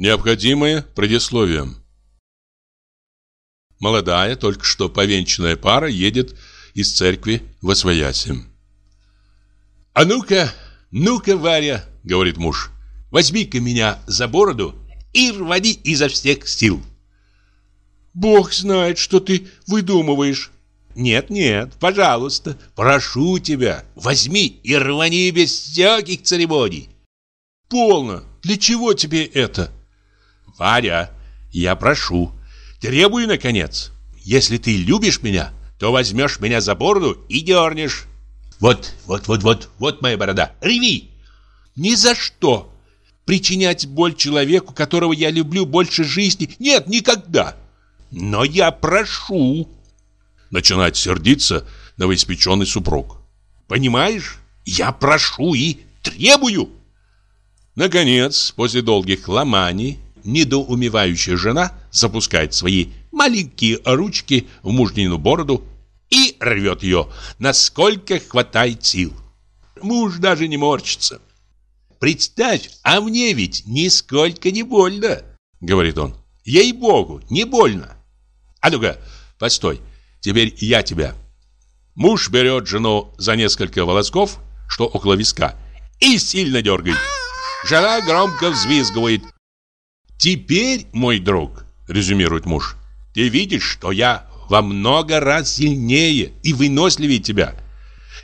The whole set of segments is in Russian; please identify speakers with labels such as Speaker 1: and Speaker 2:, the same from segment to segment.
Speaker 1: Необходимое предисловие. Молодая, только что повенчанная пара едет из церкви в Освояси. «А ну-ка, ну-ка, Варя!» — говорит муж. «Возьми-ка меня за бороду и рвани изо всех сил!»
Speaker 2: «Бог знает, что ты выдумываешь!»
Speaker 1: «Нет, нет, пожалуйста, прошу тебя, возьми и рвани без всяких церемоний!»
Speaker 2: «Полно! Для чего тебе это?»
Speaker 1: «Варя, я прошу, требую, наконец, если ты любишь меня, то возьмешь меня за бороду и дернешь. Вот, вот, вот, вот, вот моя борода, реви!»
Speaker 2: «Ни за что! Причинять боль человеку, которого я люблю больше жизни, нет, никогда!»
Speaker 1: «Но я прошу!» Начинает сердиться новоиспеченный супруг. «Понимаешь? Я прошу и требую!» Наконец, после долгих ломаний, недоумевающая жена запускает свои маленькие ручки в мужнину бороду и рвет ее, насколько хватает сил. Муж даже не морщится. «Представь, а мне ведь нисколько не больно», — говорит он. «Ей-богу, не больно». «А ну-ка, постой, теперь я тебя». Муж берет жену за несколько волосков, что около виска, и сильно дергает. Жена громко взвизгивает. «Теперь, мой друг», — резюмирует муж, — «ты видишь, что я во много раз сильнее и выносливее тебя.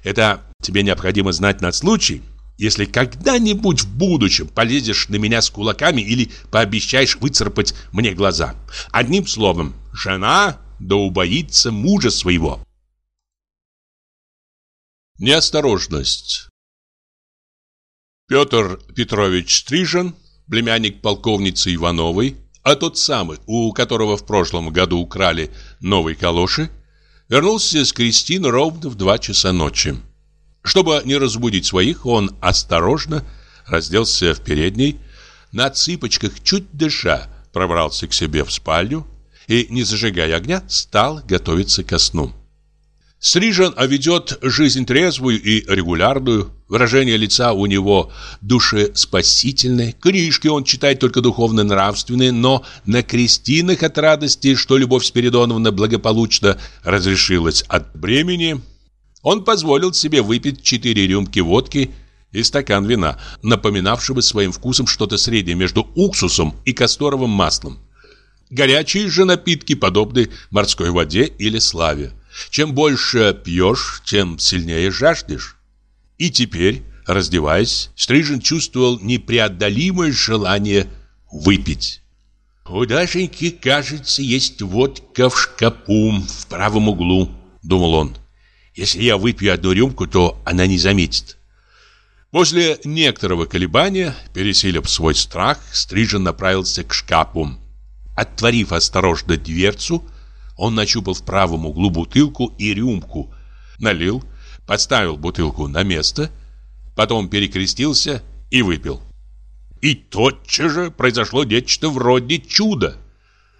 Speaker 1: Это тебе необходимо знать на случай, если когда-нибудь в будущем полезешь на меня с кулаками или пообещаешь выцарапать мне глаза. Одним словом, жена да убоится мужа своего. Неосторожность Петр Петрович Стрижен, племянник полковницы Ивановой, а тот самый, у которого в прошлом году украли новые калоши, вернулся с Кристин ровно в два часа ночи. Чтобы не разбудить своих, он осторожно разделся в передней, на цыпочках, чуть дыша, пробрался к себе в спальню и, не зажигая огня, стал готовиться ко сну. Стрижен ведет жизнь трезвую и регулярную. Выражение лица у него душеспасительное. Книжки он читает только духовно-нравственные, но на крестинах от радости, что Любовь Спиридоновна благополучно разрешилась от бремени, он позволил себе выпить четыре рюмки водки и стакан вина, напоминавшего своим вкусом что-то среднее между уксусом и касторовым маслом. Горячие же напитки подобны морской воде или славе. Чем больше пьешь, тем сильнее жаждешь. И теперь, раздеваясь, Стрижен чувствовал непреодолимое желание выпить. «У Дашеньки, кажется, есть водка в шкапу в правом углу», — думал он. «Если я выпью одну рюмку, то она не заметит». После некоторого колебания, пересилив свой страх, Стрижен направился к шкафу. Отворив осторожно дверцу, он нащупал в правом углу бутылку и рюмку, налил, поставил бутылку на место, потом перекрестился и выпил. И тотчас же произошло нечто вроде чуда.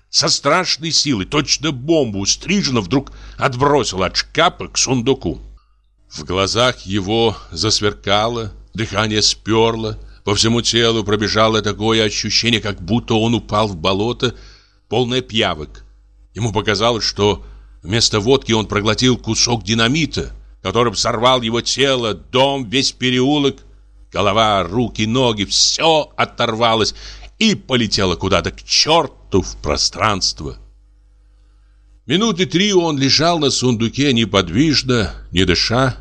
Speaker 1: Со страшной силой, точно бомбу стрижено, вдруг отбросил от шкафа к сундуку. В глазах его засверкало, дыхание сперло, по всему телу пробежало такое ощущение, как будто он упал в болото, полное пьявок. Ему показалось, что вместо водки он проглотил кусок динамита, которым сорвал его тело, дом, весь переулок. Голова, руки, ноги, все оторвалось и полетело куда-то к черту в пространство. Минуты три он лежал на сундуке неподвижно, не дыша.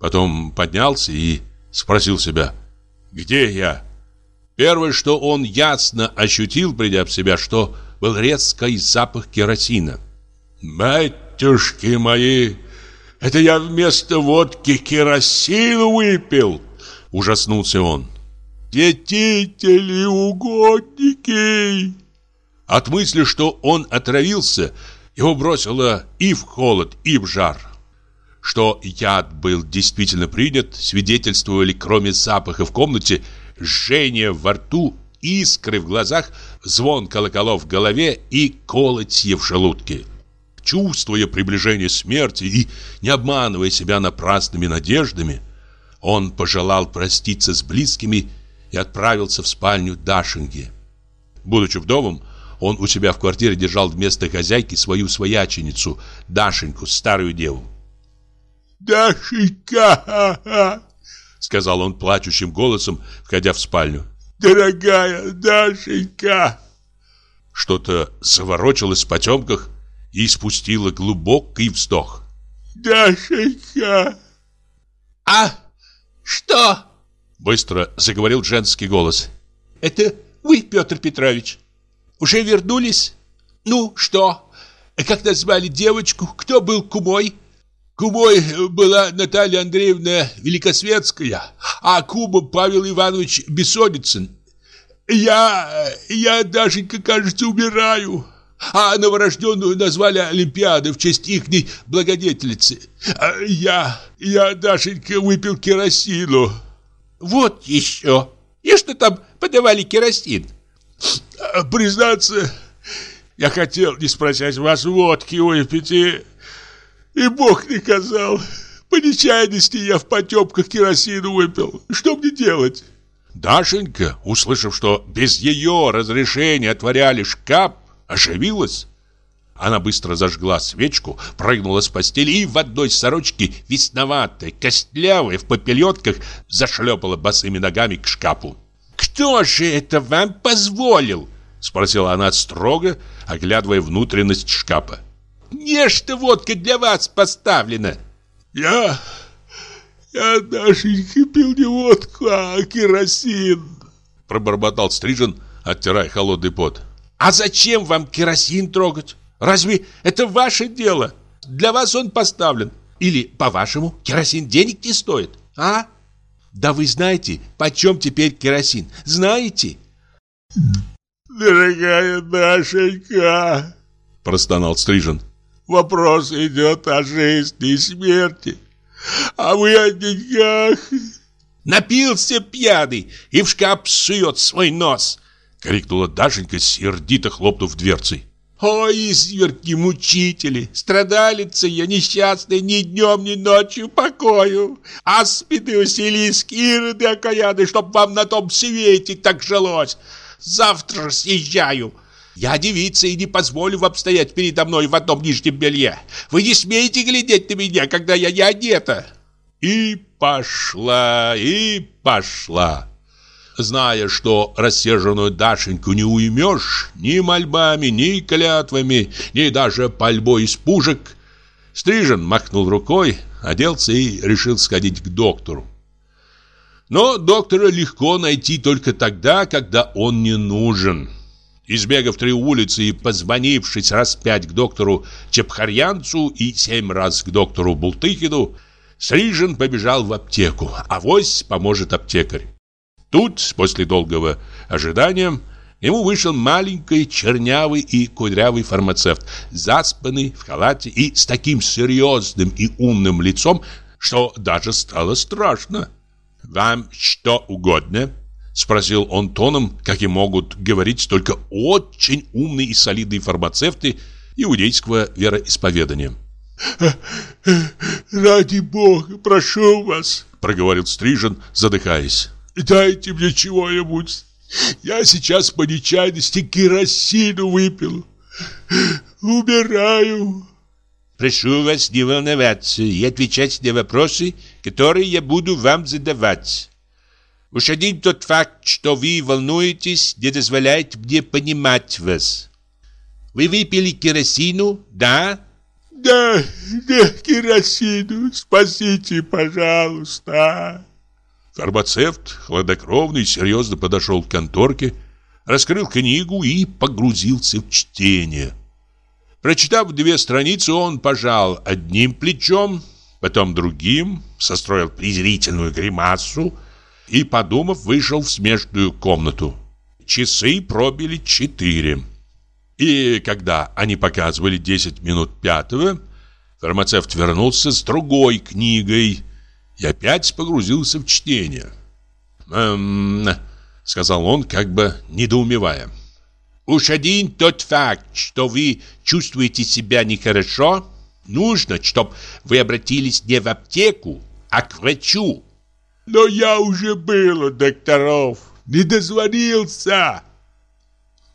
Speaker 1: Потом поднялся и спросил себя, где я? Первое, что он ясно ощутил, придя в себя, что был резкий запах керосина. «Батюшки мои, это я вместо водки керосин выпил!» Ужаснулся он. «Детители угодники!» От мысли, что он отравился, его бросило и в холод, и в жар. Что яд был действительно принят, свидетельствовали, кроме запаха в комнате, жжение во рту искры в глазах, звон колоколов в голове и колотье в желудке. Чувствуя приближение смерти и не обманывая себя напрасными надеждами, он пожелал проститься с близкими и отправился в спальню Дашинги. Будучи вдовым, он у себя в квартире держал вместо хозяйки свою свояченицу, Дашеньку, старую деву.
Speaker 2: «Дашенька!» — сказал он плачущим голосом, входя в спальню. «Дорогая Дашенька!»
Speaker 1: Что-то заворочилось в потемках и спустило глубокий вздох.
Speaker 2: «Дашенька!»
Speaker 3: «А что?»
Speaker 1: Быстро заговорил женский голос.
Speaker 3: «Это вы, Петр Петрович? Уже вернулись? Ну, что? Как назвали девочку? Кто был кумой?»
Speaker 2: Кумой была Наталья Андреевна Великосветская, а кумом Павел Иванович Бессонницын. Я, я, Дашенька, кажется, умираю. А новорожденную назвали Олимпиадой в честь ихней благодетельницы. А я, я, Дашенька, выпил керосину.
Speaker 3: Вот еще. И что там подавали керосин?
Speaker 2: А, признаться, я хотел, не спросить вас, водки выпить и... И Бог наказал. По нечаянности я в потемках керосину выпил. Что мне делать?
Speaker 1: Дашенька, услышав, что без ее разрешения отворяли шкаф, оживилась. Она быстро зажгла свечку, прыгнула с постели и в одной сорочке, весноватой, костлявой, в попельотках, зашлепала босыми ногами к шкафу.
Speaker 3: «Кто же это вам позволил?»
Speaker 1: Спросила она строго, оглядывая внутренность шкафа.
Speaker 3: Нечто водка для вас поставлена.
Speaker 2: Я... я даже не пил не водку, а керосин.
Speaker 1: Пробормотал Стрижен, оттирая холодный пот.
Speaker 3: А зачем вам керосин трогать? Разве это ваше дело? Для вас он поставлен. Или, по-вашему, керосин денег не стоит, а? Да вы знаете, почем теперь керосин? Знаете?
Speaker 2: Дорогая Дашенька, простонал Стрижен. Вопрос идет о жизни и смерти. А вы о деньгах.
Speaker 3: Напился пьяный и в шкаф сует свой нос.
Speaker 1: Крикнула Дашенька, сердито хлопнув дверцей.
Speaker 3: Ой, изверги мучители, страдалица я несчастная ни днем, ни ночью покою. Аспиды, Василиск, Ироды окаяны, чтоб вам на том свете так жилось. Завтра съезжаю. Я девица и не позволю вам стоять передо мной в одном нижнем белье. Вы не смеете глядеть на меня, когда я не одета.
Speaker 1: И пошла, и пошла. Зная, что рассерженную Дашеньку не уймешь ни мольбами, ни клятвами, ни даже пальбой из пушек, Стрижен махнул рукой, оделся и решил сходить к доктору. Но доктора легко найти только тогда, когда он не нужен. Избегав три улицы и позвонившись раз пять к доктору Чепхарьянцу и семь раз к доктору Бултыхину, Стрижен побежал в аптеку, а вось поможет аптекарь. Тут, после долгого ожидания, ему вышел маленький, чернявый и кудрявый фармацевт, заспанный в халате и с таким серьезным и умным лицом, что даже стало страшно. «Вам что угодно?» Спросил он тоном, как и могут говорить только очень умные и солидные фармацевты иудейского вероисповедания.
Speaker 2: «Ради бога, прошу вас!»
Speaker 1: Проговорил Стрижен, задыхаясь.
Speaker 2: «Дайте мне чего-нибудь. Я сейчас по нечаянности керосину выпил. Умираю!»
Speaker 3: «Прошу вас не волноваться и отвечать на вопросы, которые я буду вам задавать. Уж один тот факт, что вы волнуетесь, не дозволяет мне понимать вас. Вы выпили керосину, да?
Speaker 2: Да, да, керосину. Спасите, пожалуйста.
Speaker 1: Фармацевт, хладнокровный, серьезно подошел к конторке, раскрыл книгу и погрузился в чтение. Прочитав две страницы, он пожал одним плечом, потом другим, состроил презрительную гримасу, и, подумав, вышел в смежную комнату. Часы пробили четыре. И когда они показывали десять минут пятого, фармацевт вернулся с другой книгой и опять погрузился в чтение. «Эм...» — сказал он, как бы недоумевая.
Speaker 3: «Уж один тот факт, что вы чувствуете себя нехорошо, нужно, чтобы вы обратились не в аптеку, а к врачу.
Speaker 2: Но я уже был у докторов, не дозвонился.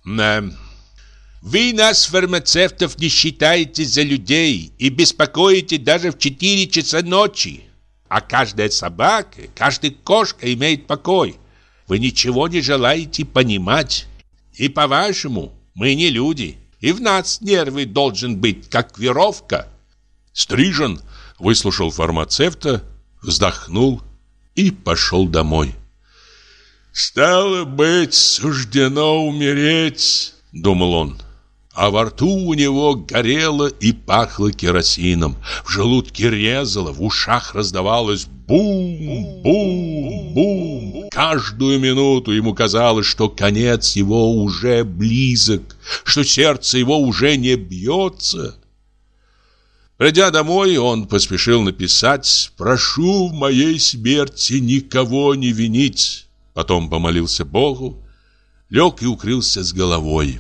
Speaker 1: Да. Вы нас, фармацевтов, не считаете за людей и беспокоите даже в 4 часа ночи. А каждая собака, каждая кошка имеет покой. Вы ничего не желаете понимать. И по-вашему, мы не люди. И в нас нервы должен быть, как веровка.
Speaker 3: Стрижен выслушал фармацевта, вздохнул и пошел домой. «Стало быть, суждено умереть», — думал он. А во рту у него горело и пахло керосином. В желудке резало, в ушах раздавалось бум, бум, бум. Каждую минуту ему казалось, что конец его уже близок, что сердце его уже не бьется. Придя домой, он поспешил написать «Прошу в моей смерти никого не винить». Потом помолился Богу, лег и укрылся с головой.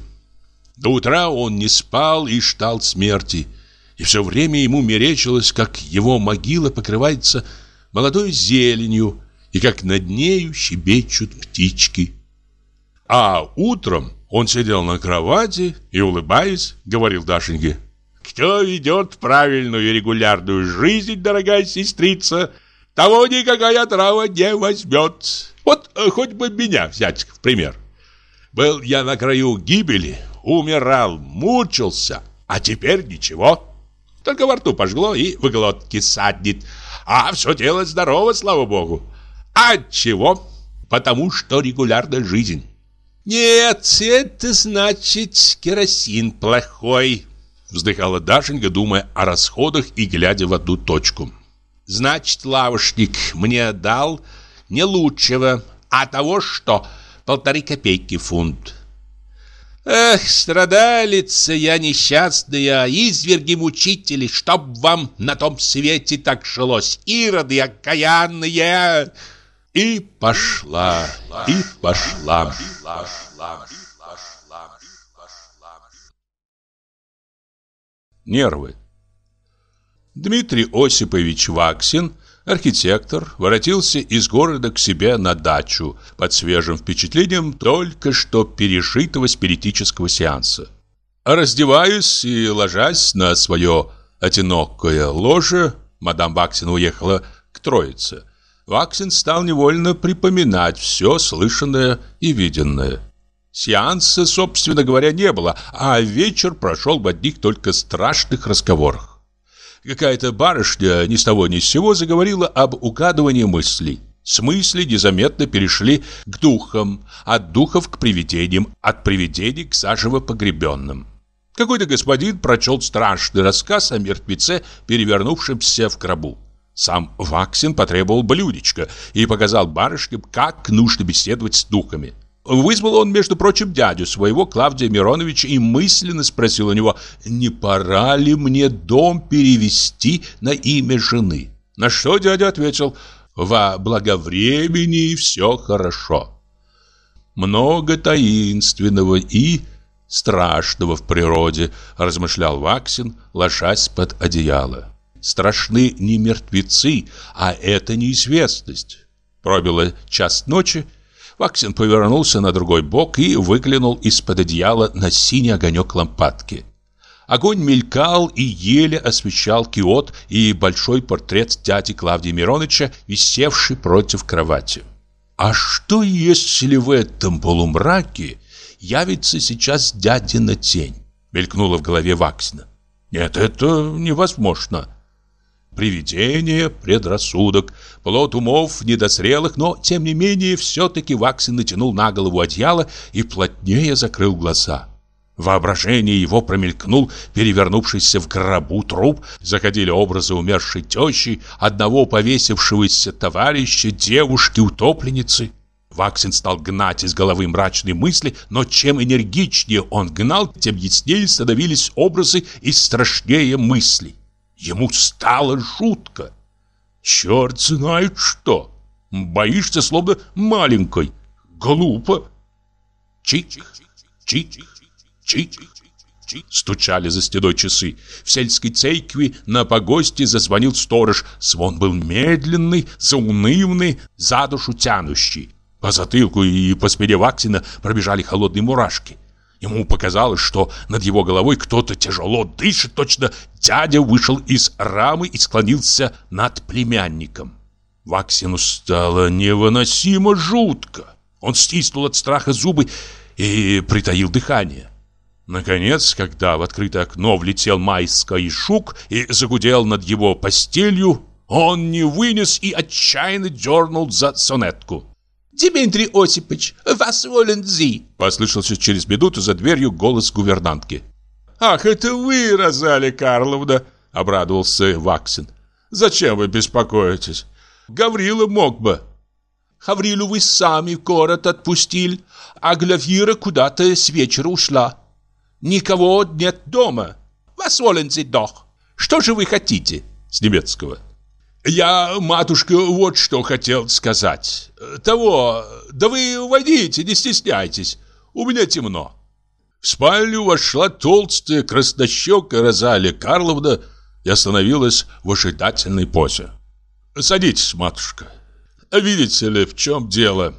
Speaker 3: До утра он не спал и ждал смерти. И все время ему мерещилось, как его могила покрывается молодой зеленью и как над нею щебечут птички. А утром он сидел на кровати и, улыбаясь, говорил Дашеньке, «Кто ведет правильную и регулярную жизнь, дорогая сестрица, того никакая трава не возьмет. Вот э, хоть бы меня взять в пример. Был я на краю гибели, умирал, мучился, а теперь ничего. Только во рту пожгло и в глотке саднет. А все дело здорово, слава богу. А чего? Потому что регулярная жизнь. Нет, это значит керосин плохой, вздыхала Дашенька, думая о расходах и глядя в одну точку. Значит, лавочник мне дал не лучшего, а того, что полторы копейки фунт. Эх, страдалица я несчастная, изверги мучители, чтоб вам на том свете так жилось, ироды окаянные. И пошла, и пошла. Нервы. Дмитрий Осипович Ваксин Архитектор воротился из города к себе на дачу под свежим впечатлением только что пережитого спиритического сеанса. Раздеваясь и ложась на свое одинокое ложе, мадам Ваксин уехала к Троице. Ваксин стал невольно припоминать все слышанное и виденное. Сеанса, собственно говоря, не было, а вечер прошел в одних только страшных разговорах. Какая-то барышня ни с того ни с сего заговорила об угадывании мыслей. С мыслей незаметно перешли к духам, от духов к привидениям, от привидений к заживо погребенным. Какой-то господин прочел страшный рассказ о мертвеце, перевернувшемся в гробу. Сам Ваксин потребовал блюдечко и показал барышням, как нужно беседовать с духами. Вызвал он, между прочим, дядю своего, Клавдия Мироновича, и мысленно спросил у него, не пора ли мне дом перевести на имя жены. На что дядя ответил, во благовремени все хорошо. Много таинственного и страшного в природе, размышлял Ваксин, ложась под одеяло. Страшны не мертвецы, а это неизвестность. Пробило час ночи, Ваксин повернулся на другой бок и выглянул из-под одеяла на синий огонек лампадки. Огонь мелькал и еле освещал киот и большой портрет дяди Клавдия Мироныча, висевший против кровати. А что, если в этом полумраке явится сейчас дядина тень? Мелькнула в голове Ваксина. Нет, это невозможно. Привидение, предрассудок, плод умов недозрелых, но, тем не менее, все-таки Ваксин натянул на голову одеяло и плотнее закрыл глаза. Воображение его промелькнул перевернувшийся в гробу труп, заходили образы умершей тещи, одного повесившегося товарища, девушки-утопленницы. Ваксин стал гнать из головы мрачные мысли, но чем энергичнее он гнал, тем яснее становились образы и страшнее мысли. Ему стало жутко. Черт знает что. Боишься, словно маленькой. Глупо. Чик, чик, чик, чик. Стучали за стеной часы. В сельской церкви на погосте зазвонил сторож. Звон был медленный, заунывный, за душу тянущий. По затылку и по спине Ваксина пробежали холодные мурашки.
Speaker 1: Ему показалось, что над его головой кто-то тяжело дышит, точно дядя вышел из рамы и склонился над племянником. Ваксину стало невыносимо жутко. Он стиснул от страха зубы и притаил дыхание. Наконец, когда в открытое окно влетел майский шук и загудел над его постелью, он не вынес и отчаянно дернул за сонетку.
Speaker 3: «Дмитрий Осипович, вас волен зи!»
Speaker 1: Послышался через минуту за дверью голос гувернантки.
Speaker 2: «Ах, это вы, Розалия Карловна!» — обрадовался Ваксин. «Зачем вы беспокоитесь? Гаврила мог бы».
Speaker 3: «Гаврилу вы сами в город отпустили, а Глафира куда-то с вечера ушла. Никого нет дома. Вас волен зи дох. Что же вы хотите?»
Speaker 1: С немецкого.
Speaker 2: «Я, матушка, вот что хотел сказать. Того, да вы войдите, не стесняйтесь. У меня темно». В спальню вошла толстая краснощекая Розалия Карловна и остановилась в ожидательной позе. «Садитесь, матушка. Видите ли, в чем дело?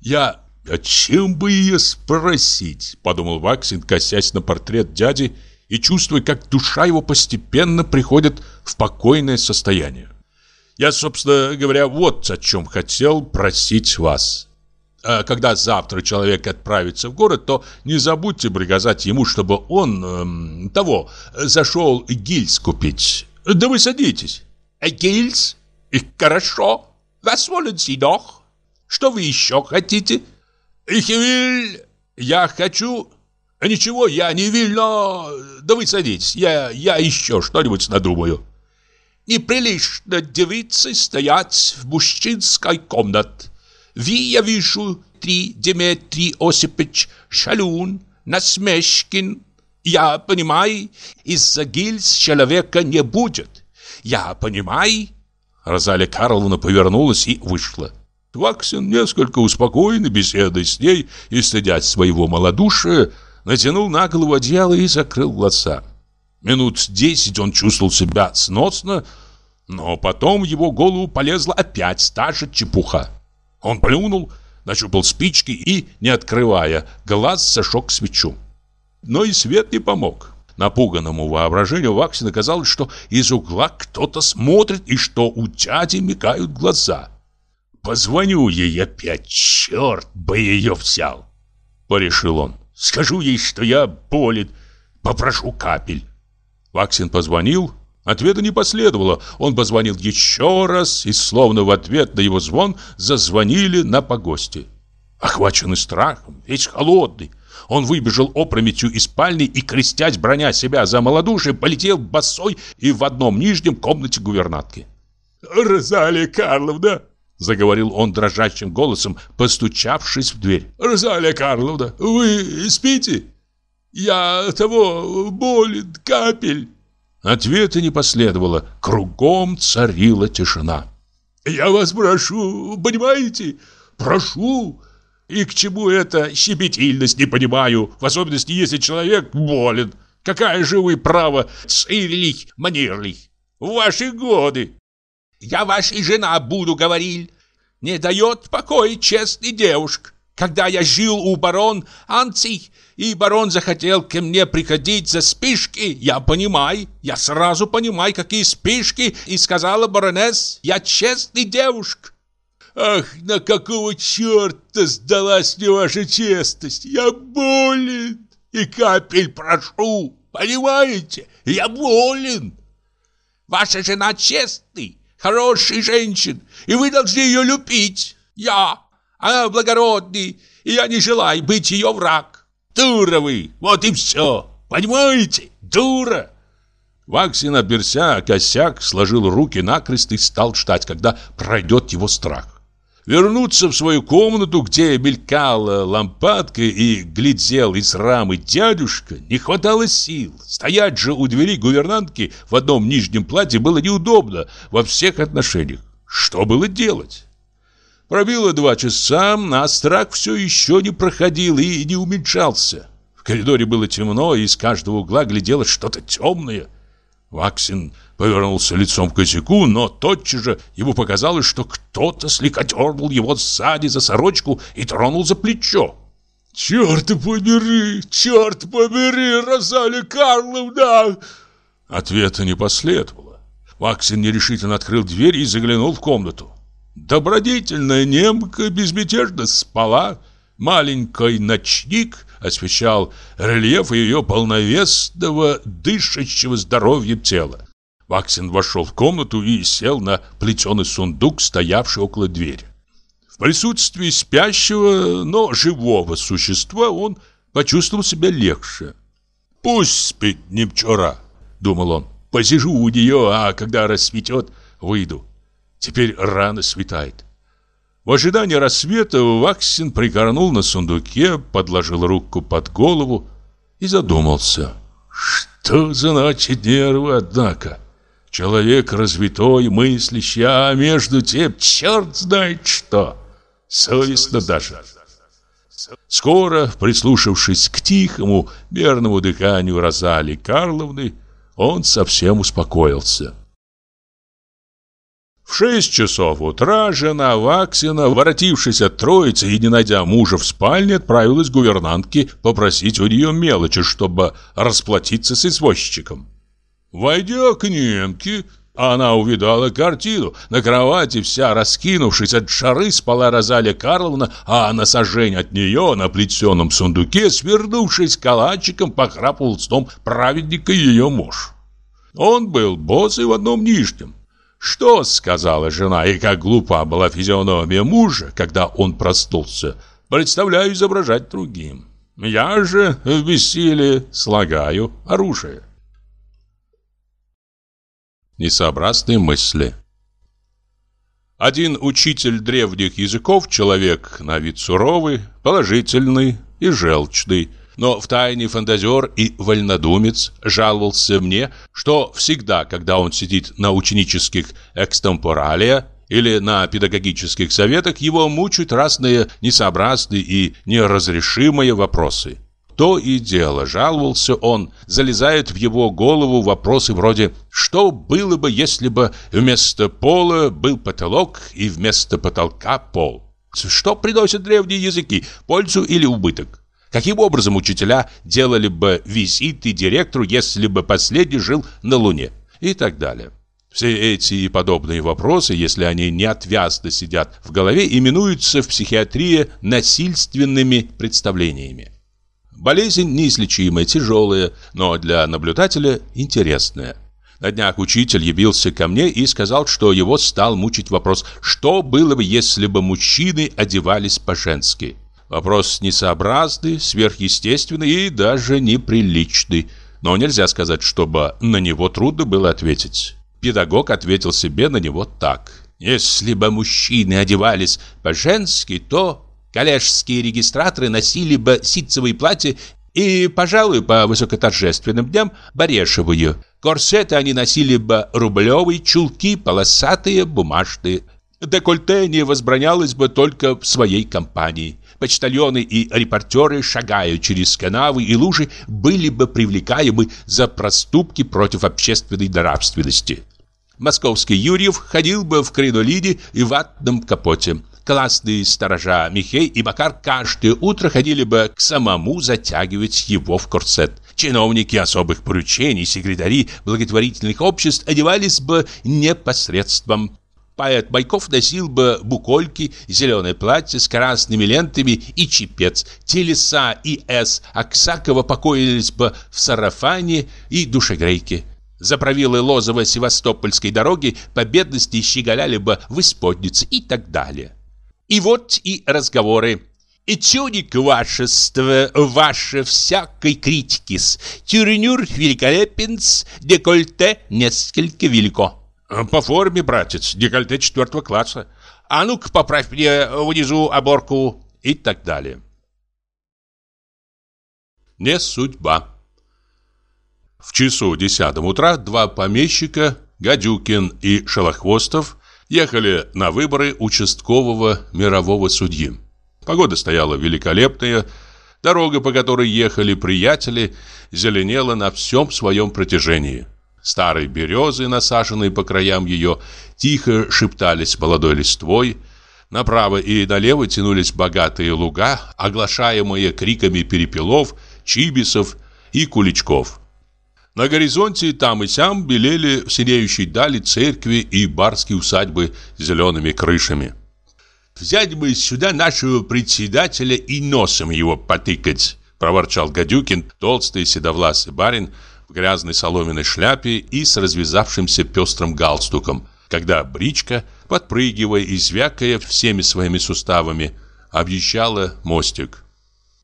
Speaker 2: Я... О чем бы ее спросить?» Подумал Ваксин, косясь на портрет дяди и чувствуя, как душа его постепенно приходит в покойное состояние. Я, собственно говоря, вот о чем хотел просить вас. А когда завтра человек отправится в город, то не забудьте приказать ему, чтобы он эм, того зашел гильз купить. Да вы садитесь.
Speaker 3: Гильз? И хорошо. Вас волен сидох. Что вы еще хотите?
Speaker 2: Ихевиль, я хочу... Ничего, я не виль, но... Да вы садитесь, я, я еще что-нибудь надумаю
Speaker 3: неприлично девице стоять в мужчинской комнате. Ви, я вижу, три Дмитрий Осипович Шалун, Насмешкин. Я понимаю, из-за гильз человека не будет. Я понимаю.
Speaker 1: Розалия Карловна повернулась и вышла. Тваксин, несколько успокоенный беседой с ней и стыдясь своего малодушия, натянул на голову одеяло и закрыл глаза. Минут десять он чувствовал себя сносно, но потом в его голову полезла опять та же чепуха. Он плюнул, нащупал спички и, не открывая глаз, зажег свечу. Но и свет не помог. Напуганному воображению Ваксина казалось, что из угла кто-то смотрит и что у дяди мигают глаза. «Позвоню ей опять, черт бы ее взял!» — порешил он. «Скажу ей, что я болен, попрошу капель». Ваксин позвонил, ответа не последовало. Он позвонил еще раз, и словно в ответ на его звон зазвонили на погосте. Охваченный страхом, весь холодный, он выбежал опрометью из спальни и, крестясь, броня себя за малодушие, полетел босой и в одном нижнем комнате гувернантки.
Speaker 2: «Розалия Карловна!» — заговорил он дрожащим голосом, постучавшись в дверь. «Розалия Карловна, вы спите?» Я того болен, капель.
Speaker 1: Ответа не последовало. Кругом царила тишина.
Speaker 2: Я вас прошу, понимаете? Прошу. И к чему эта щепетильность, не понимаю. В особенности, если человек болен. Какая же вы право цирlich, манерлих. В ваши годы.
Speaker 3: Я вашей жена буду, говорил. Не дает покоя честный девушка. Когда я жил у барон Анций, и барон захотел ко мне приходить за спишки, я понимаю, я сразу понимаю, какие спишки, и сказала баронесс, я честный девушка.
Speaker 2: Ах, на какого черта сдалась мне ваша честность? Я болен и капель прошу, понимаете? Я болен.
Speaker 3: Ваша жена честный, хороший женщин, и вы должны ее любить. Я, она благородный, и я не желаю быть ее враг. Дура вы, вот и все. Понимаете? Дура.
Speaker 1: Ваксин, оберся, косяк, сложил руки накрест и стал ждать, когда пройдет его страх. Вернуться в свою комнату, где мелькала лампадка и глядел из рамы дядюшка, не хватало сил. Стоять же у двери гувернантки в одном нижнем платье было неудобно во всех отношениях. Что было делать? Пробило два часа, а страх все еще не проходил и не уменьшался. В коридоре было темно, и из каждого угла глядело что-то темное. Ваксин повернулся лицом к косяку, но тотчас же ему показалось, что кто-то слегка дернул его сзади за сорочку и тронул за плечо.
Speaker 2: «Черт побери! Черт побери, Розалия Карловна!» Ответа не последовало. Ваксин нерешительно открыл дверь и заглянул в комнату. Добродетельная немка безмятежно спала. Маленький ночник освещал рельеф ее полновесного, дышащего здоровьем тела. Ваксин вошел в комнату и сел на плетеный сундук, стоявший около двери. В присутствии спящего, но живого существа он почувствовал себя легче. «Пусть спит Немчора», — думал он. «Посижу у нее, а когда рассветет, выйду. Теперь рано светает». В ожидании рассвета Ваксин прикорнул на сундуке, подложил руку под голову и задумался. «Что значит нервы, однако?» Человек развитой, мыслящий, а между тем черт знает что. Совестно даже. Скоро, прислушавшись к тихому, мерному дыханию Розали Карловны, он совсем успокоился. В шесть часов утра жена Ваксина, воротившись от троицы и не найдя мужа в спальне, отправилась к гувернантке попросить у нее мелочи, чтобы расплатиться с извозчиком. Войдя к немке, она увидала картину. На кровати, вся раскинувшись от шары, спала Розалия Карловна, а на сожжень от нее, на плетеном сундуке, свернувшись калачиком, похрапывал сном праведника ее муж. Он был босс в одном нижнем. Что сказала жена, и как глупа была физиономия мужа, когда он проснулся, представляю изображать другим. Я же в бессилии слагаю оружие. Несообразные мысли Один учитель древних языков, человек на вид суровый, положительный и желчный, но втайне фантазер и вольнодумец жаловался мне, что всегда, когда он сидит на ученических экстемпоралия или на педагогических советах, его мучают разные несообразные и неразрешимые вопросы. То и дело, жаловался он, залезают в его голову вопросы вроде «Что было бы, если бы вместо пола был потолок и вместо потолка пол?» Что приносят древние языки, пользу или убыток? Каким образом учителя делали бы визиты директору, если бы последний жил на Луне? И так далее. Все эти и подобные вопросы, если они неотвязно сидят в голове, именуются в психиатрии насильственными представлениями. Болезнь неизлечимая, тяжелая, но для наблюдателя интересная. На днях учитель явился ко мне и сказал, что его стал мучить вопрос, что было бы, если бы мужчины одевались по-женски. Вопрос несообразный, сверхъестественный и даже неприличный, но нельзя сказать, чтобы на него трудно было ответить. Педагог ответил себе на него так. Если бы мужчины одевались по-женски, то Коллежские регистраторы носили бы ситцевые платья и, пожалуй, по высокоторжественным дням барешевую. Корсеты они носили бы рублевые, чулки полосатые, бумажные. Декольте не возбранялось бы только в своей компании. Почтальоны и репортеры, шагая через канавы и лужи, были бы привлекаемы за проступки против общественной нравственности. Московский Юрьев ходил бы в кринолине и ватном капоте. Классные сторожа Михей и Макар каждое утро ходили бы к самому затягивать его в корсет. Чиновники особых поручений, секретари благотворительных обществ одевались бы непосредством. Поэт Байков носил бы букольки, зеленое платье с красными лентами и чепец. Телеса и С. Аксакова покоились бы в сарафане и душегрейке. За правилы Лозово-Севастопольской дороги по бедности щеголяли бы в исподнице и так далее. И вот и разговоры. Этюдик вашество, ваше всякой критики-с. Тюрнюр великолепен-с, декольте несколько велико. По форме, братец, декольте четвертого класса. А ну-ка, поправь мне внизу оборку и так далее. Не судьба. В часу десятом утра два помещика, Гадюкин и Шелохвостов, ехали на выборы участкового мирового судьи. Погода стояла великолепная, дорога, по которой ехали приятели, зеленела на всем своем протяжении. Старые березы, насаженные по краям ее, тихо шептались молодой листвой,
Speaker 1: Направо и налево тянулись богатые луга, оглашаемые криками перепелов, чибисов и куличков. На горизонте там и сям белели в синеющей дали церкви и барские усадьбы с зелеными крышами.
Speaker 3: «Взять бы сюда нашего председателя и носом его потыкать», проворчал Гадюкин, толстый седовласый барин в грязной соломенной шляпе и с развязавшимся пестрым галстуком, когда бричка, подпрыгивая и звякая всеми своими суставами, объезжала мостик.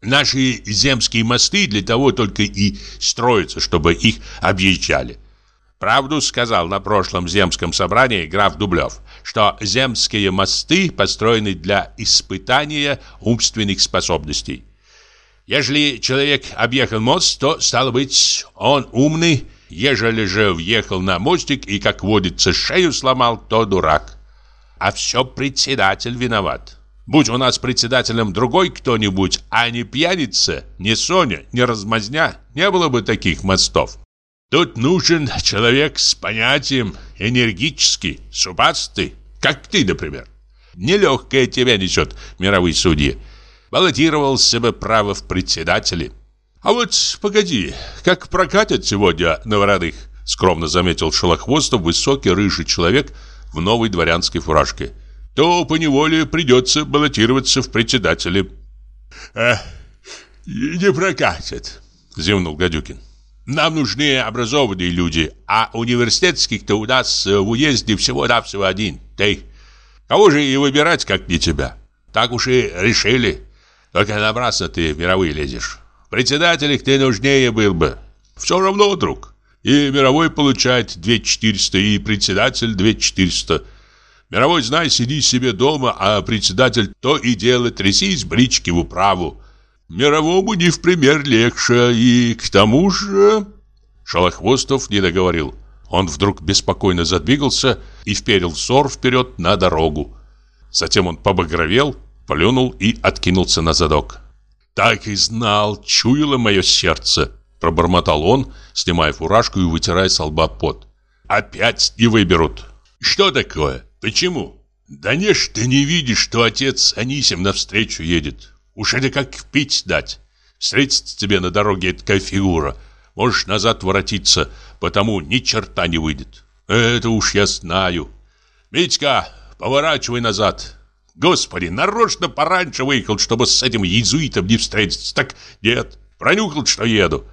Speaker 3: Наши земские мосты для того только и строятся, чтобы их объезжали. Правду сказал на прошлом земском собрании граф Дублев, что земские мосты построены для испытания умственных способностей. Ежели человек объехал мост, то, стало быть, он умный, ежели же въехал на мостик и, как водится, шею сломал, то дурак. А все председатель виноват. Будь у нас председателем другой кто-нибудь, а не пьяница, не Соня, не размазня, не было бы таких мостов. Тут нужен человек с понятием, энергический, субастый, как ты, например. Нелегкое тебя несет мировые судьи баллотировался бы право в председатели. А вот погоди, как прокатят сегодня новородых, скромно заметил Шелохвостов высокий рыжий человек в новой дворянской фуражке. То поневоле придется баллотироваться в председатели.
Speaker 2: «Э, не прокатят», — зевнул Гадюкин.
Speaker 3: Нам нужны образованные люди, а университетских-то у нас в уезде всего-навсего один. Ты. Кого же и выбирать, как не тебя? Так уж и решили. Только напрасно ты в мировые лезешь. Председатель ты нужнее был бы. Все равно, друг. И мировой получает 2400, и председатель 2400. Мировой, знай, сиди себе дома, а председатель то и дело трясись брички в управу. Мировому не в пример легче, и к тому же... Шалохвостов не договорил. Он вдруг беспокойно задвигался и вперил взор вперед на дорогу. Затем он побагровел, Плюнул и откинулся на задок. «Так и знал, чуяло мое сердце!» Пробормотал он, снимая фуражку и вытирая с лба пот. «Опять не выберут!» «Что такое? Почему?» «Да не ж ты не видишь, что отец Анисим навстречу едет. Уж это как пить дать. Встретится тебе на дороге такая фигура. Можешь назад воротиться, потому ни черта не выйдет. Это уж я знаю. Митька, поворачивай назад. Господи, нарочно пораньше выехал, чтобы с этим иезуитом не встретиться. Так нет, пронюхал, что еду.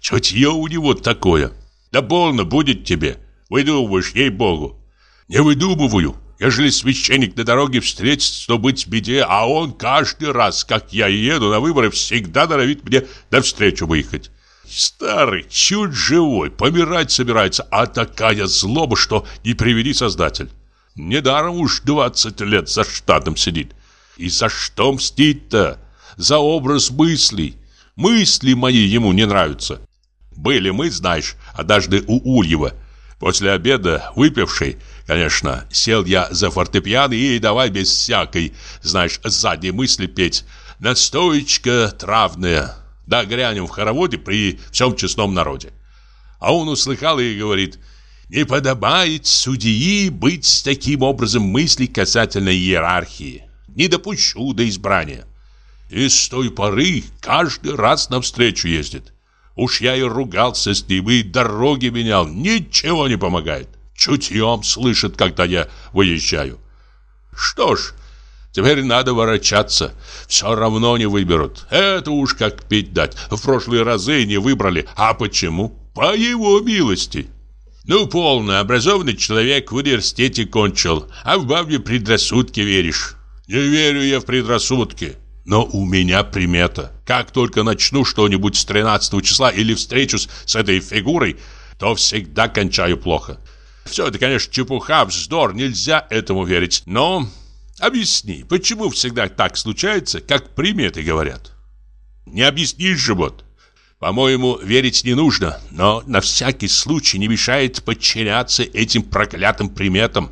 Speaker 3: Чутье у него такое. Да полно будет тебе. Выдумываешь, ей-богу. Не выдумываю. Ежели священник на дороге встретится, то быть беде, а он каждый раз, как я еду на выборы, всегда норовит мне навстречу выехать. Старый, чуть живой, помирать собирается, а такая злоба, что не приведи создатель. Недаром уж 20 лет за штатом сидит. И за что мстить-то? За образ мыслей. Мысли мои ему не нравятся. Были мы, знаешь, однажды у Ульева. После обеда, выпивший, конечно, сел я за фортепиано и давай без всякой, знаешь, сзади мысли петь. Настоечка травная. Да грянем в хороводе при всем честном народе. А он услыхал и говорит – не подобает судьи быть с таким образом мыслей касательно иерархии. Не допущу до избрания. И с той поры каждый раз навстречу ездит. Уж я и ругался с ним, и дороги менял. Ничего не помогает. Чутьем слышит, когда я выезжаю. Что ж, теперь надо ворочаться. Все равно не выберут. Это уж как пить дать. В прошлые разы не выбрали. А почему? По его милости. Ну, полно, образованный человек в университете кончил, а в бабе предрассудки веришь. Не верю я в предрассудки. Но у меня примета. Как только начну что-нибудь с 13 числа или встречусь с этой фигурой, то всегда кончаю плохо. Все это, конечно, чепуха, вздор, нельзя этому верить. Но объясни, почему всегда так случается, как приметы говорят? Не объяснишь же вот. По-моему, верить не нужно, но на всякий случай не мешает подчиняться этим проклятым приметам.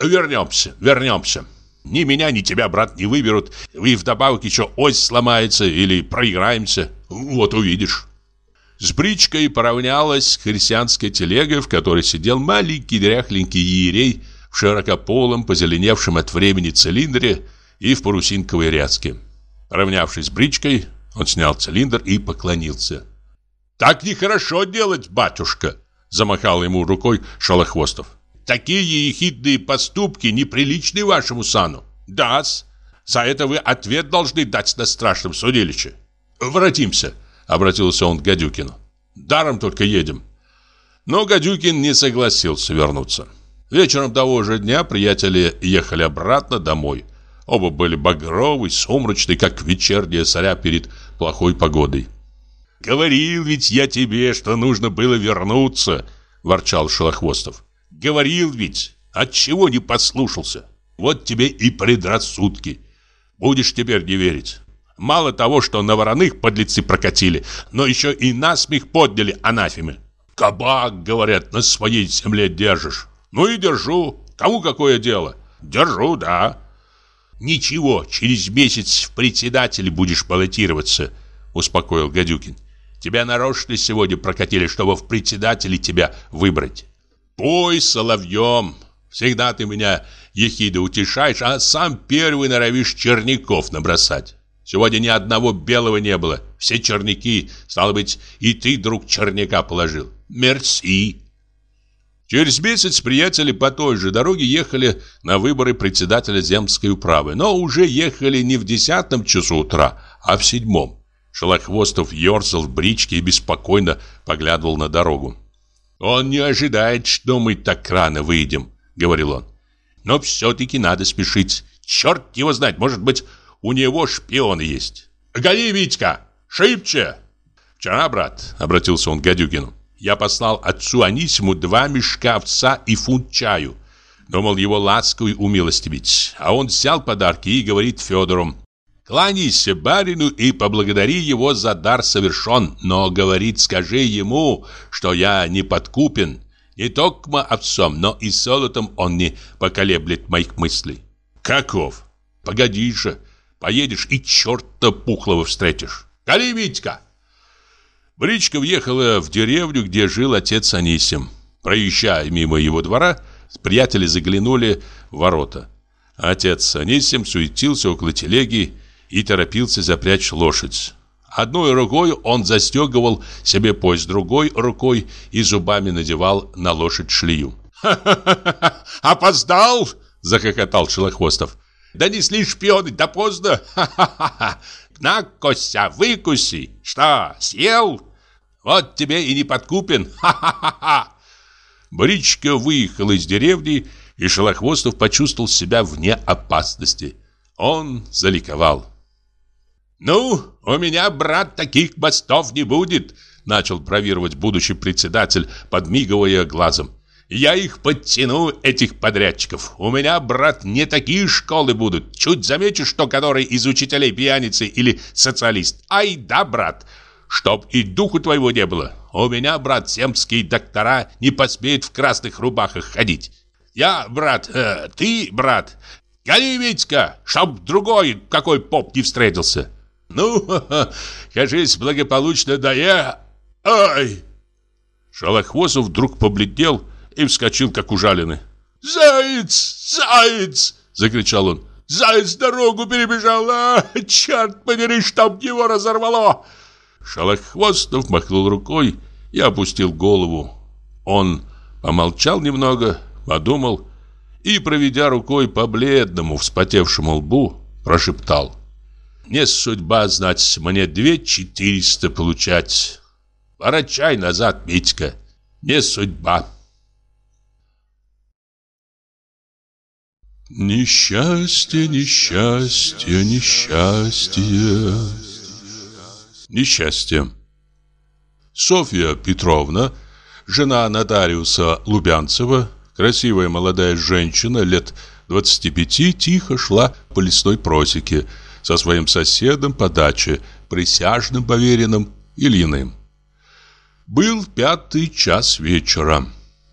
Speaker 3: Вернемся, вернемся. Ни меня, ни тебя, брат, не выберут. И вдобавок еще ось сломается или проиграемся. Вот увидишь. С бричкой поравнялась христианская телега, в которой сидел маленький дряхленький иерей
Speaker 1: в широкополом, позеленевшем от времени цилиндре и в парусинковой ряске. Равнявшись с бричкой, он снял цилиндр и поклонился. «Так нехорошо делать, батюшка!» Замахал ему рукой Шалохвостов. «Такие ехидные поступки неприличны вашему сану. Да-с, за это вы ответ должны дать на страшном судилище. Воротимся!» Обратился он к Гадюкину. «Даром только едем». Но Гадюкин не согласился вернуться. Вечером того же дня приятели ехали обратно домой. Оба были багровы, сумрачны, как вечерняя заря перед плохой погодой. «Говорил ведь я тебе, что нужно было вернуться», – ворчал Шелохвостов. «Говорил ведь, отчего не послушался? Вот тебе и предрассудки. Будешь теперь не верить. Мало того, что на вороных подлецы прокатили, но еще и насмех подняли анафеме. Кабак, говорят, на своей земле держишь. Ну и держу. Кому какое дело? Держу, да. Ничего, через месяц в председатели будешь баллотироваться, успокоил Гадюкин. Тебя нарочно сегодня прокатили, чтобы в председатели тебя выбрать. Пой соловьем. Всегда ты меня ехидо утешаешь, а сам первый норовишь черников набросать. Сегодня ни одного белого не было. Все черняки. Стало быть, и ты, друг, черняка положил. Мерси. Через месяц приятели по той же дороге ехали на выборы председателя земской управы, но уже ехали не в десятом часу утра, а в седьмом. Шелохвостов ерзал в бричке и беспокойно поглядывал на дорогу. «Он не ожидает, что мы так рано выйдем», — говорил он. «Но все-таки надо спешить. Черт его знает, может быть, у него шпион есть. Гони, Витька, шибче!» «Вчера, брат», — обратился он к Гадюкину, я послал отцу Анисиму два мешка овца и фунт чаю. Думал его ласковый умилостивить. А он взял подарки и говорит Федору, «Кланяйся барину и поблагодари его за дар совершен, но, говорит, скажи ему, что я не подкупен, не только овцом, но и золотом он не поколеблет моих мыслей». «Каков? Погоди же, поедешь и черта пухлого встретишь. Кали, Витька!» Бричка въехала в деревню, где жил отец Анисим. Проезжая мимо его двора, приятели заглянули в ворота. Отец Анисим суетился около телеги и торопился запрячь лошадь. Одной рукой он застегивал себе пояс, другой рукой и зубами надевал на лошадь шлею. «Ха-ха-ха! Опоздал!» – захохотал Шелохвостов. «Донесли шпионы, да поздно! Ха-ха-ха! На, Костя, выкуси! Что, съел?» Вот тебе и не подкупен. Ха-ха-ха-ха. Бричка выехала из деревни, и Шелохвостов почувствовал себя вне опасности. Он заликовал. «Ну, у меня, брат, таких мостов не будет», начал бравировать будущий председатель, подмигивая глазом. «Я их подтяну, этих подрядчиков. У меня, брат, не такие школы будут. Чуть замечу, что который из учителей пьяницы или социалист. Ай да, брат, Чтоб и духу твоего не было. У меня, брат, семские доктора не посмеют в красных рубахах ходить. Я, брат, э, ты, брат, гони, Витька, чтоб другой какой поп не встретился. Ну, кажись, благополучно да я... Ай! Шалохвостов вдруг побледнел и вскочил, как ужаленный. «Заяц! Заяц!» — закричал он. «Заяц дорогу перебежал! А, черт подери, чтоб его разорвало!» Шалохвостов махнул рукой и опустил голову. Он помолчал немного, подумал и, проведя рукой по бледному, вспотевшему лбу, прошептал. «Не судьба знать, мне две четыреста получать. Ворочай назад, Митька, не судьба».
Speaker 2: Несчастье, несчастье, несчастье несчастье. Софья Петровна, жена нотариуса Лубянцева, красивая молодая женщина лет 25, тихо шла по лесной просеке со своим соседом по даче, присяжным поверенным Ильиным. Был пятый час вечера.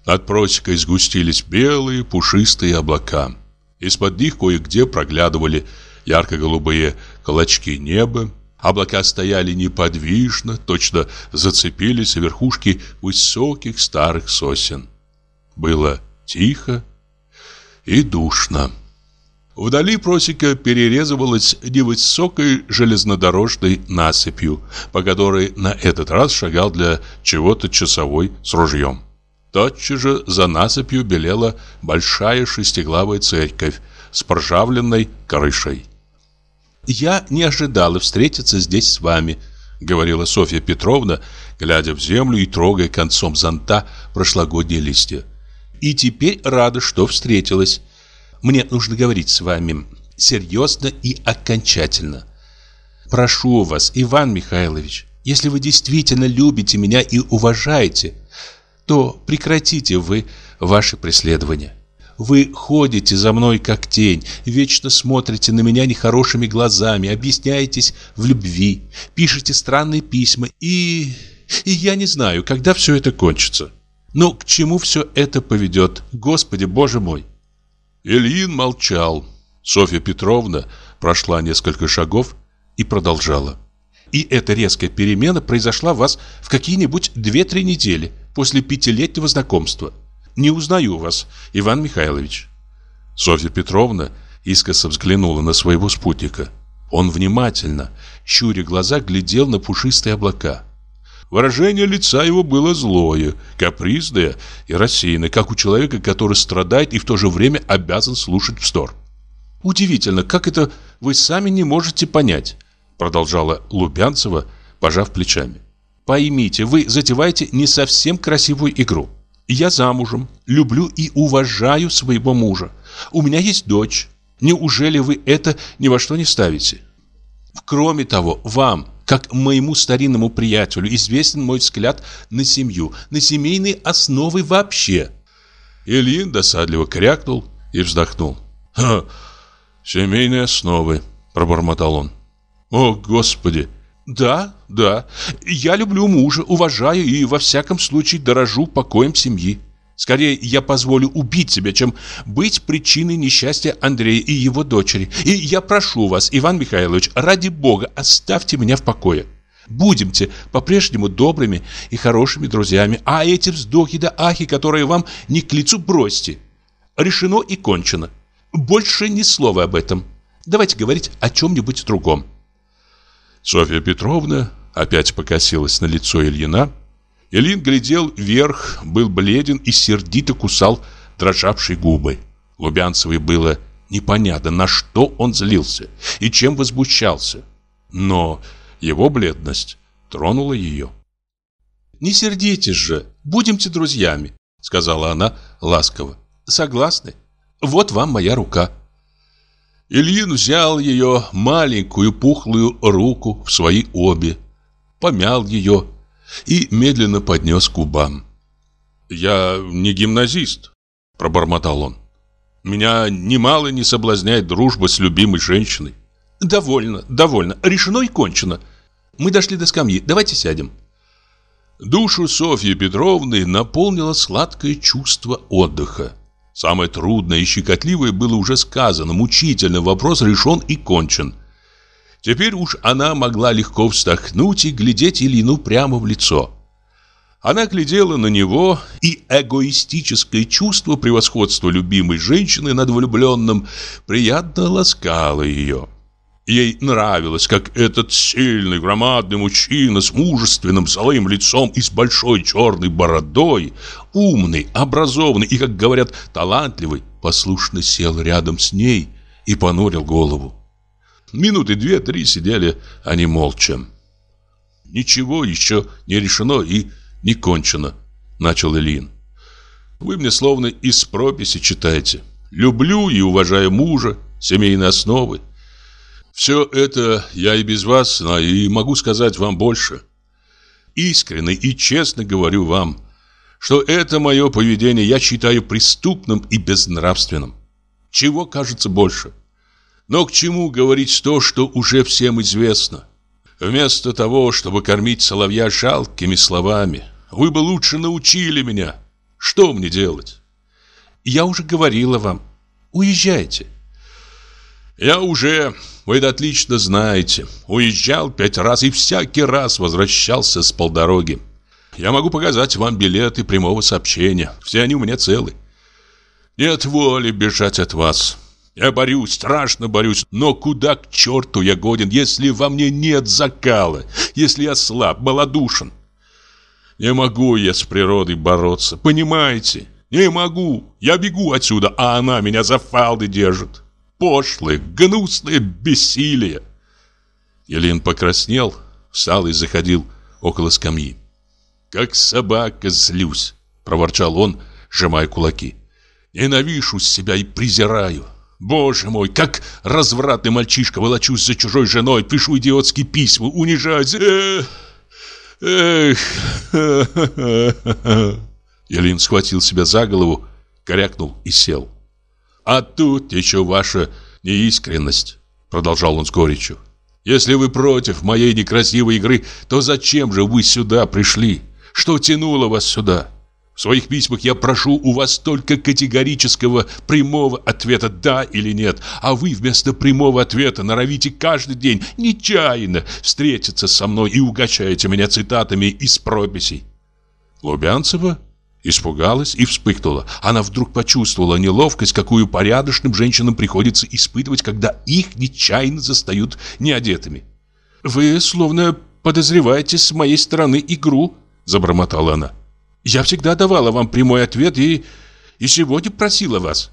Speaker 2: Над просекой сгустились белые пушистые облака. Из-под них кое-где проглядывали ярко-голубые колочки неба, Облака стояли неподвижно, точно зацепились за верхушки высоких старых сосен. Было тихо.
Speaker 1: и душно. Вдали просека перерезывалась невысокой железнодорожной насыпью, по которой на этот раз шагал для чего-то часовой с ружьем. Тотчас же за насыпью белела большая шестиглавая церковь с прожавленной крышей. «Я не ожидала встретиться здесь с вами», — говорила Софья Петровна, глядя в землю и трогая концом зонта прошлогодние листья. «И теперь рада, что встретилась. Мне нужно говорить с вами серьезно и окончательно. Прошу вас, Иван Михайлович, если вы действительно любите меня и уважаете, то прекратите вы ваши преследования. Вы ходите за мной как тень, вечно смотрите на меня нехорошими глазами, объясняетесь в любви, пишете странные письма и... И я не знаю, когда все это кончится. Но к чему все это поведет, Господи Боже мой?
Speaker 2: Ильин молчал. Софья Петровна прошла несколько шагов и продолжала.
Speaker 1: И эта резкая перемена произошла у вас в какие-нибудь две-три недели после пятилетнего знакомства. Не узнаю вас, Иван Михайлович.
Speaker 2: Софья Петровна искоса взглянула на своего спутника. Он внимательно, щуря глаза, глядел на пушистые облака. Выражение лица его было злое, капризное и рассеянное, как у человека, который страдает и в то же время обязан слушать вздор.
Speaker 1: «Удивительно, как это вы сами не можете понять», продолжала Лубянцева, пожав плечами. «Поймите, вы затеваете не совсем красивую игру. Я замужем, люблю и уважаю своего мужа. У меня есть дочь. Неужели вы это ни во что не ставите? Кроме того, вам, как моему старинному приятелю, известен мой взгляд на семью, на семейные основы вообще.
Speaker 2: Ильин досадливо крякнул и вздохнул. «Ха, семейные основы», — пробормотал он. «О, Господи!»
Speaker 1: «Да, да, я люблю мужа, уважаю и во всяком случае дорожу покоем семьи. Скорее, я позволю убить себя, чем быть причиной несчастья Андрея и его дочери. И я прошу вас, Иван Михайлович, ради Бога, оставьте меня в покое. Будемте по-прежнему добрыми и хорошими друзьями, а эти вздохи да ахи, которые вам не к лицу, бросьте. Решено и кончено. Больше ни слова об этом. Давайте говорить о чем-нибудь другом.
Speaker 2: Софья Петровна опять покосилась на лицо Ильина, Ильин глядел вверх, был бледен и сердито кусал дрожавшие губы. Лубянцевой было непонятно, на что он злился и чем возмущался. Но его бледность тронула ее.
Speaker 1: «Не сердитесь же, будемте друзьями», — сказала она ласково. «Согласны? Вот вам моя рука».
Speaker 2: Ильин взял ее маленькую пухлую руку в свои обе, помял ее и медленно поднес к губам. «Я не гимназист», — пробормотал он. «Меня немало не соблазняет дружба с любимой женщиной».
Speaker 1: «Довольно, довольно. Решено и кончено. Мы дошли до скамьи. Давайте сядем».
Speaker 2: Душу Софьи Петровны наполнило сладкое чувство отдыха. Самое трудное и щекотливое было уже сказано, мучительный вопрос решен и кончен. Теперь уж она могла легко вздохнуть и глядеть Ильину прямо в лицо. Она глядела на него, и эгоистическое чувство превосходства любимой женщины над влюбленным приятно ласкало ее. Ей нравилось, как этот сильный, громадный мужчина с мужественным злым лицом и с большой черной бородой, умный, образованный и, как говорят, талантливый, послушно сел рядом с ней и понурил голову. Минуты две-три сидели они молча. «Ничего еще не решено и не кончено», — начал Ильин. «Вы мне словно из прописи читаете. Люблю и уважаю мужа, семейные основы. Все это я и без вас знаю, и могу сказать вам больше. Искренне и честно говорю вам, что это мое поведение я считаю преступным и безнравственным. Чего кажется больше? Но к чему говорить то, что уже всем известно? Вместо того, чтобы кормить соловья жалкими словами, вы бы лучше научили меня. Что мне делать?
Speaker 1: Я уже говорила вам. Уезжайте.
Speaker 2: Я уже, вы это отлично знаете, уезжал пять раз и всякий раз возвращался с полдороги. Я могу показать вам билеты прямого сообщения. Все они у меня целы.
Speaker 1: Нет воли бежать от вас. Я борюсь, страшно борюсь, но куда к черту я годен, если во мне нет закала, если я слаб, малодушен? Не могу я с природой бороться, понимаете? Не могу. Я бегу отсюда, а она меня за фалды держит. Пошлое, гнусное бессилие. Елин покраснел, встал и заходил около скамьи. «Как собака злюсь», — проворчал он, сжимая кулаки. «Ненавижу себя и презираю. Боже мой, как развратный мальчишка волочусь за чужой женой, пишу идиотские письма, унижаюсь. Эх, эх, Елин схватил себя за голову, корякнул и сел. «А тут еще ваша неискренность», — продолжал он с горечью. «Если вы против моей некрасивой игры, то зачем же вы сюда пришли? Что тянуло вас сюда? В своих письмах я прошу у вас только категорического прямого ответа «да» или «нет», а вы вместо прямого ответа норовите каждый день нечаянно встретиться со мной и угощаете меня цитатами из прописей. Лубянцева испугалась и вспыхнула. Она вдруг почувствовала неловкость, какую порядочным женщинам приходится испытывать, когда их нечаянно застают неодетыми. «Вы словно подозреваете с моей стороны игру», — забормотала она. Я всегда давала вам прямой ответ и... и сегодня просила вас.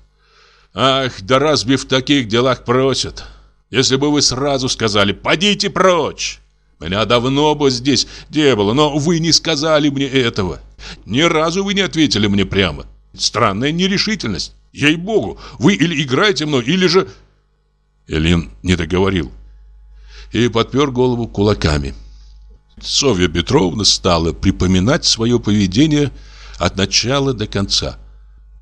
Speaker 1: Ах, да разве в таких делах просят? Если бы вы сразу сказали «Подите прочь!» Меня давно бы здесь не было, но вы не сказали мне этого. Ни разу вы не ответили мне прямо. Странная нерешительность. Ей-богу, вы или играете мной, или же... Элин не договорил и подпер голову кулаками. Софья Петровна стала припоминать свое поведение от начала до конца.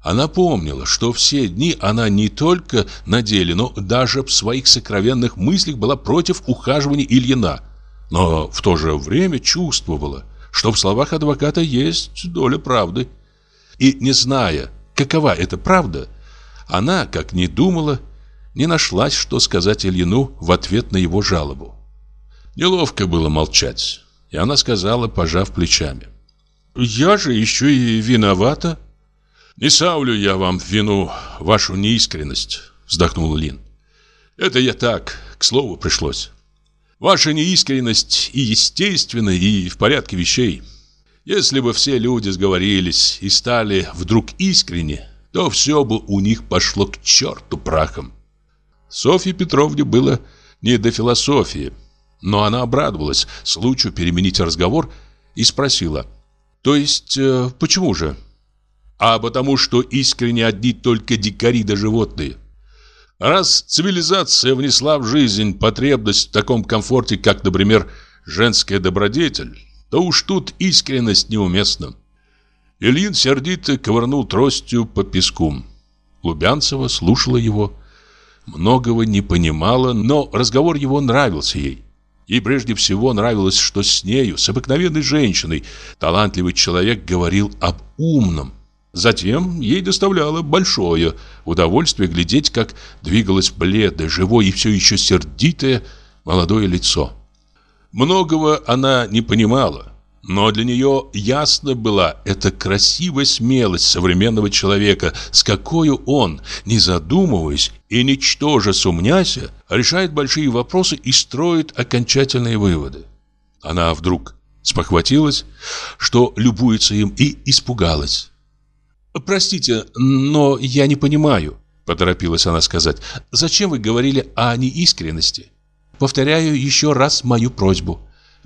Speaker 1: Она помнила, что все дни она не только на деле, но даже в своих сокровенных мыслях была против ухаживания Ильина, но в то же время чувствовала, что в словах адвоката есть доля правды. И не зная, какова эта правда, она, как ни думала, не нашлась, что сказать Ильину в ответ на его жалобу. Неловко было молчать. И она сказала, пожав плечами. «Я же еще и виновата». «Не савлю я вам в вину вашу неискренность», вздохнул Лин. «Это я так, к слову пришлось. Ваша неискренность и естественна, и в порядке вещей. Если бы все люди сговорились и стали вдруг искренни, то все бы у них пошло к черту прахом». Софье Петровне было не до философии – но она обрадовалась случаю переменить разговор и спросила. «То есть, э, почему же?» «А потому что искренне одни только дикари да животные. Раз цивилизация внесла в жизнь потребность в таком комфорте, как, например, женская добродетель, то уж тут искренность неуместна». Ильин сердито ковырнул тростью по песку. Лубянцева слушала его, многого не понимала, но разговор его нравился ей. Ей прежде всего нравилось, что с нею, с обыкновенной женщиной, талантливый человек говорил об умном. Затем ей доставляло большое удовольствие глядеть, как двигалось бледное, живое и все еще сердитое молодое лицо. Многого она не понимала, но для нее ясно была эта красивая смелость современного человека, с какой он, не задумываясь и ничтоже сумняся, решает большие вопросы и строит окончательные выводы. Она вдруг спохватилась, что любуется им, и испугалась. «Простите, но я не понимаю», — поторопилась она сказать, «зачем вы говорили о неискренности? Повторяю еще раз мою просьбу».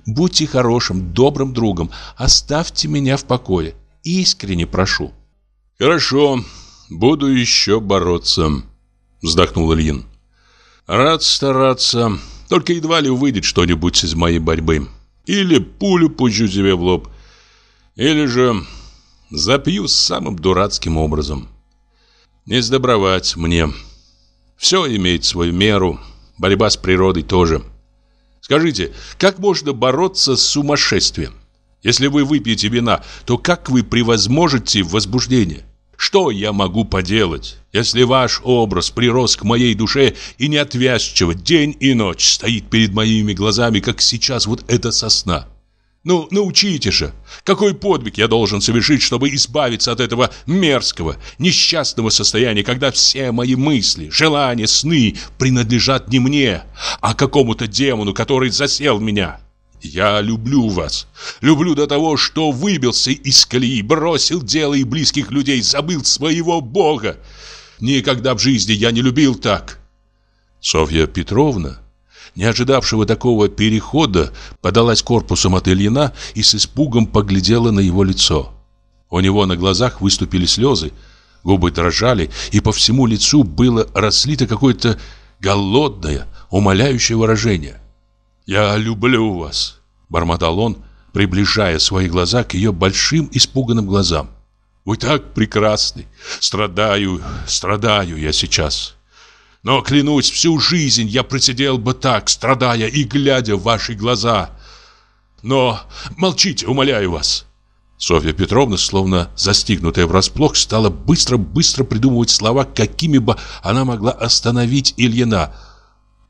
Speaker 1: Будьте хорошим, добрым другом. Оставьте меня в покое. Искренне прошу. Хорошо, буду еще бороться, вздохнул Ильин. Рад стараться, только едва ли выйдет что-нибудь из моей борьбы. Или пулю пущу себе в лоб, или же запью самым дурацким образом. Не сдобровать мне. Все имеет свою меру, борьба с природой тоже. — Скажите, как можно бороться с сумасшествием? Если вы выпьете вина, то как вы превозможете возбуждение? Что я могу поделать, если ваш образ прирос к моей душе и неотвязчиво день и ночь стоит перед моими глазами, как сейчас вот эта сосна? Ну, научите же, какой подвиг я должен совершить, чтобы избавиться от этого мерзкого, несчастного состояния, когда все мои мысли, желания, сны принадлежат не мне, а какому-то демону, который засел меня. Я люблю вас. Люблю до того, что выбился из колеи, бросил дело и близких людей, забыл своего Бога. Никогда в жизни я не любил так. Софья Петровна не ожидавшего такого перехода, подалась корпусом от Ильина и с испугом поглядела на его лицо. У него на глазах выступили слезы, губы дрожали, и по всему лицу было разлито какое-то голодное, умоляющее выражение. «Я люблю вас», — бормотал он, приближая свои глаза к ее большим испуганным глазам. «Вы так прекрасны! Страдаю, страдаю я сейчас!» Но, клянусь, всю жизнь я просидел бы так, страдая и глядя в ваши глаза. Но молчите, умоляю вас. Софья Петровна, словно застигнутая врасплох, стала быстро-быстро придумывать слова, какими бы она могла остановить Ильина.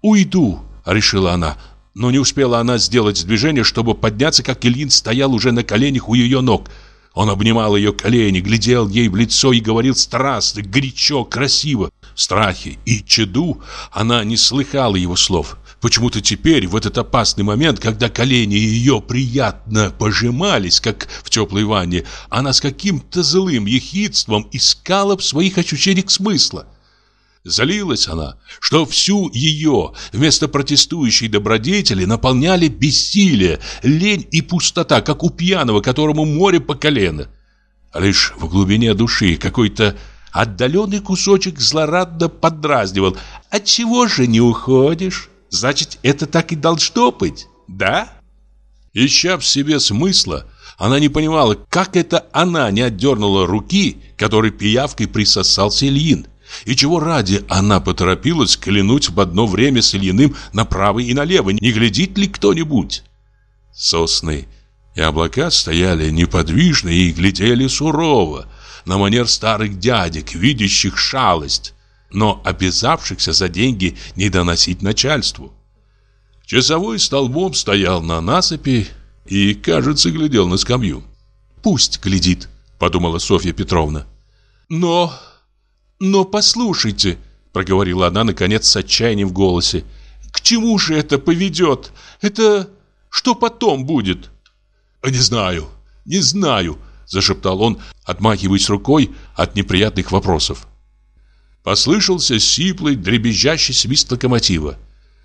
Speaker 1: «Уйду», — решила она, но не успела она сделать движение, чтобы подняться, как Ильин стоял уже на коленях у ее ног. Он обнимал ее колени, глядел ей в лицо и говорил страстно, горячо, красиво страхе и чаду она не слыхала его слов. Почему-то теперь, в этот опасный момент, когда колени ее приятно пожимались, как в теплой ванне, она с каким-то злым ехидством искала в своих ощущениях смысла. Залилась она, что всю ее, вместо протестующей добродетели, наполняли бессилие, лень и пустота, как у пьяного, которому море по колено. Лишь в глубине души какой-то Отдаленный кусочек злорадно подразнивал. «Отчего же не уходишь? Значит, это так и должно быть, да?» Ища в себе смысла, она не понимала, как это она не отдернула руки, которой пиявкой присосался Ильин, и чего ради она поторопилась клянуть в одно время с Ильиным направо и налево, не глядит ли кто-нибудь. Сосны и облака стояли неподвижно и глядели сурово, на манер старых дядек, видящих шалость, но обязавшихся за деньги не доносить начальству. Часовой столбом стоял на насыпи и, кажется, глядел на скамью. «Пусть глядит», — подумала Софья Петровна. «Но... но послушайте», — проговорила она, наконец, с отчаянием в голосе. «К чему же это поведет? Это... что потом будет?» «Не знаю, не знаю», зашептал он, отмахиваясь рукой от неприятных вопросов. Послышался сиплый, дребезжащий свист локомотива.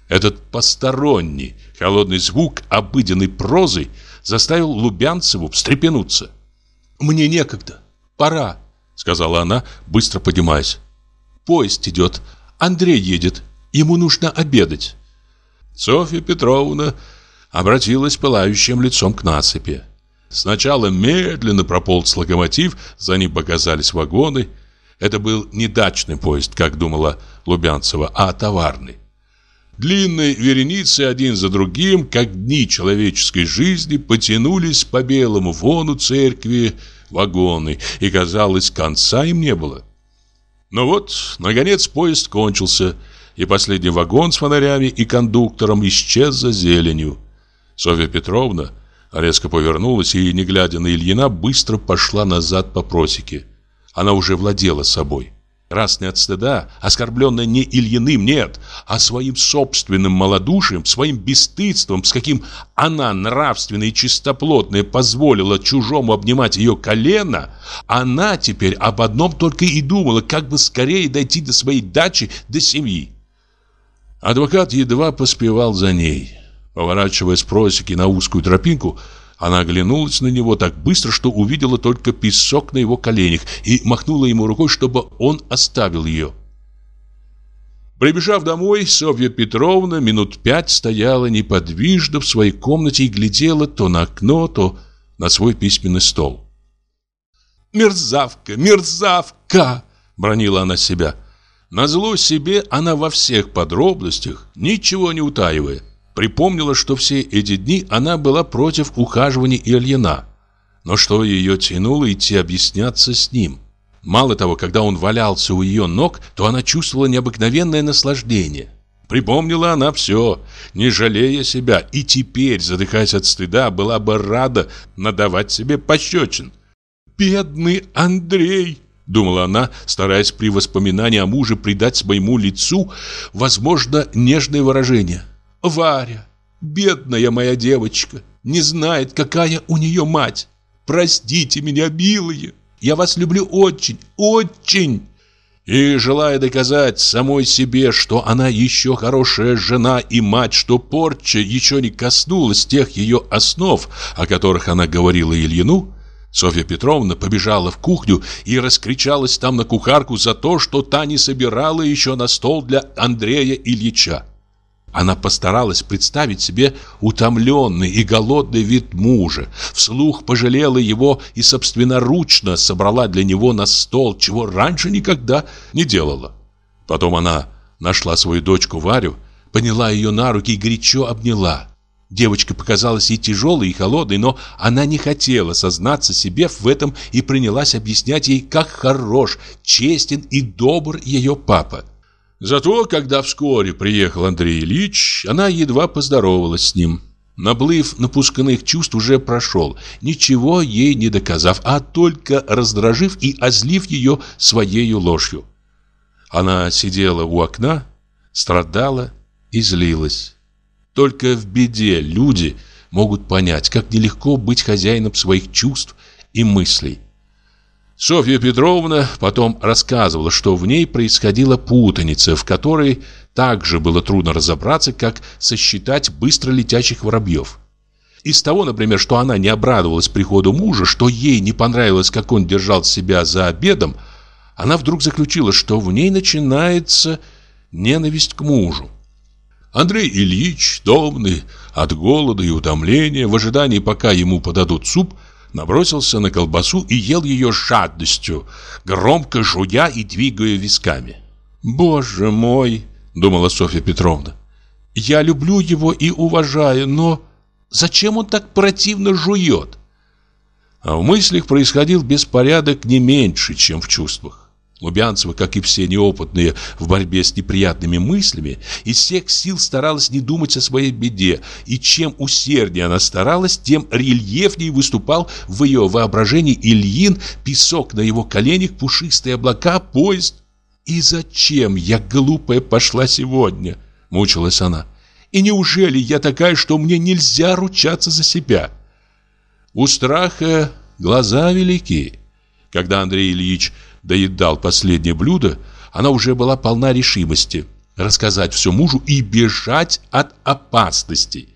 Speaker 1: Этот посторонний, холодный звук обыденной прозы заставил Лубянцеву встрепенуться. «Мне некогда. Пора», — сказала она, быстро поднимаясь. «Поезд идет. Андрей едет. Ему нужно обедать». Софья Петровна обратилась пылающим лицом к насыпи. Сначала медленно прополз локомотив, за ним показались вагоны. Это был не дачный поезд, как думала Лубянцева, а товарный. Длинные вереницы один за другим, как дни человеческой жизни, потянулись по белому вону церкви вагоны, и, казалось, конца им не было. Но вот, наконец, поезд кончился, и последний вагон с фонарями и кондуктором исчез за зеленью. Софья Петровна Резко повернулась и, не глядя на Ильина, быстро пошла назад по просеке. Она уже владела собой. Красная от стыда, оскорбленная не Ильиным, нет, а своим собственным малодушием, своим бесстыдством, с каким она, нравственная и чистоплотная, позволила чужому обнимать ее колено, она теперь об одном только и думала, как бы скорее дойти до своей дачи, до семьи. Адвокат едва поспевал за ней. Поворачивая с просеки на узкую тропинку, она оглянулась на него так быстро, что увидела только песок на его коленях и махнула ему рукой, чтобы он оставил ее. Прибежав домой, Софья Петровна минут пять стояла неподвижно в своей комнате и глядела то на окно, то на свой письменный стол. «Мерзавка! Мерзавка!» — бронила она себя. Назло себе она во всех подробностях, ничего не утаивая. Припомнила, что все эти дни она была против ухаживания Ильина. Но что ее тянуло идти объясняться с ним? Мало того, когда он валялся у ее ног, то она чувствовала необыкновенное наслаждение. Припомнила она все, не жалея себя, и теперь, задыхаясь от стыда, была бы рада надавать себе пощечин. «Бедный Андрей!» — думала она, стараясь при воспоминании о муже придать своему лицу, возможно, нежное выражение. «Варя, бедная моя девочка, не знает, какая у нее мать. Простите меня, милые, я вас люблю очень, очень!» И, желая доказать самой себе, что она еще хорошая жена и мать, что порча еще не коснулась тех ее основ, о которых она говорила Ильину, Софья Петровна побежала в кухню и раскричалась там на кухарку за то, что та не собирала еще на стол для Андрея Ильича. Она постаралась представить себе утомленный и голодный вид мужа, вслух пожалела его и собственноручно собрала для него на стол, чего раньше никогда не делала. Потом она нашла свою дочку Варю, поняла ее на руки и горячо обняла. Девочка показалась ей тяжелой и холодной, но она не хотела сознаться себе в этом и принялась объяснять ей, как хорош, честен и добр ее папа. Зато, когда вскоре приехал Андрей Ильич, она едва поздоровалась с ним. Наплыв напускных чувств уже прошел, ничего ей не доказав, а только раздражив и озлив ее своей ложью. Она сидела у окна, страдала и злилась. Только в беде люди могут понять, как нелегко быть хозяином своих чувств и мыслей. Софья Петровна потом рассказывала, что в ней происходила путаница, в которой также было трудно разобраться, как сосчитать быстро летящих воробьев. Из того, например, что она не обрадовалась приходу мужа, что ей не понравилось, как он держал себя за обедом, она вдруг заключила, что в ней начинается ненависть к мужу. Андрей Ильич, домный, от голода и утомления, в ожидании, пока ему подадут суп, набросился на колбасу и ел ее жадностью, громко жуя и двигая висками. «Боже мой!» — думала Софья Петровна. «Я люблю его и уважаю, но зачем он так противно жует?» А в мыслях происходил беспорядок не меньше, чем в чувствах. Лубянцева, как и все неопытные в борьбе с неприятными мыслями, из всех сил старалась не думать о своей беде, и чем усерднее она старалась, тем рельефнее выступал в ее воображении Ильин, песок на его коленях, пушистые облака, поезд. «И зачем я, глупая, пошла сегодня?» – мучилась она. «И неужели я такая, что мне нельзя ручаться за себя?» У страха глаза велики. Когда Андрей Ильич доедал последнее блюдо, она уже была полна решимости рассказать все мужу и бежать от опасностей.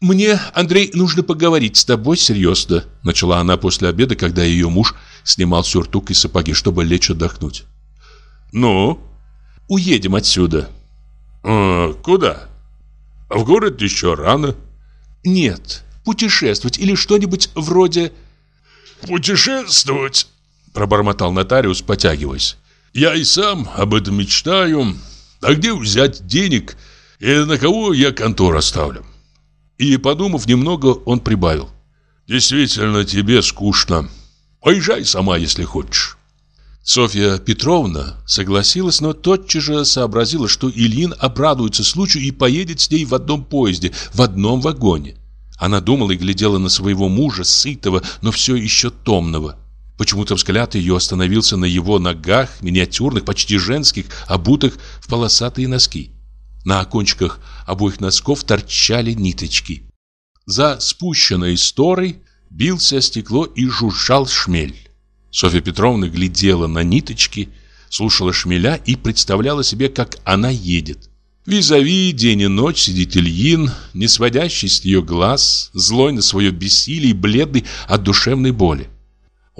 Speaker 1: «Мне, Андрей, нужно поговорить с тобой серьезно», начала она после обеда, когда ее муж снимал сюртук и сапоги, чтобы лечь отдохнуть. «Ну?» «Уедем отсюда». «А, куда? В город еще рано».
Speaker 2: «Нет, путешествовать или что-нибудь вроде...»
Speaker 1: «Путешествовать?» Пробормотал нотариус, потягиваясь. Я и сам об этом мечтаю. А где взять денег и на кого я контору оставлю? И, подумав немного, он прибавил. Действительно, тебе скучно. Поезжай сама, если хочешь. Софья Петровна согласилась, но тотчас же сообразила, что Ильин обрадуется случаю и поедет с ней в одном поезде, в одном вагоне. Она думала и глядела на своего мужа, сытого, но все еще томного. Почему-то взгляд ее остановился на его ногах, миниатюрных, почти женских, обутых в полосатые носки. На кончиках обоих носков торчали ниточки. За спущенной сторой бился стекло и жужжал шмель. Софья Петровна глядела на ниточки, слушала шмеля и представляла себе, как она едет. Визави день и ночь сидит Ильин, не сводящий с нее глаз, злой на свое бессилие и бледный от душевной боли.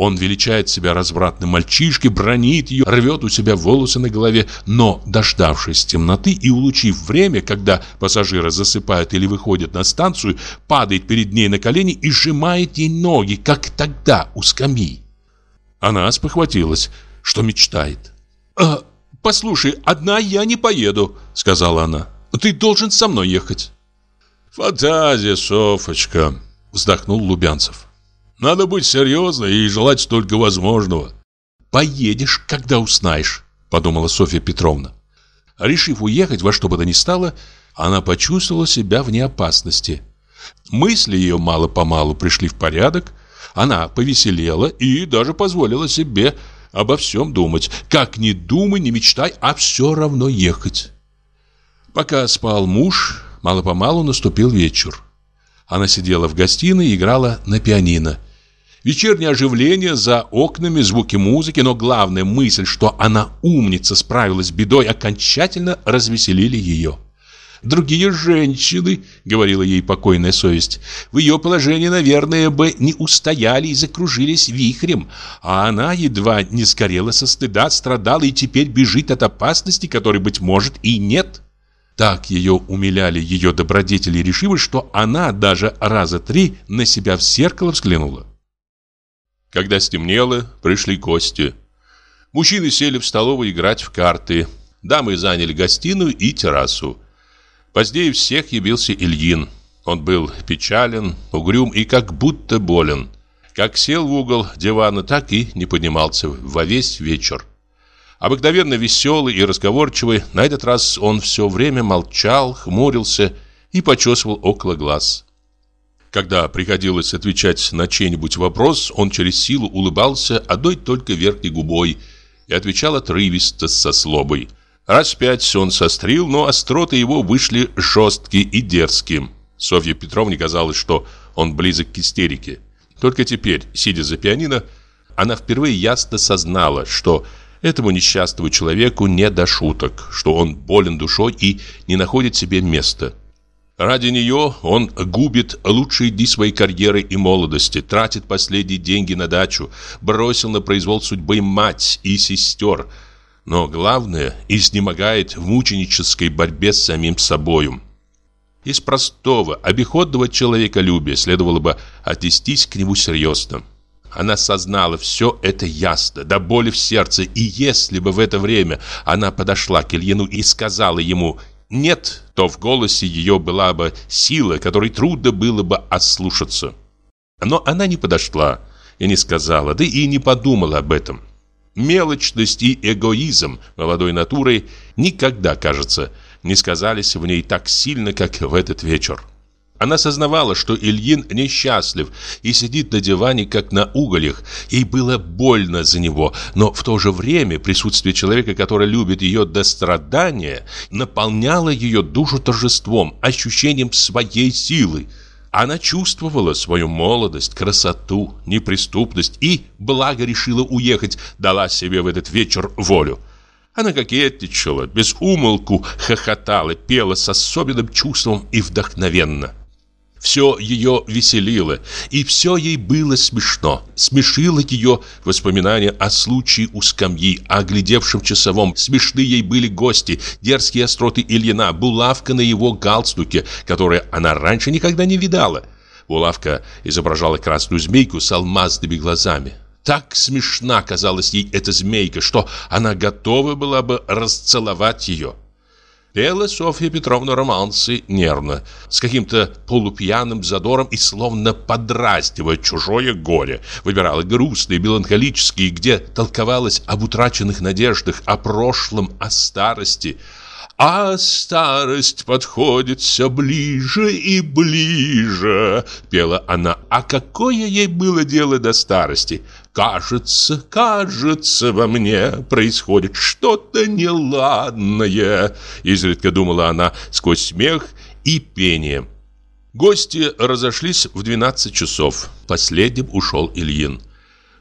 Speaker 1: Он величает себя развратным мальчишкой, бронит ее, рвет у себя волосы на голове, но, дождавшись темноты и улучив время, когда пассажиры засыпают или выходят на станцию, падает перед ней на колени и сжимает ей ноги, как тогда у скамьи. Она спохватилась, что мечтает. «А, «Послушай, одна я не поеду», — сказала она. «Ты должен со мной ехать». «Фантазия, Софочка», — вздохнул Лубянцев. Надо быть серьезной и желать столько возможного.
Speaker 2: Поедешь, когда узнаешь, подумала Софья Петровна.
Speaker 1: Решив уехать во что бы то ни стало, она почувствовала себя вне опасности. Мысли ее мало-помалу пришли в порядок, она повеселела и даже позволила себе обо всем думать. Как ни думай, не мечтай, а все равно ехать. Пока спал муж, мало-помалу наступил вечер. Она сидела в гостиной и играла на пианино. Вечернее оживление, за окнами звуки музыки, но главная мысль, что она умница, справилась с бедой, окончательно развеселили ее. Другие женщины, говорила ей покойная совесть, в ее положении, наверное, бы не устояли и закружились вихрем, а она едва не сгорела со стыда, страдала и теперь бежит от опасности, которой, быть может, и нет. Так ее умиляли ее добродетели и решимость, что она даже раза три на себя в зеркало взглянула. Когда стемнело, пришли гости. Мужчины сели в столовую играть в карты. Дамы заняли гостиную и террасу. Позднее всех явился Ильин. Он был печален, угрюм и как будто болен. Как сел в угол дивана, так и не поднимался во весь вечер. Обыкновенно веселый и разговорчивый, на этот раз он все время молчал, хмурился и почесывал около глаз. Когда приходилось отвечать на чей-нибудь вопрос, он через силу улыбался одной только верхней губой и отвечал отрывисто со слобой – Раз пять он сострил, но остроты его вышли жесткие и дерзкие. Софье Петровне казалось, что он близок к истерике. Только теперь, сидя за пианино, она впервые ясно сознала, что этому несчастному человеку не до шуток, что он болен душой и не находит себе места. Ради нее он губит лучшие дни своей карьеры и молодости, тратит последние деньги на дачу, бросил на произвол судьбы мать и сестер – но главное, изнемогает в мученической борьбе с самим собою. Из простого, обиходного человеколюбия следовало бы отнестись к нему серьезно. Она сознала все это ясно, до боли в сердце, и если бы в это время она подошла к Ильину и сказала ему «нет», то в голосе ее была бы сила, которой трудно было бы ослушаться. Но она не подошла и не сказала, да и не подумала об этом. Мелочность и эгоизм молодой натуры никогда, кажется, не сказались в ней так сильно, как в этот вечер. Она сознавала, что Ильин несчастлив и сидит на диване, как на угольях. Ей было больно за него, но в то же время присутствие человека, который любит ее до страдания, наполняло ее душу торжеством, ощущением своей силы. Она чувствовала свою молодость, красоту, неприступность и, благо решила уехать, дала себе в этот вечер волю. Она кокетничала, без умолку хохотала, пела с особенным чувством и вдохновенно. Все ее веселило, и все ей было смешно. Смешило ее воспоминания о случае у скамьи, о глядевшем часовом. Смешны ей были гости, дерзкие остроты Ильина, булавка на его галстуке, которую она раньше никогда не видала. Булавка изображала красную змейку с алмазными глазами. Так смешна казалась ей эта змейка, что она готова была бы расцеловать ее. Пела Софья Петровна романсы нервно, с каким-то полупьяным задором и словно подраздивая чужое горе. Выбирала грустные, меланхолические, где толковалось об утраченных надеждах, о прошлом, о старости – а старость подходит все ближе и ближе, пела она. А какое ей было дело до старости? Кажется, кажется, во мне происходит что-то неладное, изредка думала она сквозь смех и пение. Гости разошлись в 12 часов. Последним ушел Ильин.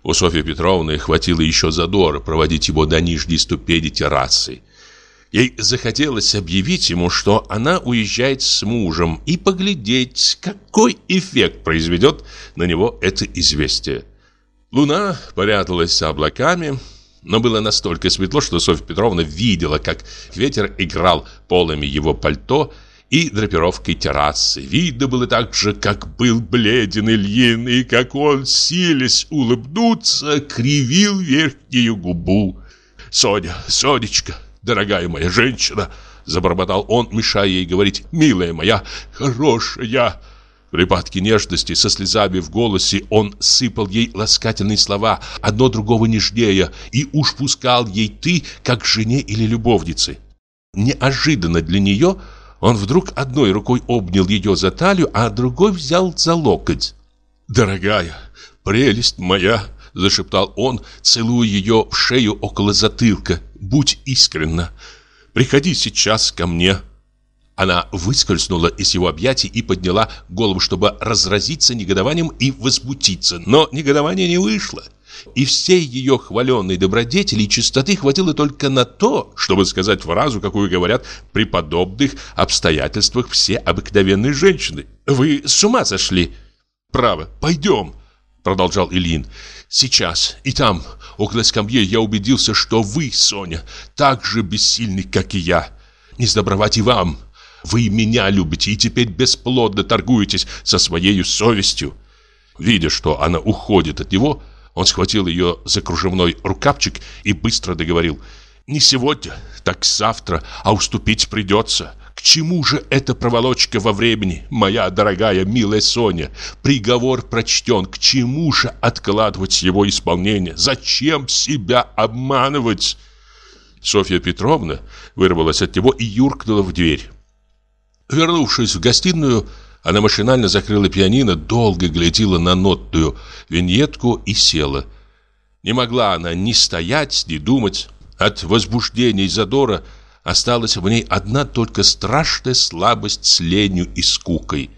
Speaker 1: У Софьи Петровны хватило еще задора проводить его до нижней ступени террасы. Ей захотелось объявить ему, что она уезжает с мужем и поглядеть, какой эффект произведет на него это известие. Луна пряталась облаками, но было настолько светло, что Софья Петровна видела, как ветер играл полами его пальто и драпировкой террасы. Видно было также, как был бледен Ильин, и как он, силясь улыбнуться, кривил верхнюю губу. «Соня, Сонечка!» дорогая моя женщина!» Забормотал он, мешая ей говорить «Милая моя, хорошая!» Припадке нежности, со слезами в голосе, он сыпал ей ласкательные слова, одно другого нежнее, и уж пускал ей «ты», как жене или любовнице. Неожиданно для нее он вдруг одной рукой обнял ее за талию, а другой взял за локоть.
Speaker 2: «Дорогая, прелесть моя!» – зашептал он, целуя ее в шею около затылка. «Будь искренна! Приходи сейчас ко мне!»
Speaker 1: Она выскользнула из его объятий и подняла голову, чтобы разразиться негодованием и возмутиться, но негодование не вышло – и всей ее хваленной добродетели и чистоты хватило только на то, чтобы сказать фразу, какую говорят при подобных обстоятельствах все обыкновенные женщины. «Вы с ума сошли?» «Право, пойдем», — продолжал Ильин. «Сейчас и там, около скамьи, я убедился, что вы, Соня, так же бессильны, как и я. Не сдобровать и вам. Вы меня любите и теперь бесплодно торгуетесь со своей совестью». Видя, что она уходит от него, — он схватил ее за кружевной рукавчик и быстро договорил. «Не сегодня, так завтра, а уступить придется. К чему же эта проволочка во времени, моя дорогая, милая Соня? Приговор прочтен, к чему же откладывать его исполнение? Зачем себя обманывать?» Софья Петровна вырвалась от него и юркнула в дверь. Вернувшись в гостиную, она машинально закрыла пианино, долго глядела на нотную виньетку и села. Не могла она ни стоять, ни думать. От возбуждения и задора осталась в ней одна только страшная слабость с ленью и скукой.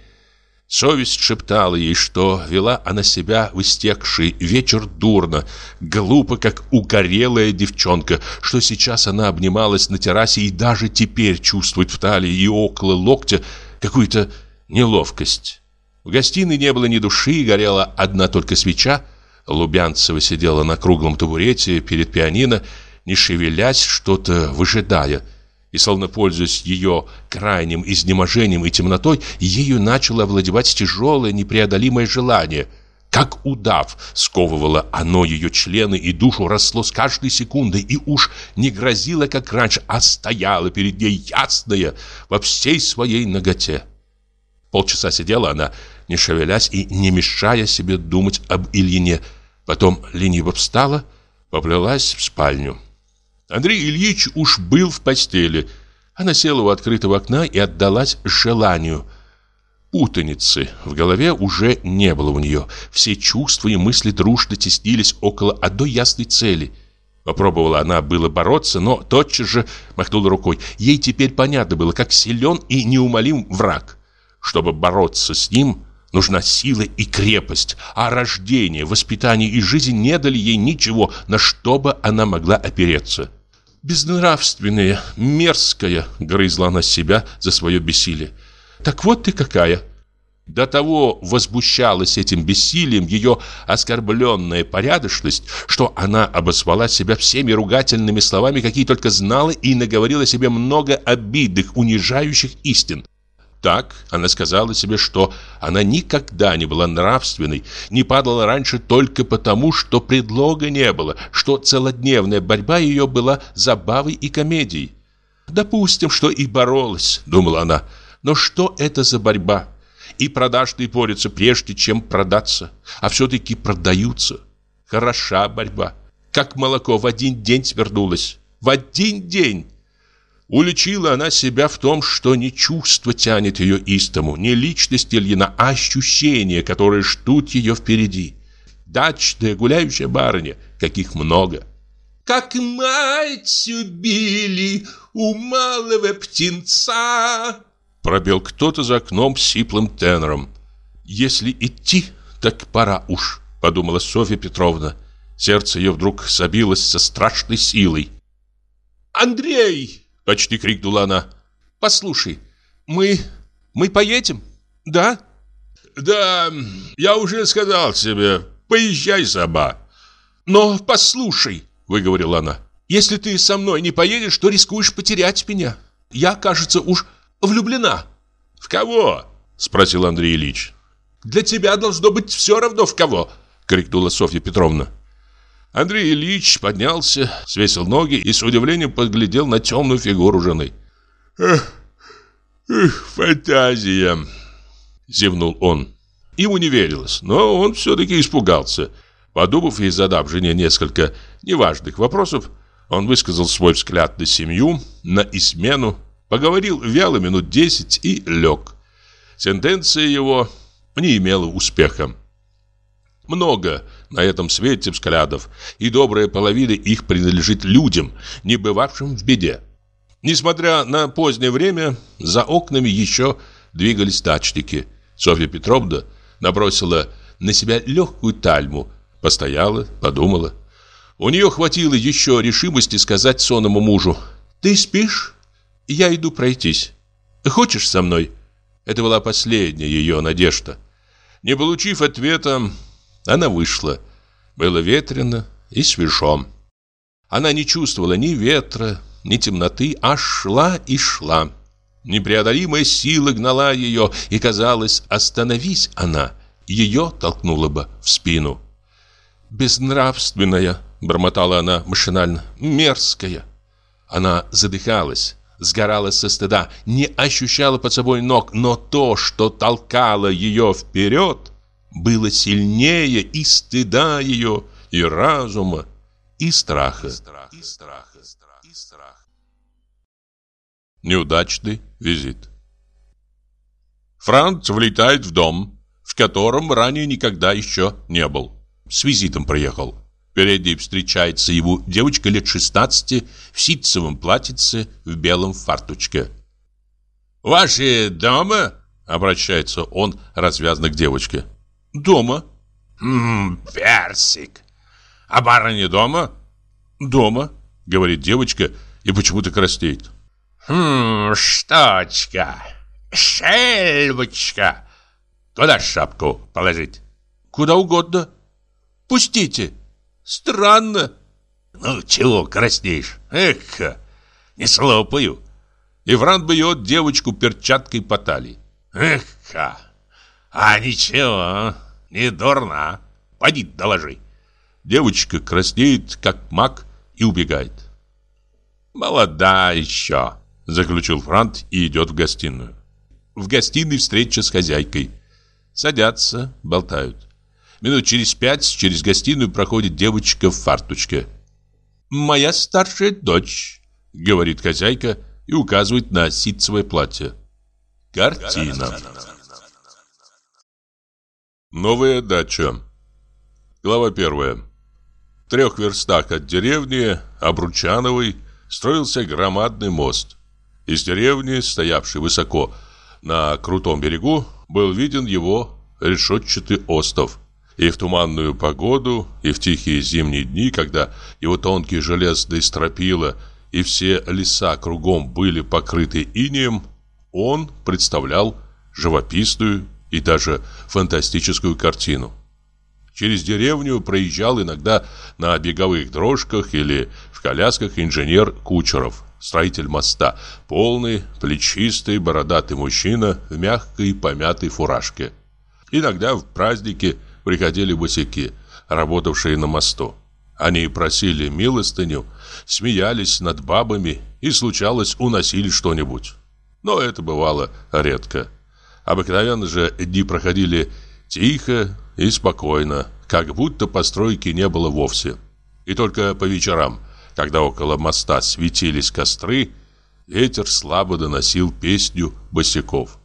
Speaker 1: Совесть шептала ей, что вела она себя в истекший вечер дурно, глупо, как угорелая девчонка, что сейчас она обнималась на террасе и даже теперь чувствует в талии и около локтя какую-то неловкость. В гостиной не было ни души, горела одна только свеча. Лубянцева сидела на круглом табурете перед пианино, не шевелясь, что-то выжидая. И, словно пользуясь ее крайним изнеможением и темнотой, ею начало овладевать тяжелое непреодолимое желание. Как удав, сковывало оно ее члены, и душу росло с каждой секундой, и уж не грозило, как раньше, а стояло перед ней ясное во всей своей ноготе. Полчаса сидела она, не шевелясь и не мешая себе думать об Ильине. Потом лениво встала, поплелась в спальню. Андрей Ильич уж был в постели. Она села у открытого окна и отдалась желанию. Путаницы в голове уже не было у нее. Все чувства и мысли дружно теснились около одной ясной цели. Попробовала она было бороться, но тотчас же махнула рукой. Ей теперь понятно было, как силен и неумолим враг. Чтобы бороться с ним, нужна сила и крепость, а рождение, воспитание и жизнь не дали ей ничего, на что бы она могла опереться. «Безнравственная, мерзкая», — грызла она себя за свое бессилие. «Так вот ты какая!» До того возмущалась этим бессилием ее оскорбленная порядочность, что она обозвала себя всеми ругательными словами, какие только знала, и наговорила себе много обидных, унижающих истин. Так она сказала себе, что она никогда не была нравственной, не падала раньше только потому, что предлога не было, что целодневная борьба ее была забавой и комедией. «Допустим, что и боролась», — думала она, — «но что это за борьба? И продажные борются прежде, чем продаться, а все-таки продаются. Хороша борьба, как молоко в один день свернулось. В один день!» Уличила она себя в том, что не чувство тянет ее истому, не личность Ильина, а ощущения, которые ждут ее впереди. Дачная гуляющая барыня, каких много. Как мать убили у малого птенца, пробил кто-то за окном сиплым тенором. Если идти, так пора уж, подумала Софья Петровна. Сердце ее вдруг забилось со страшной силой. «Андрей!» Почти крикнула она. «Послушай, мы... мы поедем? Да?»
Speaker 2: «Да, я уже сказал себе, поезжай сама».
Speaker 1: «Но послушай», — выговорила она, «если ты со мной не поедешь, то рискуешь потерять меня. Я, кажется, уж влюблена».
Speaker 2: «В кого?» — спросил Андрей Ильич.
Speaker 1: «Для тебя должно быть все равно в кого», — крикнула Софья Петровна.
Speaker 2: Андрей Ильич поднялся, свесил ноги и с удивлением подглядел на темную фигуру жены. «Эх, эх фантазия!» — зевнул он. Ему не верилось, но он все-таки испугался. Подумав и задав жене несколько неважных вопросов,
Speaker 1: Он высказал свой взгляд на семью, на измену, поговорил вяло минут десять и лег. Сентенция его не имела успеха. Много на этом свете взглядов, и добрая половина их принадлежит людям, не бывавшим в беде. Несмотря на позднее время, за окнами еще двигались дачники. Софья Петровна набросила на себя легкую тальму, постояла, подумала. У нее хватило еще решимости сказать сонному мужу «Ты спишь? Я иду пройтись. Хочешь со мной?» Это была последняя ее надежда. Не получив ответа, она вышла. Было ветрено и свежо. Она не чувствовала ни ветра, ни темноты, а шла и шла. Непреодолимая сила гнала ее, и казалось, остановись она, ее толкнула бы в спину. «Безнравственная», — бормотала она машинально, — «мерзкая». Она задыхалась, сгорала со стыда, не ощущала под собой ног, но то, что толкало ее вперед, было сильнее и стыда ее, и разума, и страха. И страха. Неудачный визит. Франц влетает в дом, в котором ранее никогда еще не был. С визитом приехал. Впереди встречается его девочка лет 16 в ситцевом платьице в белом фартучке. «Ваши дома?» — обращается он развязно к девочке. «Дома». «Ммм, персик. А барыня дома?» «Дома», — говорит девочка и почему-то краснеет. «Хм, штучка, шельбочка. Куда шапку положить?» «Куда угодно. Пустите. Странно». «Ну, чего краснеешь? Эх, не слопаю». И Франт бьет девочку перчаткой по талии. «Эх, а ничего, не дурна. Пойди доложи». Девочка краснеет, как мак, и убегает. «Молода еще», Заключил Франт и идет в гостиную. В гостиной встреча с хозяйкой. Садятся, болтают. Минут через пять через гостиную проходит девочка в фартучке. «Моя старшая дочь», — говорит хозяйка и указывает на ситцевое платье. Картина. Новая дача. Глава первая. В трех верстах от деревни Обручановой строился громадный мост. Из деревни, стоявшей высоко на крутом берегу, был виден его решетчатый остов. И в туманную погоду, и в тихие зимние дни, когда его тонкие железные стропила и все леса кругом были покрыты инеем, он представлял живописную и даже фантастическую картину. Через деревню проезжал иногда на беговых дрожках или в колясках инженер Кучеров – строитель моста, полный, плечистый, бородатый мужчина в мягкой помятой фуражке. Иногда в праздники приходили босяки, работавшие на мосту. Они просили милостыню, смеялись над бабами и, случалось, уносили что-нибудь. Но это бывало редко. Обыкновенно же дни проходили тихо и спокойно, как будто постройки не было вовсе. И только по вечерам – когда около моста светились костры, ветер слабо доносил песню босиков.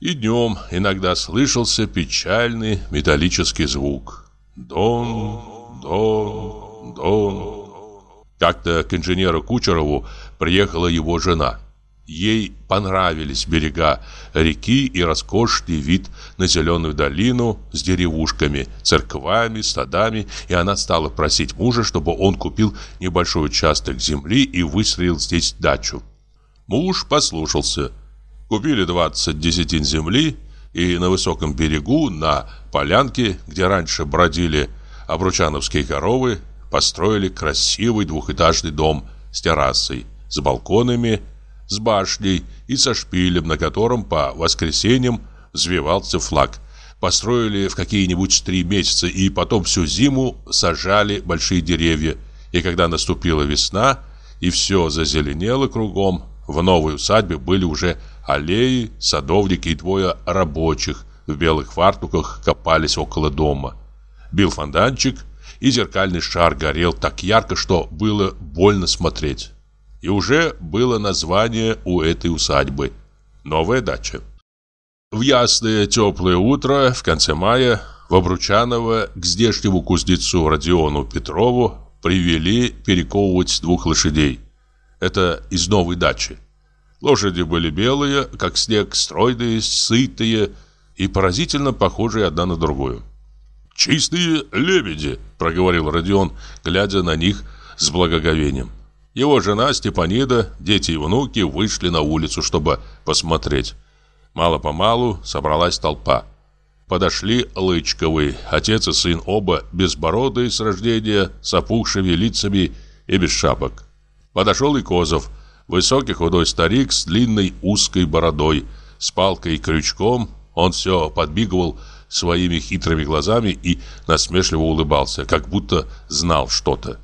Speaker 1: И днем иногда слышался печальный металлический звук. Дон, дон, дон. Как-то к инженеру Кучерову приехала его жена. Ей понравились берега реки и роскошный вид на зеленую долину с деревушками, церквами, стадами, и она стала просить мужа, чтобы он купил небольшой участок земли и выстроил здесь дачу. Муж послушался. Купили 20 десятин земли, и на высоком берегу, на полянке, где раньше бродили обручановские коровы, построили красивый двухэтажный дом с террасой, с балконами с башней и со шпилем, на котором по воскресеньям взвивался флаг. Построили в какие-нибудь три месяца и потом всю зиму сажали большие деревья. И когда наступила весна и все зазеленело кругом, в новой усадьбе были уже аллеи, садовники и двое рабочих в белых фартуках копались около дома. Бил фонданчик, и зеркальный шар горел так ярко, что было больно смотреть. И уже было название у этой усадьбы «Новая дача». В ясное теплое утро в конце мая в Обручаново к здешнему кузнецу Родиону Петрову привели перековывать двух лошадей. Это из новой дачи. Лошади были белые, как снег, стройные, сытые и поразительно похожие одна на другую. «Чистые лебеди», — проговорил Родион, глядя на них с благоговением. Его жена Степанида, дети и внуки вышли на улицу, чтобы посмотреть. Мало-помалу собралась толпа. Подошли Лычковы, отец и сын оба безбородые с рождения, с опухшими лицами и без шапок. Подошел и Козов, высокий худой старик с длинной узкой бородой, с палкой и крючком. Он все подбегивал своими хитрыми глазами и насмешливо улыбался, как будто знал что-то.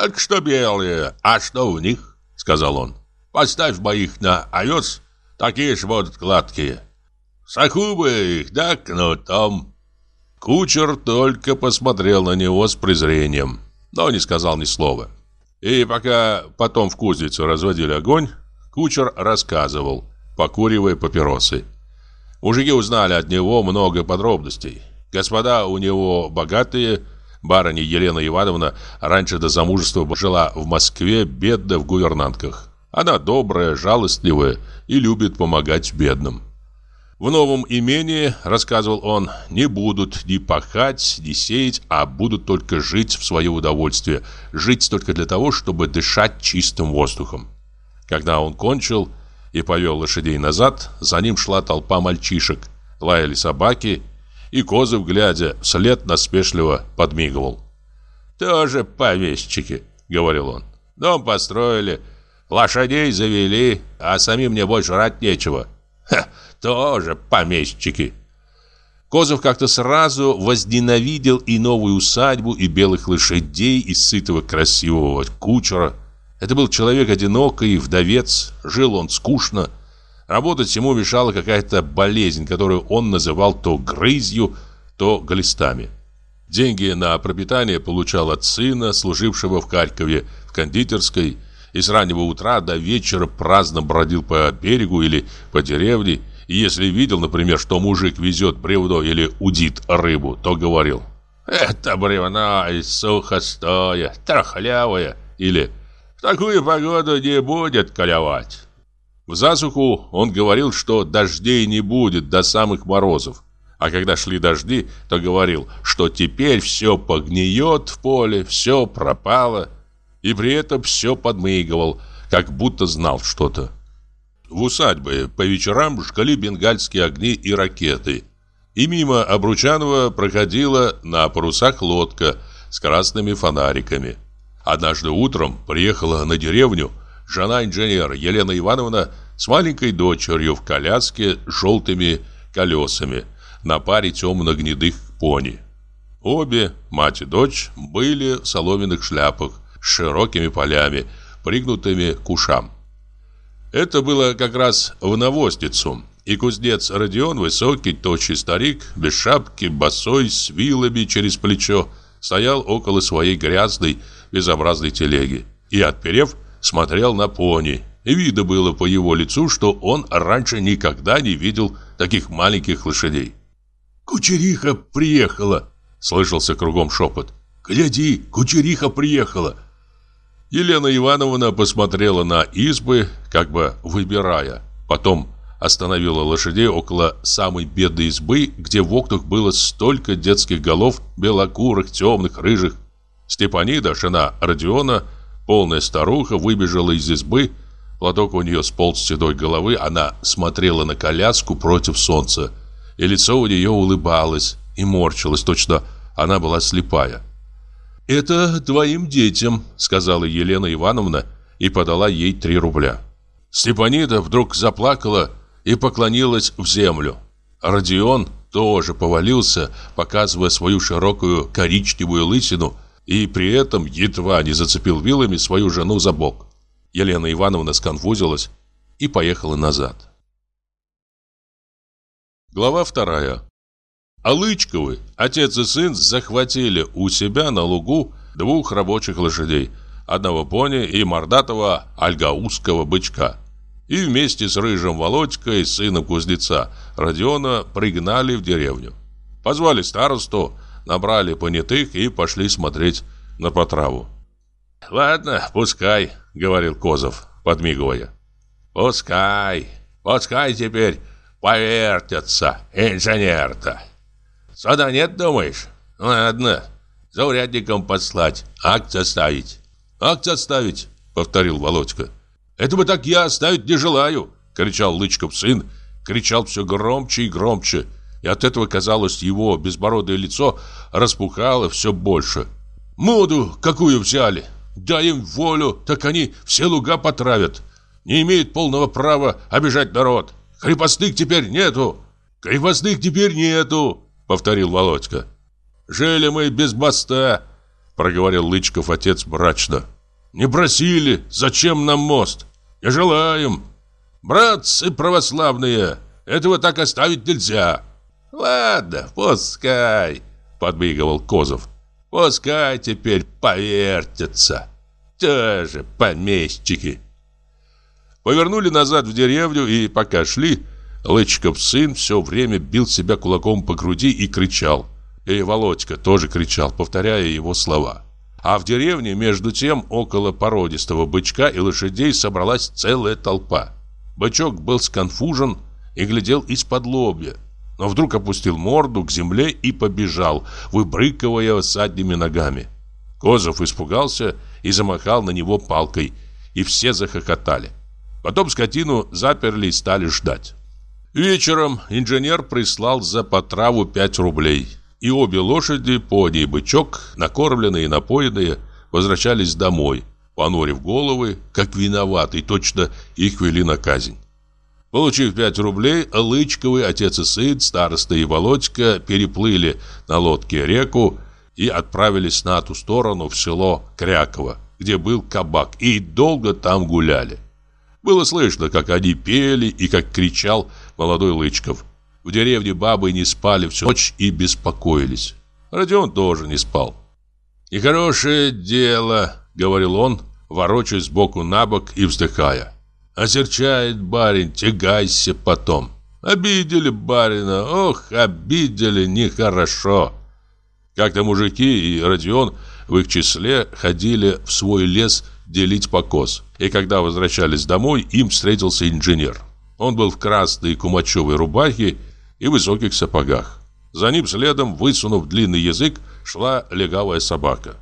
Speaker 3: «Так что белые, а что в них?» — сказал он. «Поставь моих на овес, такие же будут гладкие. Саху бы их, да кнутом.
Speaker 1: Кучер только посмотрел на него с презрением, но не сказал ни слова. И пока потом в кузницу разводили огонь, кучер рассказывал, покуривая папиросы. Мужики узнали от него много подробностей. Господа у него богатые, барыня Елена Ивановна раньше до замужества жила в Москве, бедно в гувернантках. Она добрая, жалостливая и любит помогать бедным. В новом имении, рассказывал он, не будут ни пахать, ни сеять, а будут только жить в свое удовольствие, жить только для того, чтобы дышать чистым воздухом. Когда он кончил и повел лошадей назад, за ним шла толпа мальчишек, лаяли собаки, и Козов, глядя вслед, насмешливо подмигивал. «Тоже помещики», — говорил он. «Дом построили, лошадей завели, а самим мне больше рать нечего. Ха, тоже помещики. Козов как-то сразу возненавидел и новую усадьбу, и белых лошадей, и сытого красивого кучера. Это был человек одинокий, вдовец, жил он скучно. Работать ему мешала какая-то болезнь, которую он называл то грызью, то глистами. Деньги на пропитание получал от сына, служившего в Харькове в кондитерской, и с раннего утра до вечера праздно бродил по берегу или по деревне, и если видел, например, что мужик везет бревно или удит рыбу, то говорил «Это бревно и сухостое, трахлявое» или «В такую погоду не будет колевать». В засуху он говорил, что дождей не будет до самых морозов. А когда шли дожди, то говорил, что теперь все погниет в поле, все пропало. И при этом все подмигивал, как будто знал что-то. В усадьбе по вечерам жгли бенгальские огни и ракеты. И мимо Обручанова проходила на парусах лодка с красными фонариками. Однажды утром приехала на деревню жена инженера Елена Ивановна с маленькой дочерью в коляске с желтыми колесами на паре темно-гнедых пони. Обе, мать и дочь, были в соломенных шляпах с широкими полями, пригнутыми к ушам. Это было как раз в навозницу, и кузнец Родион, высокий, тощий старик, без шапки, босой, с вилами через плечо, стоял около своей грязной, безобразной телеги и, отперев, смотрел на пони. И видно было по его лицу, что он раньше никогда не видел таких маленьких лошадей.
Speaker 3: «Кучериха приехала!» — слышался кругом шепот. «Гляди, кучериха приехала!»
Speaker 1: Елена Ивановна посмотрела на избы, как бы выбирая. Потом остановила лошадей около самой бедной избы, где в окнах было столько детских голов, белокурых, темных, рыжих. Степанида, жена Родиона, полная старуха, выбежала из избы. Платок у нее сполз с седой головы, она смотрела на коляску против солнца. И лицо у нее улыбалось и морщилось, точно она была слепая. «Это твоим детям», — сказала Елена Ивановна и подала ей три рубля. Степанида вдруг заплакала и поклонилась в землю. Родион тоже повалился, показывая свою широкую коричневую лысину, и при этом едва не зацепил вилами свою жену за бок. Елена Ивановна сконфузилась и поехала назад. Глава вторая. А Лычковы, отец и сын, захватили у себя на лугу двух рабочих лошадей, одного пони и мордатого альгаузского бычка. И вместе с рыжим Володькой, сыном кузнеца Родиона, пригнали в деревню. Позвали старосту, набрали понятых и пошли смотреть на потраву. «Ладно, пускай», — говорил Козов, подмигивая. «Пускай, пускай теперь повертятся инженер-то. Суда нет, думаешь? Ладно, за урядником послать, акт составить». «Акт составить», — повторил Володька. «Этого так я оставить не желаю», — кричал Лычков сын, кричал все громче и громче, и от этого, казалось, его безбородое лицо распухало все больше. «Моду какую взяли? Дай им волю, так они все луга потравят. Не имеют полного права обижать народ. Крепостных теперь нету. Крепостных теперь нету, повторил Володька. Жили мы без моста, проговорил Лычков отец мрачно. Не просили, зачем нам мост? Не желаем. Братцы православные, этого так оставить нельзя. Ладно, пускай, подмигивал Козов. Пускай теперь повертятся. Тоже помещики. Повернули назад в деревню и пока шли, Лычков сын все время бил себя кулаком по груди и кричал. И Володька тоже кричал, повторяя его слова. А в деревне, между тем, около породистого бычка и лошадей собралась целая толпа. Бычок был сконфужен и глядел из-под лобья, но вдруг опустил морду к земле и побежал, выбрыковая задними ногами. Козов испугался и замахал на него палкой, и все захохотали. Потом скотину заперли и стали ждать. Вечером инженер прислал за потраву 5 рублей. И обе лошади, пони и бычок, накормленные и напоенные, возвращались домой, понурив головы, как виноваты, точно их вели на казнь. Получив 5 рублей, Лычковый, отец и сын, староста и Володька переплыли на лодке реку и отправились на ту сторону в село Кряково, где был кабак, и долго там гуляли. Было слышно, как они пели и как кричал молодой Лычков. В деревне бабы не спали всю ночь и беспокоились. Родион тоже не спал. «Нехорошее дело», — говорил он, ворочаясь сбоку на бок и вздыхая. «Осерчает барин, тягайся потом. Обидели барина, ох, обидели нехорошо». Как-то мужики и Родион в их числе ходили в свой лес делить покос. И когда возвращались домой, им встретился инженер. Он был в красной кумачевой рубахе и высоких сапогах. За ним следом, высунув длинный язык, шла легавая собака.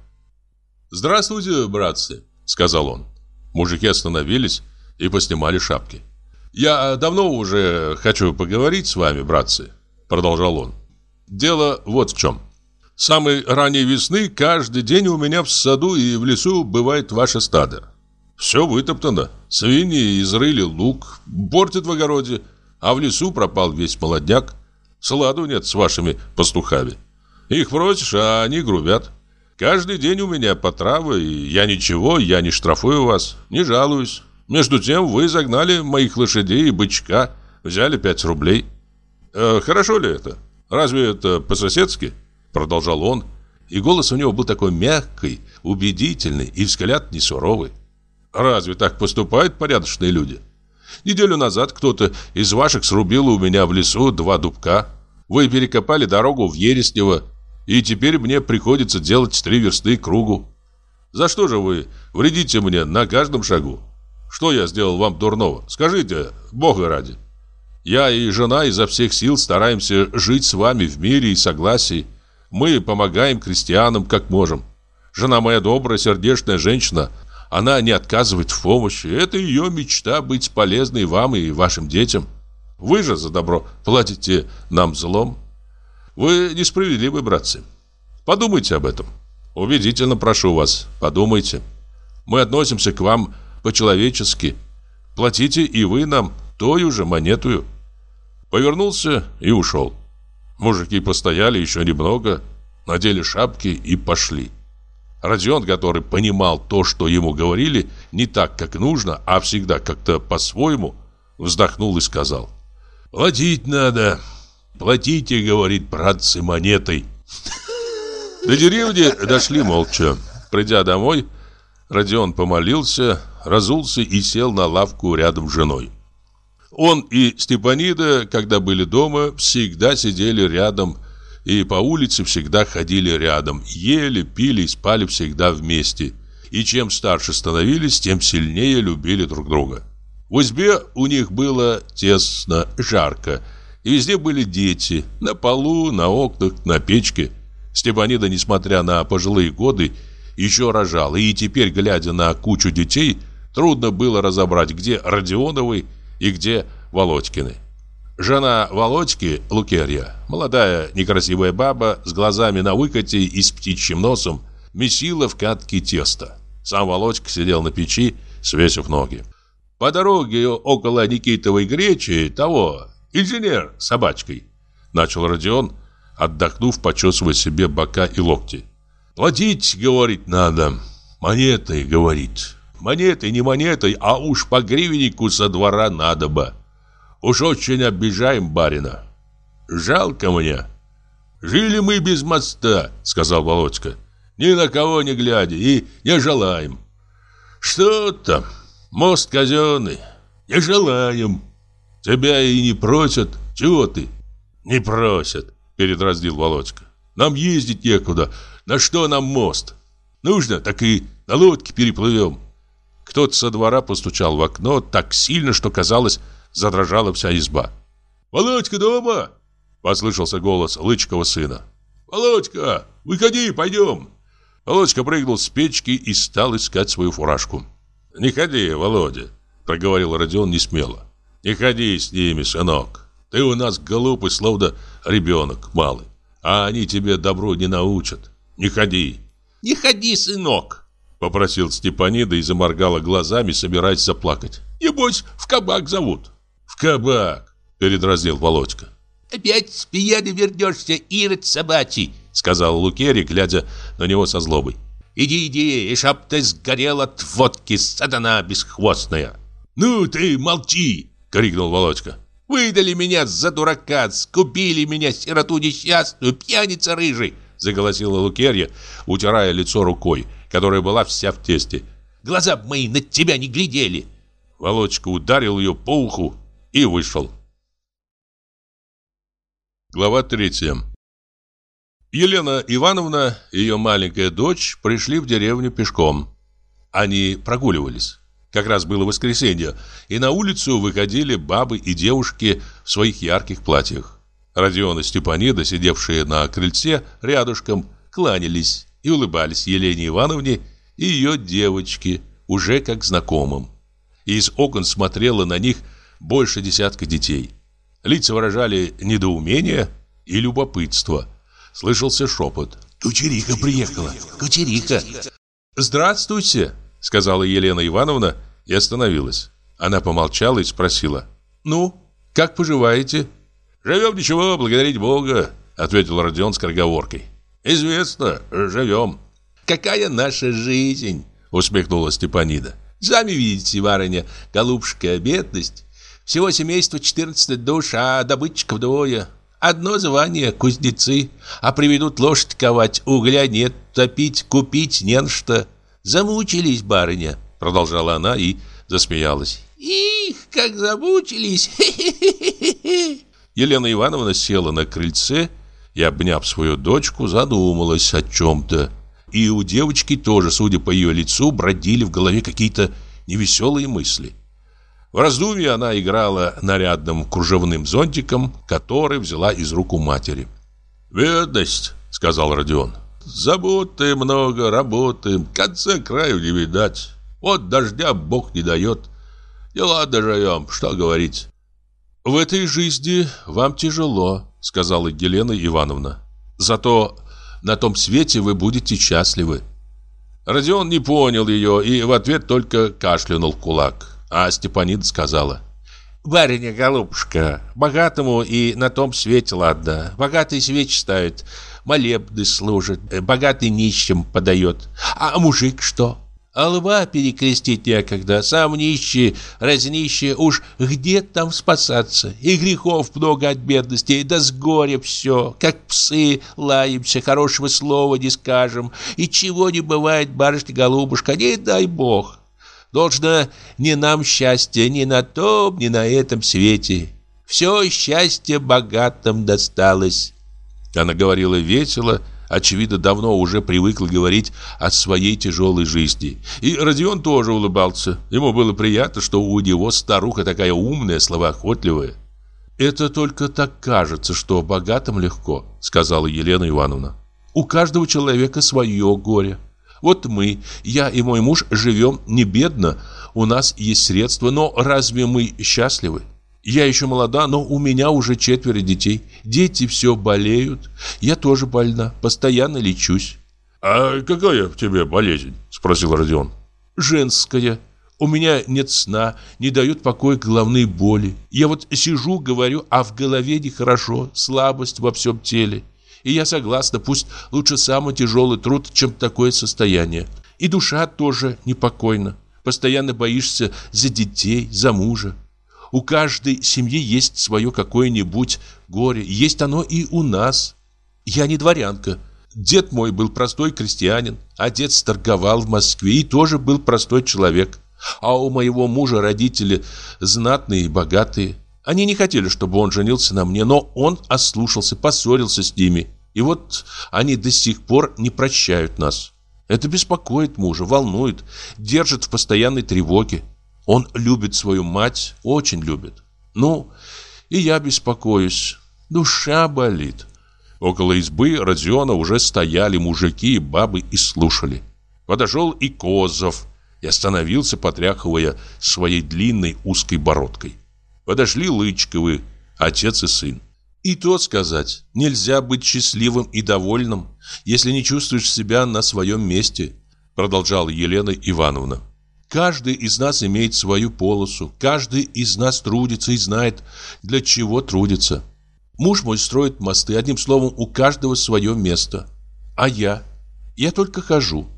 Speaker 1: «Здравствуйте, братцы», — сказал он. Мужики остановились и поснимали шапки. «Я давно уже хочу поговорить с вами, братцы», — продолжал он. «Дело вот в чем. С самой ранней весны каждый день у меня в саду и в лесу бывает ваше стадо. Все вытоптано. Свиньи изрыли лук, портят в огороде, а в лесу пропал весь молодняк. Сладу нет с вашими пастухами. Их просишь, а они грубят. Каждый день у меня потравы, и я ничего, я не штрафую вас, не жалуюсь. Между тем вы загнали моих лошадей и бычка, взяли 5 рублей. Э, хорошо ли это? Разве это по-соседски?» Продолжал он, и голос у него был такой мягкий, убедительный и взгляд не суровый. Разве так поступают порядочные люди? Неделю назад кто-то из ваших срубил у меня в лесу два дубка. Вы перекопали дорогу в Ереснево, и теперь мне приходится делать три версты кругу. За что же вы вредите мне на каждом шагу? Что я сделал вам дурного? Скажите, Бога ради. Я и жена изо всех сил стараемся жить с вами в мире и согласии. Мы помогаем крестьянам как можем. Жена моя добрая, сердечная женщина, она не отказывает в помощи. Это ее мечта быть полезной вам и вашим детям. Вы же за добро платите нам злом. Вы несправедливы, братцы. Подумайте об этом. Убедительно прошу вас, подумайте. Мы относимся к вам по-человечески. Платите и вы нам той же монетую. Повернулся и ушел. Мужики постояли еще немного, надели шапки и пошли. Родион, который понимал то, что ему говорили, не так, как нужно, а всегда как-то по-своему, вздохнул и сказал. «Платить надо. Платите, говорит, братцы, монетой. До деревни дошли молча. Придя домой, Родион помолился, разулся и сел на лавку рядом с женой. Он и Степанида, когда были дома, всегда сидели рядом и по улице всегда ходили рядом, ели, пили и спали всегда вместе. И чем старше становились, тем сильнее любили друг друга. В избе у них было тесно, жарко, и везде были дети, на полу, на окнах, на печке. Степанида, несмотря на пожилые годы, еще рожала, и теперь, глядя на кучу детей, трудно было разобрать, где Родионовы и где Володькины. Жена Володьки, Лукерья, молодая некрасивая баба с глазами на выкате и с птичьим носом, месила в катке тесто. Сам Володька сидел на печи, свесив ноги. По дороге около Никитовой гречи того, инженер с собачкой, начал Родион, отдохнув, почесывая себе бока и локти. Платить, говорит, надо. Монетой, говорит. Монетой, не монетой, а уж по гривеннику со двора надо бы. Уж очень обижаем барина. Жалко мне. Жили мы без моста, сказал Володька. Ни на кого не глядя и не желаем. Что там? Мост казенный. Не желаем. Тебя и не просят. Чего ты? Не просят, передразнил Володька. Нам ездить некуда. На что нам мост? Нужно, так и на лодке переплывем. Кто-то со двора постучал в окно так сильно, что казалось, задрожала вся изба. «Володька дома?» – послышался голос Лычкова сына. «Володька, выходи, пойдем!» Володька прыгнул с печки и стал искать свою фуражку. «Не ходи, Володя», – проговорил Родион несмело. «Не ходи с ними, сынок. Ты у нас глупый, словно ребенок малый. А они тебе добро не научат. Не ходи».
Speaker 3: «Не ходи, сынок», –
Speaker 1: попросил Степанида и заморгала глазами, собираясь заплакать.
Speaker 3: «Небось, в кабак зовут».
Speaker 1: «В кабак», – передразнил Володька.
Speaker 3: «Опять с пьяны вернешься, Ирод собачий», – сказал Лукерий, глядя на него со злобой. Иди, иди, и чтоб ты сгорел от водки, сатана бесхвостная.
Speaker 1: Ну ты молчи, крикнул Володька.
Speaker 3: Выдали меня за дурака, скупили меня, сироту несчастную, пьяница рыжий, заголосила Лукерья, утирая лицо рукой, которая была вся в тесте. Глаза мои на тебя не глядели.
Speaker 1: Володька ударил ее по уху и вышел. Глава третья. Елена Ивановна и ее маленькая дочь пришли в деревню пешком. Они прогуливались. Как раз было воскресенье, и на улицу выходили бабы и девушки в своих ярких платьях. Родион и Степанида, сидевшие на крыльце рядышком, кланялись и улыбались Елене Ивановне и ее девочке, уже как знакомым. И из окон смотрело на них больше десятка детей. Лица выражали недоумение и любопытство – Слышался шепот.
Speaker 3: «Кучерика приехала! Кучерика!»
Speaker 1: «Здравствуйте!» Сказала Елена Ивановна и остановилась. Она помолчала и спросила. «Ну, как поживаете?» «Живем ничего, благодарить Бога», ответил Родион с корговоркой. «Известно, живем».
Speaker 3: «Какая наша жизнь!» усмехнулась Степанида. «Сами видите, барыня, голубушка, бедность. Всего семейство 14 душ, а добытчиков двое. Одно звание – кузнецы, а приведут лошадь ковать, угля нет, топить, купить не на что. Замучились, барыня, продолжала она и засмеялась. Их, как замучились!
Speaker 1: Елена Ивановна села на крыльце и, обняв свою дочку, задумалась о чем-то. И у девочки тоже, судя по ее лицу, бродили в голове какие-то невеселые мысли. В раздумье она играла нарядным кружевным зонтиком, который взяла из рук у матери. «Бедность», — сказал Родион. «Заботы много, работы, конца краю не видать. Вот дождя Бог не дает. Дела доживем, что говорить». «В этой жизни вам тяжело», — сказала Елена Ивановна. «Зато на том свете вы будете счастливы». Родион не понял ее и в ответ только кашлянул кулак. А Степанид сказала.
Speaker 3: «Барыня, голубушка, богатому и на том свете ладно. Богатый свеч ставит, молебны служит, богатый нищим подает. А мужик что? А лба перекрестить некогда, сам нищий, разнищий, уж где там спасаться? И грехов много от бедности, да с горя все, как псы лаемся, хорошего слова не скажем, и чего не бывает, барышня-голубушка, не дай бог. Должно не нам счастье, ни на том, ни на этом свете. Все счастье богатым досталось.
Speaker 1: Она говорила весело, очевидно, давно уже привыкла говорить о своей тяжелой жизни. И Родион тоже улыбался. Ему было приятно, что у него старуха такая умная, словоохотливая. «Это только так кажется, что богатым легко», — сказала Елена Ивановна. «У каждого человека свое горе. Вот мы, я и мой муж, живем не бедно, у нас есть средства, но разве мы счастливы? Я еще молода, но у меня уже четверо детей. Дети все болеют. Я тоже больна, постоянно лечусь.
Speaker 2: «А какая в тебе болезнь?» – спросил Родион.
Speaker 1: «Женская. У меня нет сна, не дают покоя головные боли. Я вот сижу, говорю, а в голове нехорошо, слабость во всем теле. И я согласна, пусть лучше самый тяжелый труд, чем такое состояние. И душа тоже непокойна. Постоянно боишься за детей, за мужа. У каждой семьи есть свое какое-нибудь горе. Есть оно и у нас. Я не дворянка. Дед мой был простой крестьянин. Отец торговал в Москве и тоже был простой человек. А у моего мужа родители знатные и богатые. Они не хотели, чтобы он женился на мне, но он ослушался, поссорился с ними. И вот они до сих пор не прощают нас. Это беспокоит мужа, волнует, держит в постоянной тревоге. Он любит свою мать, очень любит. Ну, и я беспокоюсь. Душа болит. Около избы Родиона уже стояли мужики и бабы и слушали. Подошел и Козов и остановился, потряхивая своей длинной узкой бородкой. Подошли Лычковы, отец и сын. И то сказать, нельзя быть счастливым и довольным, если не чувствуешь себя на своем месте, продолжала Елена Ивановна. Каждый из нас имеет свою полосу, каждый из нас трудится и знает, для чего трудится. Муж мой строит мосты, одним словом, у каждого свое место. А я? Я только хожу.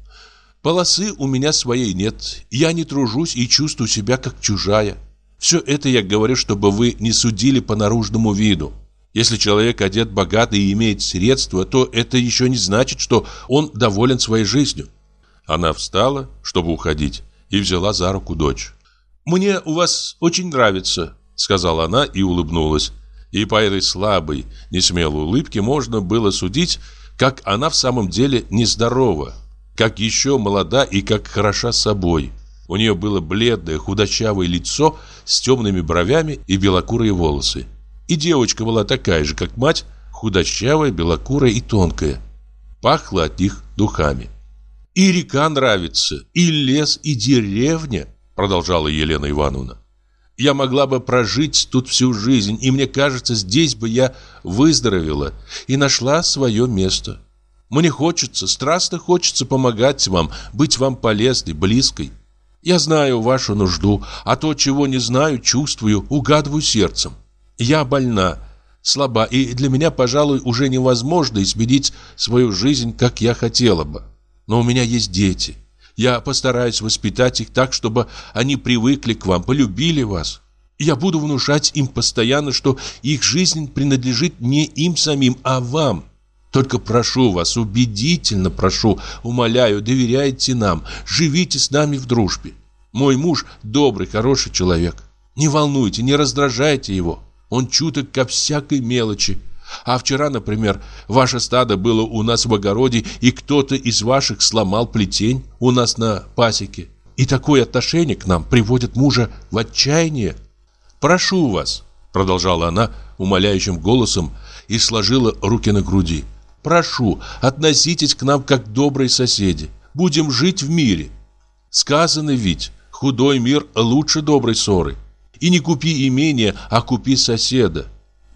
Speaker 1: Полосы у меня своей нет, я не тружусь и чувствую себя как чужая. Все это я говорю, чтобы вы не судили по наружному виду. Если человек одет богато и имеет средства, то это еще не значит, что он доволен своей жизнью. Она встала, чтобы уходить и взяла за руку дочь. «Мне у вас очень нравится», — сказала она и улыбнулась. И по этой слабой, несмелой улыбке можно было судить, как она в самом деле нездорова, как еще молода и как хороша собой. У нее было бледное, худощавое лицо с темными бровями и белокурые волосы. И девочка была такая же, как мать, худощавая, белокурая и тонкая. Пахло от них духами. И река нравится, и лес, и деревня, продолжала Елена Ивановна. Я могла бы прожить тут всю жизнь, и мне кажется, здесь бы я выздоровела и нашла свое место. Мне хочется, страстно хочется помогать вам, быть вам полезной, близкой. Я знаю вашу нужду, а то, чего не знаю, чувствую, угадываю сердцем. Я больна, слаба, и для меня, пожалуй, уже невозможно изменить свою жизнь, как я хотела бы. Но у меня есть дети. Я постараюсь воспитать их так, чтобы они привыкли к вам, полюбили вас. Я буду внушать им постоянно, что их жизнь принадлежит не им самим, а вам. Только прошу вас, убедительно прошу, умоляю, доверяйте нам, живите с нами в дружбе. Мой муж добрый, хороший человек. Не волнуйте, не раздражайте его. Он чуток ко всякой мелочи. А вчера, например, ваше стадо было у нас в огороде, и кто-то из ваших сломал плетень у нас на пасеке. И такое отношение к нам приводит мужа в отчаяние. Прошу вас, продолжала она умоляющим голосом и сложила руки на груди. Прошу, относитесь к нам как добрые соседи. Будем жить в мире. Сказано ведь, худой мир лучше доброй ссоры. И не купи имение, а купи соседа.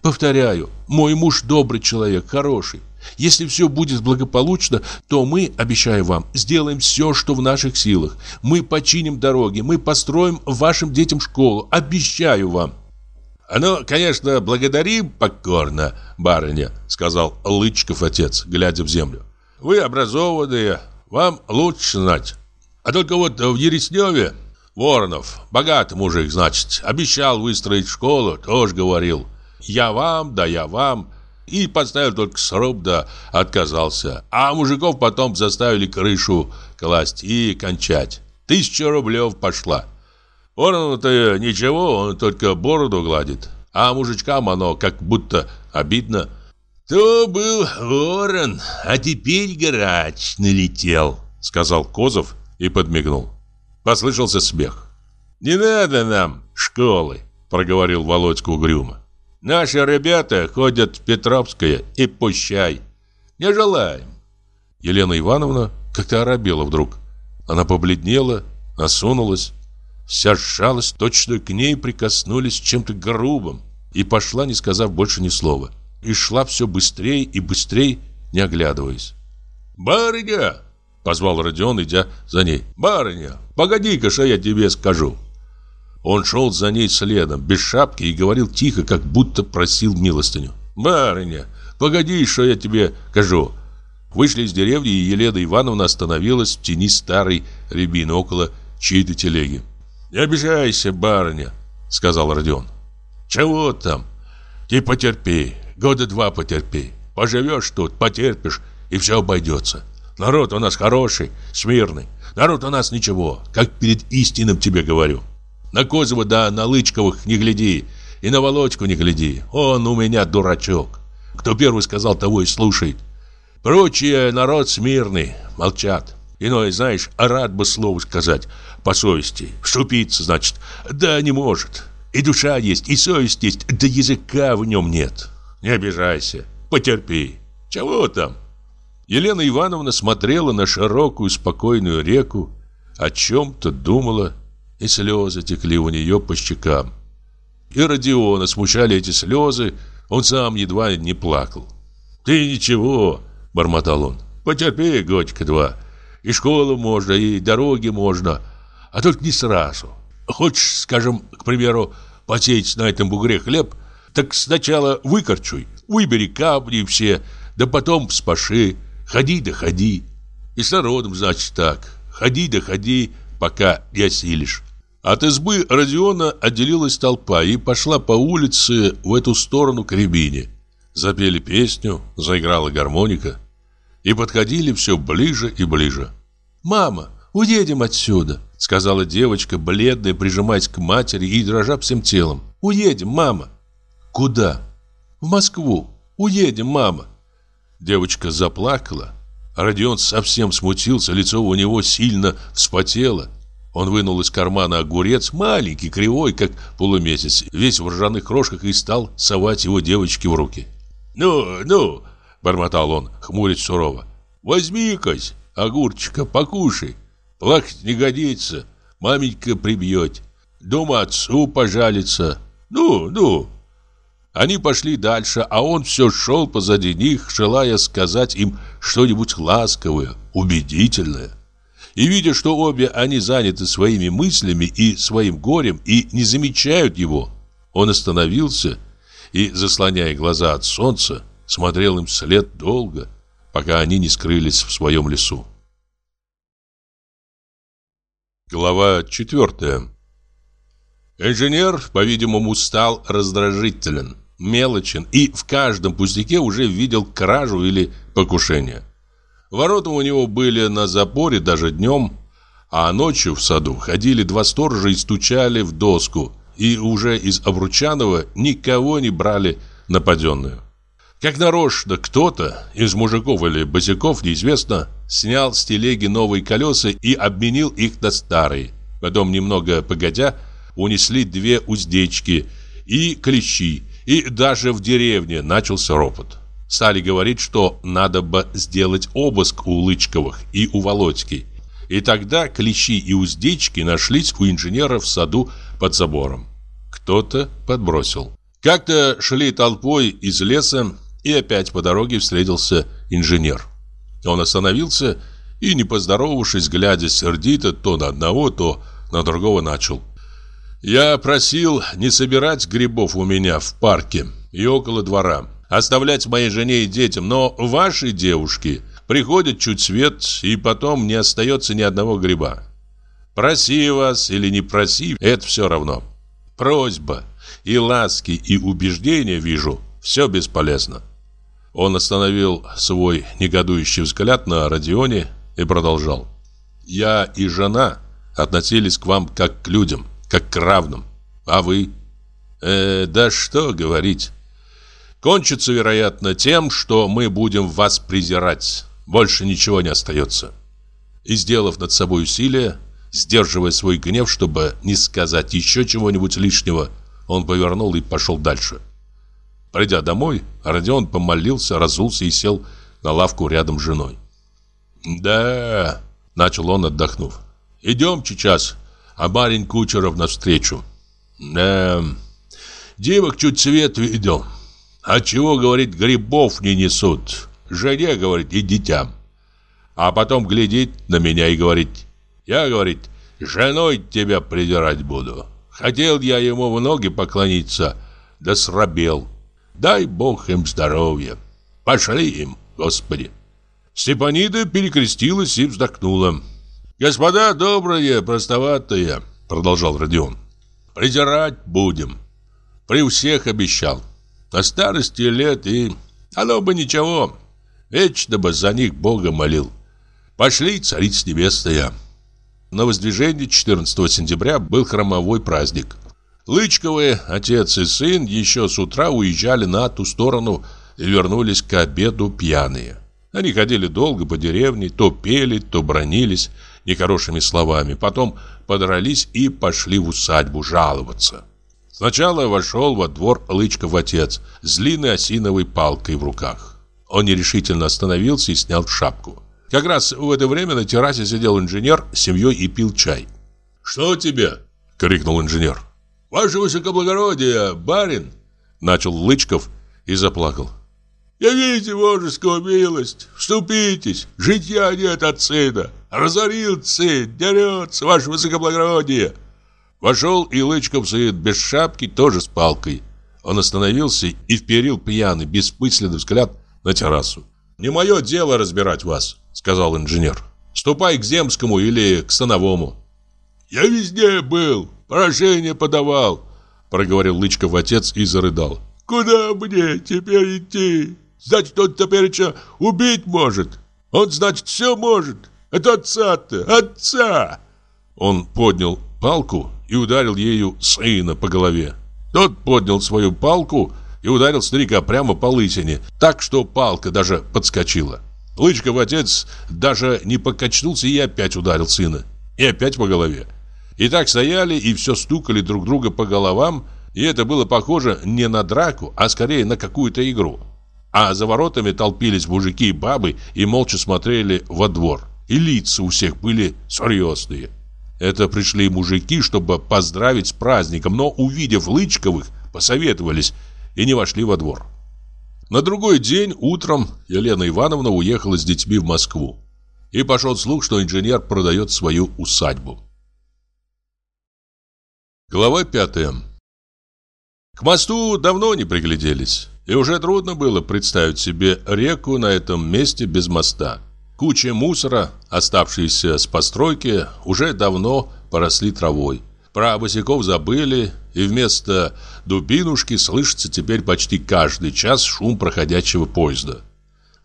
Speaker 1: Повторяю, мой муж добрый человек, хороший. Если все будет благополучно, то мы, обещаю вам, сделаем все, что в наших силах. Мы починим дороги, мы построим вашим детям школу, обещаю вам.
Speaker 2: «Ну, конечно, благодарим покорно, барыня», — сказал Лычков отец, глядя в землю. «Вы образованные, вам лучше знать.
Speaker 1: А только вот в Ересневе Воронов, богатый мужик, значит, обещал выстроить школу, тоже говорил. Я вам, да я вам. И поставил только сруб, да отказался. А мужиков потом заставили крышу класть и кончать. Тысяча рублев пошла. Ворону-то ничего, он только бороду гладит. А мужичкам оно как будто обидно. То был ворон, а теперь грач налетел, сказал Козов и подмигнул. Послышался смех. «Не надо нам школы», — проговорил Володька угрюмо. «Наши ребята ходят в Петровское и пущай. Не желаем». Елена Ивановна как-то оробела вдруг. Она побледнела, осунулась. Вся сжалась, точно к ней прикоснулись чем-то грубым. И пошла, не сказав больше ни слова. И шла все быстрее и быстрее, не оглядываясь. «Барыня!» Позвал Родион, идя за ней. «Барыня, погоди-ка, что я тебе скажу». Он шел за ней следом, без шапки, и говорил тихо, как будто просил милостыню. «Барыня, погоди, что я тебе скажу». Вышли из деревни, и Елена Ивановна остановилась в тени старой рябины около чьей-то телеги. «Не обижайся, барыня», — сказал Родион. «Чего там? Ты потерпи, года два потерпи. Поживешь тут, потерпишь, и все обойдется. Народ у нас хороший, смирный. Народ у нас ничего, как перед истинным тебе говорю. На Козова да на Лычковых не гляди, и на Володьку не гляди. Он у меня дурачок. Кто первый сказал, того и слушает. Прочие народ смирный, молчат. Иной, знаешь, рад бы слово сказать по совести. Вступиться, значит, да не может. И душа есть, и совесть есть, да языка в нем нет. Не обижайся, потерпи. Чего там? Елена Ивановна смотрела на широкую спокойную реку, о чем-то думала, и слезы текли у нее по щекам. И Родиона смущали эти слезы, он сам едва не плакал. «Ты ничего», — бормотал он, — «потерпи годика-два. И школу можно, и дороги можно, а только не сразу. Хочешь, скажем, к примеру, посеять на этом бугре хлеб, так сначала выкорчуй, выбери камни все, да потом спаши, Ходи да ходи. И с народом, значит, так. Ходи да ходи, пока не осилишь. От избы Родиона отделилась толпа и пошла по улице в эту сторону к рябине. Запели песню, заиграла гармоника. И подходили все ближе и ближе. «Мама, уедем отсюда», — сказала девочка, бледная, прижимаясь к матери и дрожа всем телом. «Уедем, мама». «Куда?» «В Москву. Уедем, мама». Девочка заплакала. Родион совсем смутился, лицо у него сильно вспотело. Он вынул из кармана огурец, маленький, кривой, как полумесяц, весь в ржаных крошках, и стал совать его девочке в руки. «Ну, ну!» – бормотал он, хмурясь сурово. «Возьми-кась, огурчика, покушай. Плакать не годится, маменька прибьет. Дома отцу пожалится. Ну, ну!» Они пошли дальше, а он все шел позади них, желая сказать им что-нибудь ласковое, убедительное. И видя, что обе они заняты своими мыслями и своим горем и не замечают его, он остановился и, заслоняя глаза от солнца, смотрел им вслед долго, пока они не скрылись в своем лесу. Глава четвертая Инженер, по-видимому, стал раздражителен мелочен и в каждом пустяке уже видел кражу или покушение. Ворота у него были на запоре даже днем, а ночью в саду ходили два сторожа и стучали в доску, и уже из Обручанова никого не брали нападенную. Как нарочно кто-то из мужиков или босиков, неизвестно, снял с телеги новые колеса и обменил их на старые. Потом, немного погодя, унесли две уздечки и клещи, и даже в деревне начался ропот. Стали говорить, что надо бы сделать обыск у Лычковых и у Володьки. И тогда клещи и уздечки нашлись у инженера в саду под забором. Кто-то подбросил. Как-то шли толпой из леса, и опять по дороге встретился инженер. Он остановился и, не поздоровавшись, глядя сердито то на одного, то на другого, начал. Я просил не собирать грибов у меня в парке и около двора, оставлять моей жене и детям, но ваши девушки приходят чуть свет, и потом не остается ни одного гриба. Проси вас или не проси, это все равно. Просьба и ласки, и убеждения, вижу, все бесполезно. Он остановил свой негодующий взгляд на Родионе и продолжал. «Я и жена относились к вам как к людям, как к равным. А вы? Э, да что говорить. Кончится, вероятно, тем, что мы будем вас презирать. Больше ничего не остается». И, сделав над собой усилие, сдерживая свой гнев, чтобы не сказать еще чего-нибудь лишнего, он повернул и пошел дальше. Придя домой, Родион помолился, разулся и сел на лавку рядом с женой. «Да», — начал он, отдохнув, — «идем сейчас, а барин Кучеров навстречу». «Да, девок чуть свет видел. А чего, говорит, грибов не несут? Жене, говорит, и детям». А потом глядит на меня и говорит, «Я, говорит, женой тебя придирать буду». Хотел я ему в ноги поклониться, да срабел. Дай Бог им здоровья. Пошли им, Господи. Степанида перекрестилась и вздохнула. «Господа добрые, простоватые», — продолжал Родион, — «придирать будем. При всех обещал. На старости лет и... Оно бы ничего. Вечно бы за них Бога молил. Пошли, царица небесная». На воздвижении 14 сентября был хромовой праздник. Лычковые, отец и сын, еще с утра уезжали на ту сторону и вернулись к обеду пьяные. Они ходили долго по деревне, то пели, то бронились нехорошими словами, потом подрались и пошли в усадьбу жаловаться. Сначала вошел во двор Лычков отец с длинной осиновой палкой в руках. Он нерешительно остановился и снял шапку. Как раз в это время на террасе сидел инженер с семьей и пил чай. «Что тебе?» — крикнул инженер. «Ваше высокоблагородие, барин!» Начал Лычков и заплакал. «Явите божескую милость, вступитесь, житья нет от сына, разорил сын, дерется, ваше высокоблагородие!» Вошел и Лычков сын без шапки, тоже с палкой. Он остановился и вперил пьяный, беспысленный взгляд на террасу. «Не мое дело разбирать вас», — сказал инженер. «Ступай к Земскому или к Становому». «Я везде был, Поражение подавал, проговорил Лычков отец и зарыдал. Куда мне теперь идти? Значит, он теперь что, убить может? Он, значит, все может. Это отца-то, отца!» Он поднял палку и ударил ею сына по голове. Тот поднял свою палку и ударил старика прямо по лысине, так что палка даже подскочила. Лычков отец даже не покачнулся и опять ударил сына. И опять по голове. И так стояли и все стукали друг друга по головам, и это было похоже не на драку, а скорее на какую-то игру. А за воротами толпились мужики и бабы и молча смотрели во двор. И лица у всех были серьезные. Это пришли мужики, чтобы поздравить с праздником, но, увидев Лычковых, посоветовались и не вошли во двор. На другой день утром Елена Ивановна уехала с детьми в Москву. И пошел слух, что инженер продает свою усадьбу. Глава пятая. К мосту давно не пригляделись, и уже трудно было представить себе реку на этом месте без моста. Куча мусора, оставшиеся с постройки, уже давно поросли травой. Про босиков забыли, и вместо дубинушки слышится теперь почти каждый час шум проходящего поезда.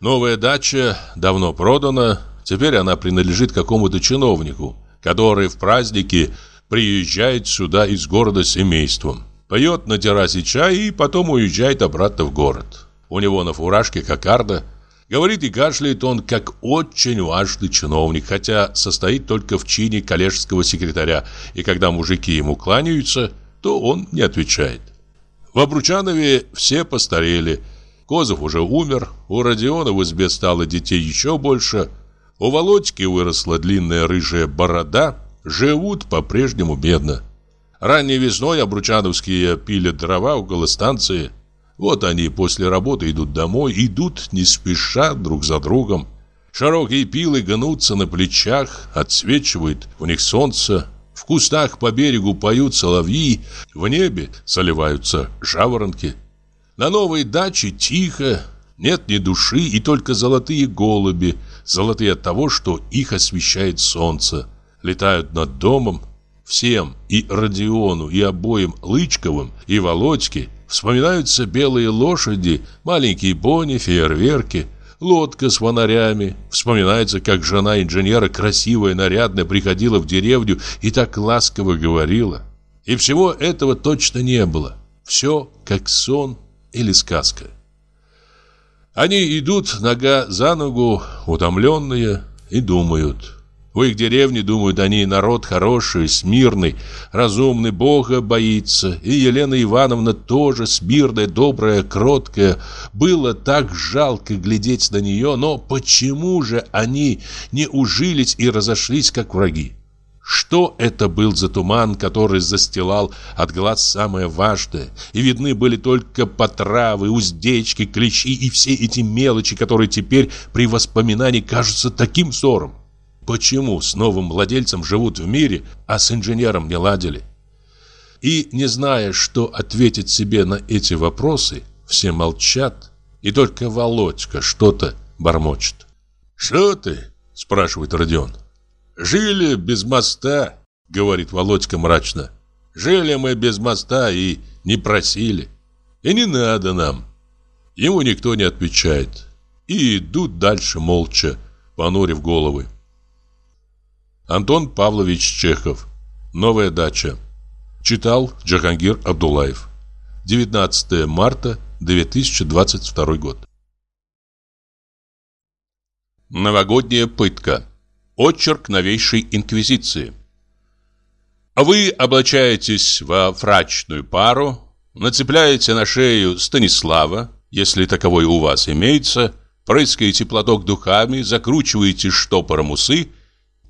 Speaker 1: Новая дача давно продана, теперь она принадлежит какому-то чиновнику, который в праздники приезжает сюда из города с семейством. Поет на террасе чай и потом уезжает обратно в город. У него на фуражке кокарда. Говорит и кашляет он, как очень важный чиновник, хотя состоит только в чине коллежского секретаря, и когда мужики ему кланяются, то он не отвечает. В Обручанове все постарели. Козов уже умер, у Родиона в избе стало детей еще больше, у Володьки выросла длинная рыжая борода – живут по-прежнему бедно. Ранней весной обручановские пилят дрова около станции. Вот они после работы идут домой, идут не спеша друг за другом. Широкие пилы гнутся на плечах, отсвечивает в них солнце. В кустах по берегу поют соловьи, в небе заливаются жаворонки. На новой даче тихо, нет ни души и только золотые голуби, золотые от того, что их освещает солнце летают над домом. Всем, и Родиону, и обоим Лычковым, и Володьке, вспоминаются белые лошади, маленькие бони, фейерверки, лодка с фонарями. Вспоминается, как жена инженера, красивая, нарядная, приходила в деревню и так ласково говорила. И всего этого точно не было. Все как сон или сказка. Они идут нога за ногу, утомленные, и думают. В их деревне, думают они, народ хороший, смирный, разумный, Бога боится. И Елена Ивановна тоже смирная, добрая, кроткая. Было так жалко глядеть на нее, но почему же они не ужились и разошлись, как враги? Что это был за туман, который застилал от глаз самое важное, и видны были только потравы, уздечки, клещи и все эти мелочи, которые теперь при воспоминании кажутся таким ссором? Почему с новым владельцем живут в мире, а с инженером не ладили? И, не зная, что ответить себе на эти вопросы, все молчат, и только Володька что-то бормочет. «Что ты?» – спрашивает Родион. «Жили без моста», — говорит Володька мрачно. «Жили мы без моста и не просили. И не надо нам». Ему никто не отвечает. И идут дальше молча, понурив головы. Антон Павлович Чехов. Новая дача. Читал Джахангир Абдулаев. 19 марта 2022 год. Новогодняя пытка. Отчерк новейшей инквизиции. Вы облачаетесь во фрачную пару, нацепляете на шею Станислава, если таковой у вас имеется, прыскаете платок духами, закручиваете штопором усы,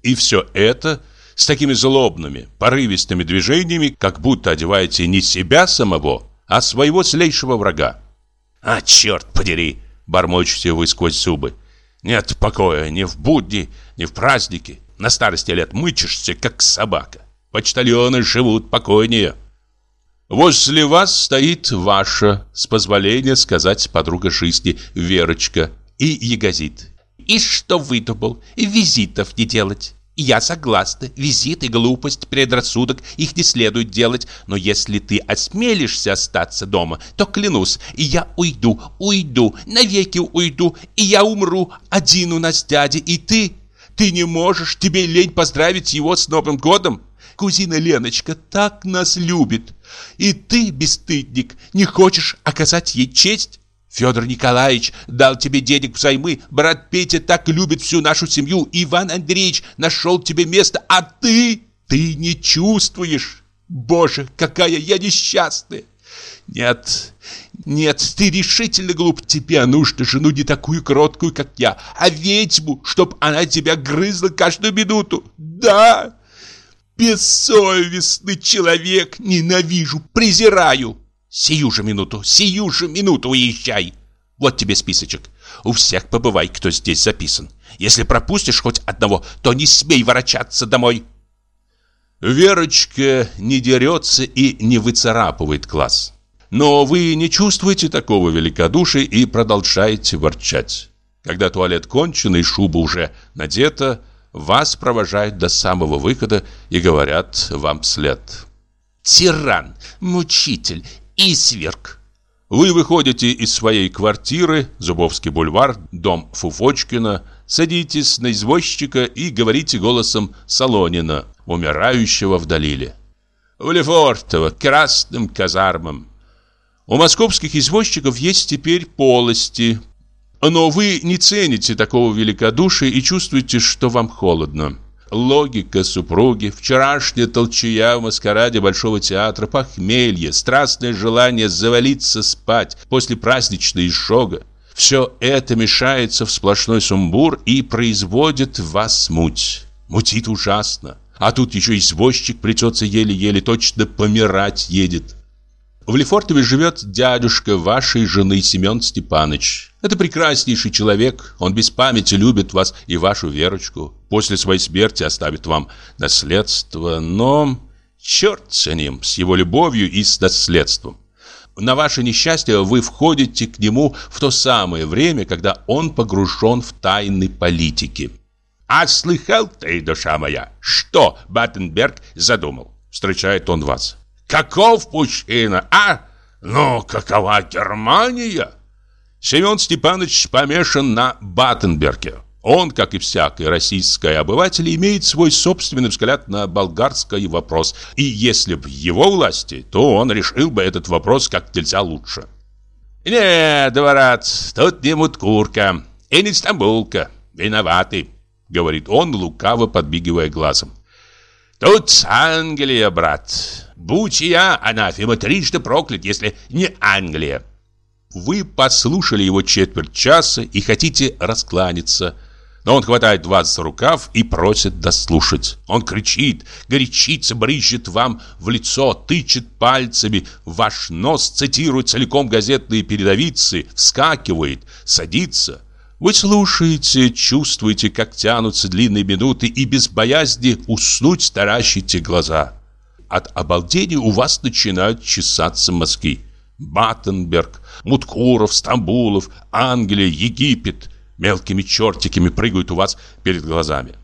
Speaker 1: и все это с такими злобными, порывистыми движениями, как будто одеваете не себя самого, а своего злейшего врага. «А, черт подери!» – бормочете вы сквозь зубы. Нет покоя ни в будни, ни в праздники. На старости лет мычишься, как собака. Почтальоны живут покойнее. Возле вас стоит ваша, с позволения сказать подруга жизни, Верочка, и ягозит. И что выдумал? Визитов не делать. Я согласна, визит и глупость, предрассудок, их не следует делать, но если ты осмелишься остаться дома, то клянусь, и я уйду, уйду, навеки уйду, и я умру один у нас дядя, и ты, ты не можешь, тебе лень поздравить его с Новым годом? Кузина Леночка так нас любит, и ты, бесстыдник, не хочешь оказать ей честь? Федор Николаевич дал тебе денег взаймы, брат Петя так любит всю нашу семью, Иван Андреевич нашел тебе место, а ты, ты не чувствуешь. Боже, какая я несчастная. Нет, нет, ты решительно глуп. Тебе нужно жену не такую кроткую, как я, а ведьму, чтоб она тебя грызла каждую минуту. Да, бессовестный человек, ненавижу, презираю. Сию же минуту, сию же минуту уезжай. Вот тебе списочек. У всех побывай, кто здесь записан. Если пропустишь хоть одного, то не смей ворочаться домой. Верочка не дерется и не выцарапывает класс. Но вы не чувствуете такого великодушия и продолжаете ворчать. Когда туалет кончен и шуба уже надета, вас провожают до самого выхода и говорят вам вслед. «Тиран, мучитель, и сверг. Вы выходите из своей квартиры, Зубовский бульвар, дом Фуфочкина, садитесь на извозчика и говорите голосом Солонина, умирающего в Далиле. В Лефортово, красным казармам. У московских извозчиков есть теперь полости, но вы не цените такого великодушия и чувствуете, что вам холодно логика супруги, вчерашняя толчая в маскараде Большого театра, похмелье, страстное желание завалиться спать после праздничной изжога. Все это мешается в сплошной сумбур и производит вас муть. Мутит ужасно. А тут еще извозчик плетется еле-еле, точно помирать едет. В Лефортове живет дядюшка вашей жены Семен Степанович. Это прекраснейший человек, он без памяти любит вас и вашу Верочку. После своей смерти оставит вам наследство, но черт с ним, с его любовью и с наследством. На ваше несчастье вы входите к нему в то самое время, когда он погружен в тайны политики. А слыхал ты, душа моя, что Баттенберг задумал? Встречает он вас. Каков мужчина, а? Ну, какова Германия? Семен Степанович помешан на Баттенберге. Он, как и всякий российский обыватель, имеет свой собственный взгляд на болгарский вопрос. И если бы его власти, то он решил бы этот вопрос как нельзя лучше. «Нет, брат, тут не муткурка и не стамбулка. Виноваты», — говорит он, лукаво подбегивая глазом. «Тут Англия, брат. Будь я, анафема, трижды проклят, если не Англия». Вы послушали его четверть часа и хотите раскланяться — но он хватает вас за рукав и просит дослушать. Он кричит, горячится, брызжет вам в лицо, тычет пальцами ваш нос, цитирует целиком газетные передовицы, вскакивает, садится. Вы слушаете, чувствуете, как тянутся длинные минуты и без боязни уснуть таращите глаза. От обалдения у вас начинают чесаться мозги. Баттенберг, Муткуров, Стамбулов, Англия, Египет – мелкими чертиками прыгают у вас перед глазами.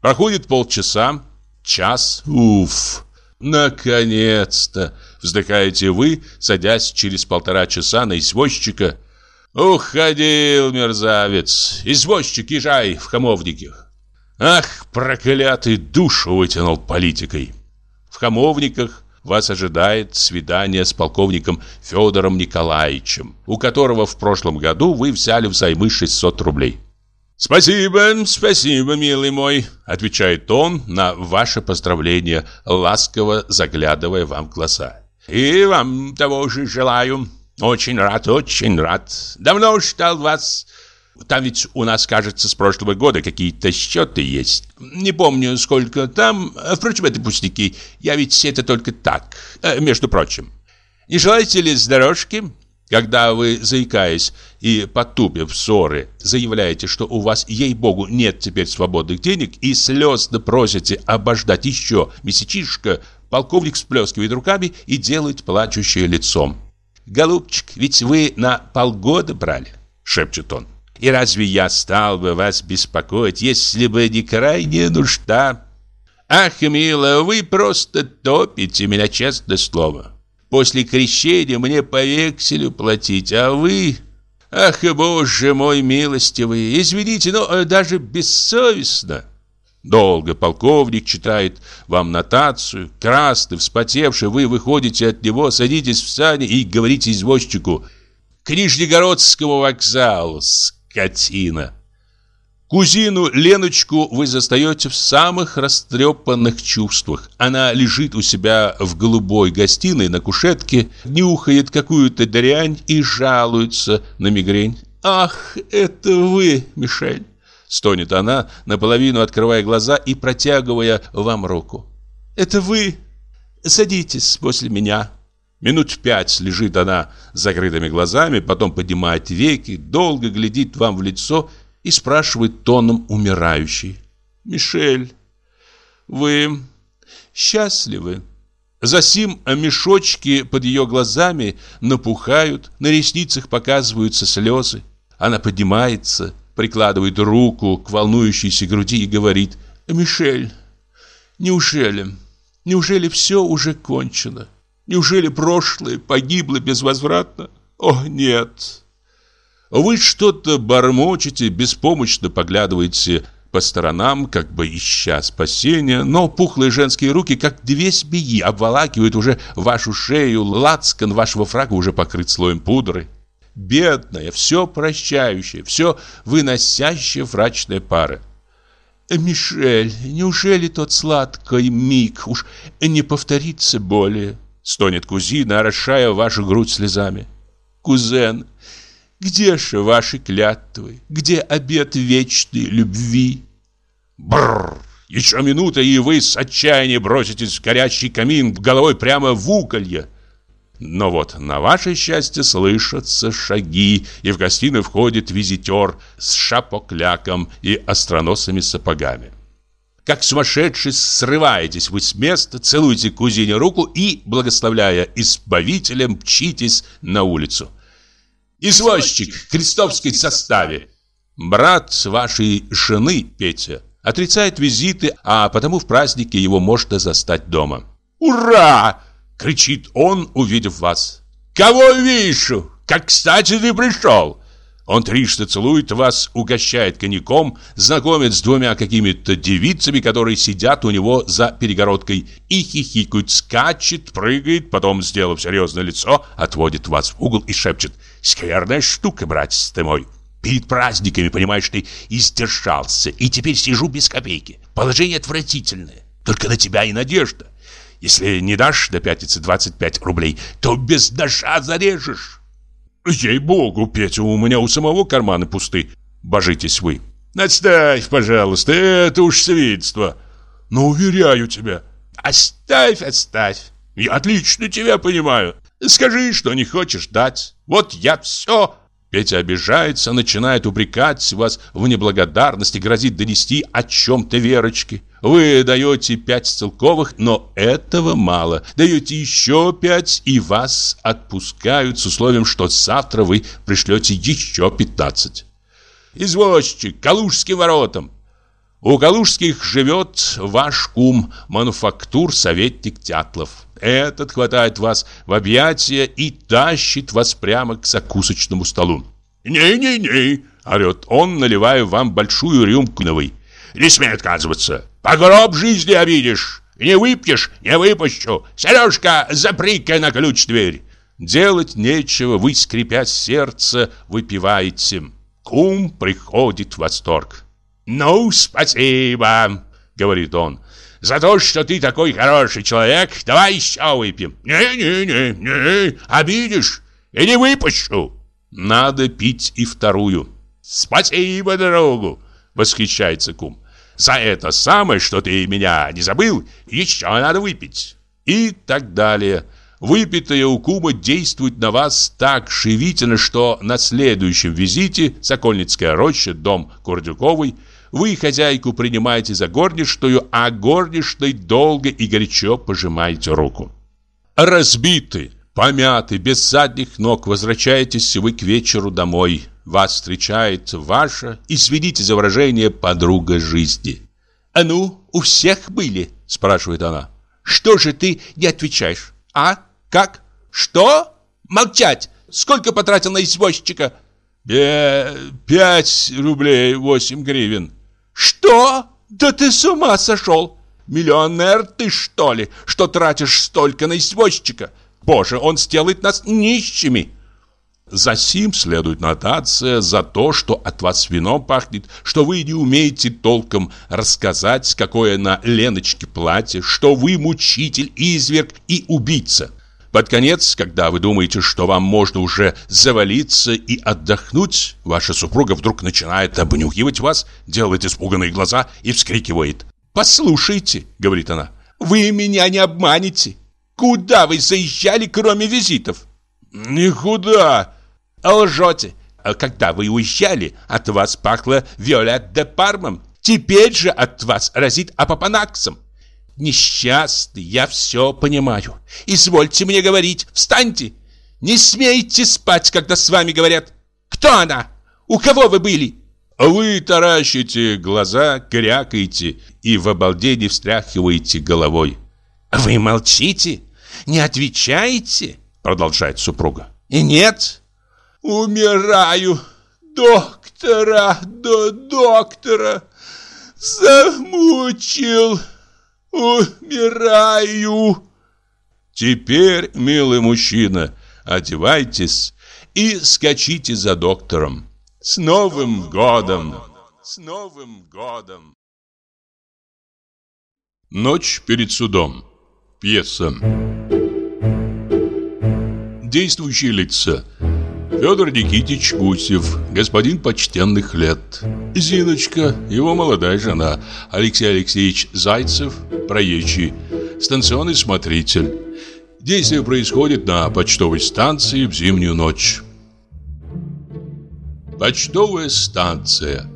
Speaker 1: Проходит полчаса, час, уф, наконец-то, вздыхаете вы, садясь через полтора часа на извозчика. Уходил мерзавец, извозчик, езжай в хамовнике. Ах, проклятый душу вытянул политикой. В хамовниках вас ожидает свидание с полковником Федором Николаевичем, у которого в прошлом году вы взяли взаймы 600 рублей. «Спасибо, спасибо, милый мой», — отвечает он на ваше поздравление, ласково заглядывая вам в глаза. «И вам того же желаю. Очень рад, очень рад. Давно ждал вас. Там ведь у нас, кажется, с прошлого года какие-то счеты есть. Не помню, сколько там. Впрочем, это пустяки. Я ведь это только так, э, между прочим. Не желаете ли с дорожки? Когда вы, заикаясь и потупив ссоры, заявляете, что у вас, ей-богу, нет теперь свободных денег и слезно просите обождать еще месячишко, полковник сплескивает руками и делает плачущее лицом. «Голубчик, ведь вы на полгода брали», — шепчет он. И разве я стал бы вас беспокоить, если бы не крайняя нужда? Ах, милая, вы просто топите меня, честное слово. После крещения мне по векселю платить, а вы... Ах, боже мой милостивый, извините, но э, даже бессовестно. Долго полковник читает вам нотацию. Красный, вспотевший, вы выходите от него, садитесь в сани и говорите извозчику к Нижнегородскому вокзалу, скотина. Кузину Леночку вы застаете в самых растрепанных чувствах. Она лежит у себя в голубой гостиной на кушетке, нюхает какую-то дрянь и жалуется на мигрень. «Ах, это вы, Мишель!» Стонет она, наполовину открывая глаза и протягивая вам руку. «Это вы? Садитесь после меня!» Минут пять лежит она с закрытыми глазами, потом поднимает веки, долго глядит вам в лицо и спрашивает тоном умирающий. «Мишель, вы счастливы?» Засим мешочки под ее глазами напухают, на ресницах показываются слезы. Она поднимается, прикладывает руку к волнующейся груди и говорит «Мишель, неужели, неужели все уже кончено?» Неужели прошлое погибло безвозвратно? О, нет! Вы что-то бормочете, беспомощно поглядываете по сторонам, как бы ища спасения, но пухлые женские руки, как две змеи, обволакивают уже вашу шею, лацкан вашего фрага уже покрыт слоем пудры. Бедная, все прощающая, все выносящая врачная пара. «Мишель, неужели тот сладкий миг уж не повторится более?» Стонет кузина, орошая вашу грудь слезами. Кузен, где же ваши клятвы? Где обет вечной любви? Бррр! Еще минута, и вы с отчаянием броситесь в горячий камин, головой прямо в уголье. Но вот на ваше счастье слышатся шаги, и в гостиную входит визитер с шапокляком и остроносыми сапогами. Как сумасшедший срываетесь вы с места, целуете кузине руку и, благословляя избавителем, мчитесь на улицу. Извозчик в крестовской составе. Брат вашей жены, Петя, Отрицает визиты, а потому в празднике его можно застать дома. «Ура!» — кричит он, увидев вас. «Кого вижу? Как кстати ты пришел!» Он трижды целует вас, угощает коньяком, знакомит с двумя какими-то девицами, которые сидят у него за перегородкой и хихикают, скачет, прыгает, потом, сделав серьезное лицо, отводит вас в угол и шепчет «Скверная штука, братец ты мой!» Перед праздниками, понимаешь, ты издержался, и теперь сижу без копейки. Положение отвратительное, только на тебя и надежда. Если не дашь до пятницы 25 рублей, то без ножа зарежешь. Ей-богу, Петя, у меня у самого карманы пусты. Божитесь вы. Отставь, пожалуйста, это уж свидетельство. Но уверяю тебя. Оставь, оставь. Я отлично тебя понимаю. Скажи, что не хочешь дать. Вот я все Петя обижается, начинает упрекать вас в неблагодарности, грозит донести о чем-то Верочке. Вы даете пять целковых, но этого мало. Даете еще пять, и вас отпускают с условием, что завтра вы пришлете еще пятнадцать. Извозчик, Калужским воротам. У Калужских живет ваш кум, мануфактур советник Тятлов. Этот хватает вас в объятия и тащит вас прямо к закусочному столу. «Не-не-не!» – орет он, наливая вам большую рюмку новой. «Не смей отказываться! По гроб жизни обидишь! Не выпьешь – не выпущу! Сережка, запри-ка на ключ дверь!» Делать нечего, вы, скрипя сердце, выпиваете. Кум приходит в восторг. «Ну, спасибо!» – говорит он. За то, что ты такой хороший человек, давай еще выпьем. Не-не-не, не, обидишь и не выпущу. Надо пить и вторую. Спасибо, дорогу, восхищается кум. За это самое, что ты меня не забыл, еще надо выпить. И так далее. Выпитое у кума действует на вас так живительно, что на следующем визите Сокольницкая роща, дом Курдюковой – вы хозяйку принимаете за горничную, а горничной долго и горячо пожимаете руку. Разбиты, помяты, без задних ног возвращаетесь вы к вечеру домой. Вас встречает ваша, извините за выражение, подруга жизни. «А ну, у всех были?» – спрашивает она. «Что же ты не отвечаешь? А? Как? Что? Молчать! Сколько потратил на извозчика?» «Пять рублей восемь гривен». «Что? Да ты с ума сошел! Миллионер ты, что ли, что тратишь столько на извозчика? Боже, он сделает нас нищими!» За сим следует нотация за то, что от вас вино пахнет, что вы не умеете толком рассказать, какое на Леночке платье, что вы мучитель, изверг и убийца. Под конец, когда вы думаете, что вам можно уже завалиться и отдохнуть, ваша супруга вдруг начинает обнюхивать вас, делает испуганные глаза и вскрикивает. «Послушайте», — говорит она, — «вы меня не обманете. Куда вы заезжали, кроме визитов?» «Никуда». «Лжете. А когда вы уезжали, от вас пахло Виолет де Пармом. Теперь же от вас разит апопанаксом несчастный, я все понимаю. Извольте мне говорить, встаньте. Не смейте спать, когда с вами говорят. Кто она? У кого вы были? Вы таращите глаза, крякаете и в обалдении встряхиваете головой. Вы молчите? Не отвечаете? Продолжает супруга. И нет? Умираю. Доктора, до доктора. Замучил. Умираю. Теперь, милый мужчина, одевайтесь и скачите за доктором. С Новым годом! С Новым годом! Ночь перед судом. Пьеса. Действующие лица. Федор Никитич Гусев, господин почтенных лет. Зиночка, его молодая жена. Алексей Алексеевич Зайцев, проезжий. Станционный смотритель. Действие происходит на почтовой станции в зимнюю ночь. Почтовая станция.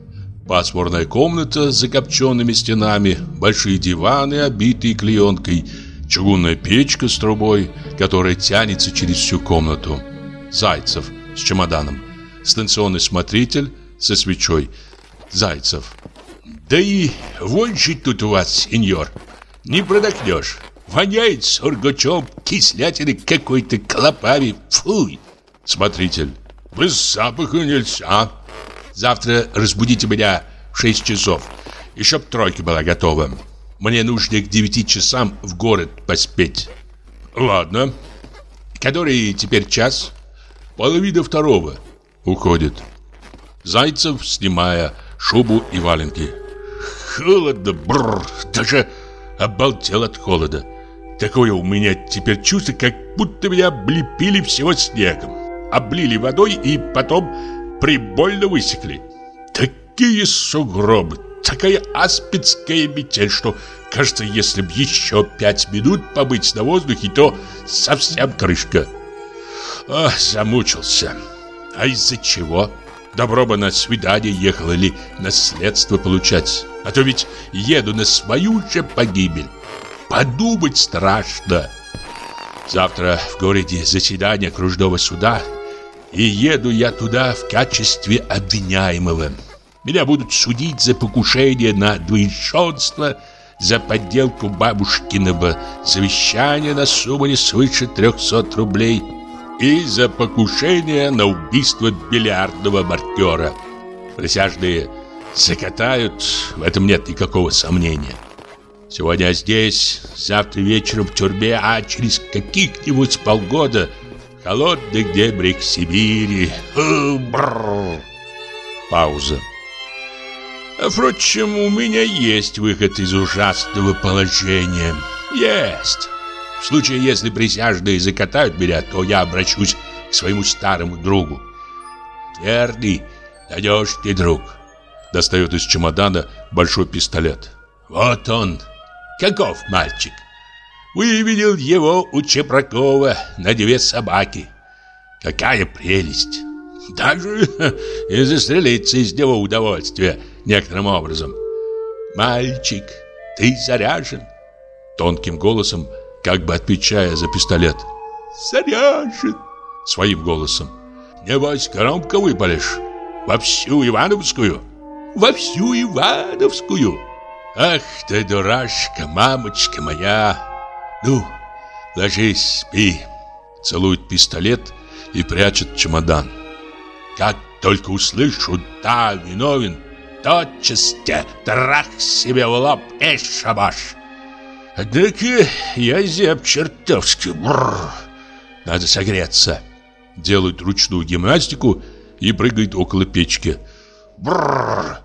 Speaker 1: Пасмурная комната с закопченными стенами, большие диваны, обитые клеенкой, чугунная печка с трубой, которая тянется через всю комнату. Зайцев – с чемоданом. Станционный смотритель со свечой. Зайцев. Да и вон же тут у вас, сеньор. Не продохнешь. Воняет сургучом, кислятиной какой-то, клопами. Фуй. Смотритель. Без запаха нельзя. Завтра разбудите меня в 6 часов. И чтоб тройка была готова. Мне нужно к 9 часам в город поспеть. Ладно. Который теперь час? Половина второго. Уходит. Зайцев, снимая шубу и валенки. Холодно, бррр, даже обалдел от холода. Такое у меня теперь чувство, как будто меня облепили всего снегом. Облили водой и потом прибольно высекли. Такие сугробы, такая аспидская метель, что кажется, если б еще пять минут побыть на воздухе, то совсем крышка. Ах, замучился. А из-за чего? Добро бы на свидание ехал или наследство получать. А то ведь еду на свою же погибель. Подумать страшно. Завтра в городе заседание окружного суда, и еду я туда в качестве обвиняемого. Меня будут судить за покушение на двоещенство, за подделку бабушкиного завещания на сумму не свыше 300 рублей – и за покушение на убийство бильярдного маркера. Присяжные закатают, в этом нет никакого сомнения. Сегодня здесь, завтра вечером в тюрьме, а через каких-нибудь полгода в холодных дебрях Сибири. Бррр. Пауза. Впрочем, у меня есть выход из ужасного положения. Есть. В случае, если присяжные закатают меня, то я обращусь к своему старому другу. Твердый, надежный друг. Достает из чемодана большой пистолет. Вот он. Каков мальчик? Выведел его у Чепракова на две собаки. Какая прелесть! Даже и застрелиться из него удовольствие некоторым образом. Мальчик, ты заряжен. Тонким голосом как бы отвечая за пистолет. «Заряжен!» Своим голосом. «Небось, громко выпалишь? Во всю Ивановскую?» «Во всю Ивановскую!» «Ах ты, дурашка, мамочка моя!» «Ну, ложись, спи!» Целует пистолет и прячет чемодан. «Как только услышу, да, виновен!» Тотчас те трах себе в лоб и шабаш. Однако я зяб чертовски. Бррр. Надо согреться. Делает ручную гимнастику и прыгает около печки. Бррр.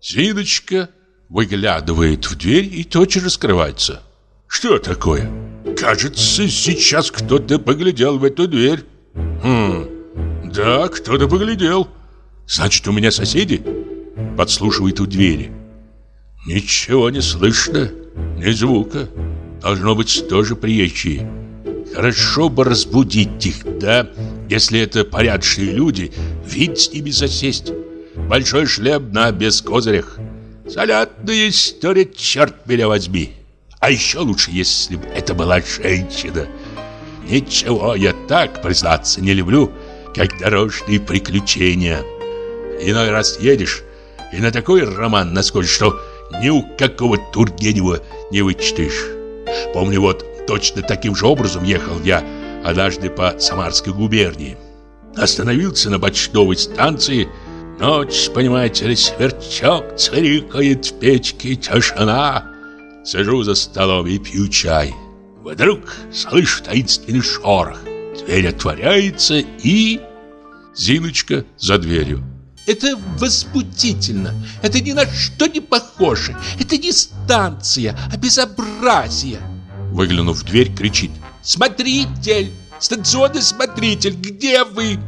Speaker 1: Зиночка выглядывает в дверь и тотчас раскрывается. Что такое? Кажется, сейчас кто-то поглядел в эту дверь. Хм, да, кто-то поглядел. Значит, у меня соседи? Подслушивает у двери. Ничего не слышно. Ни звука. Должно быть тоже приезжие. Хорошо бы разбудить их, да? Если это порядочные люди, вид с ними засесть. Большой шлем на без козырях. Солятная история, черт меня возьми. А еще лучше, если бы это была женщина. Ничего, я так, признаться, не люблю, как дорожные приключения. Иной раз едешь, и на такой роман насколько, что ни у какого Тургенева не вычитаешь. Помню, вот точно таким же образом ехал я однажды по Самарской губернии. Остановился на почтовой станции. Ночь, понимаете ли, сверчок царикает в печке, тишина. Сижу за столом и пью чай. Вдруг слышу таинственный шорох. Дверь отворяется и... Зиночка за дверью.
Speaker 3: Это возбудительно. Это ни на что не похоже. Это не станция, а безобразие.
Speaker 1: Выглянув в дверь, кричит.
Speaker 3: Смотритель! Станционный смотритель, где вы?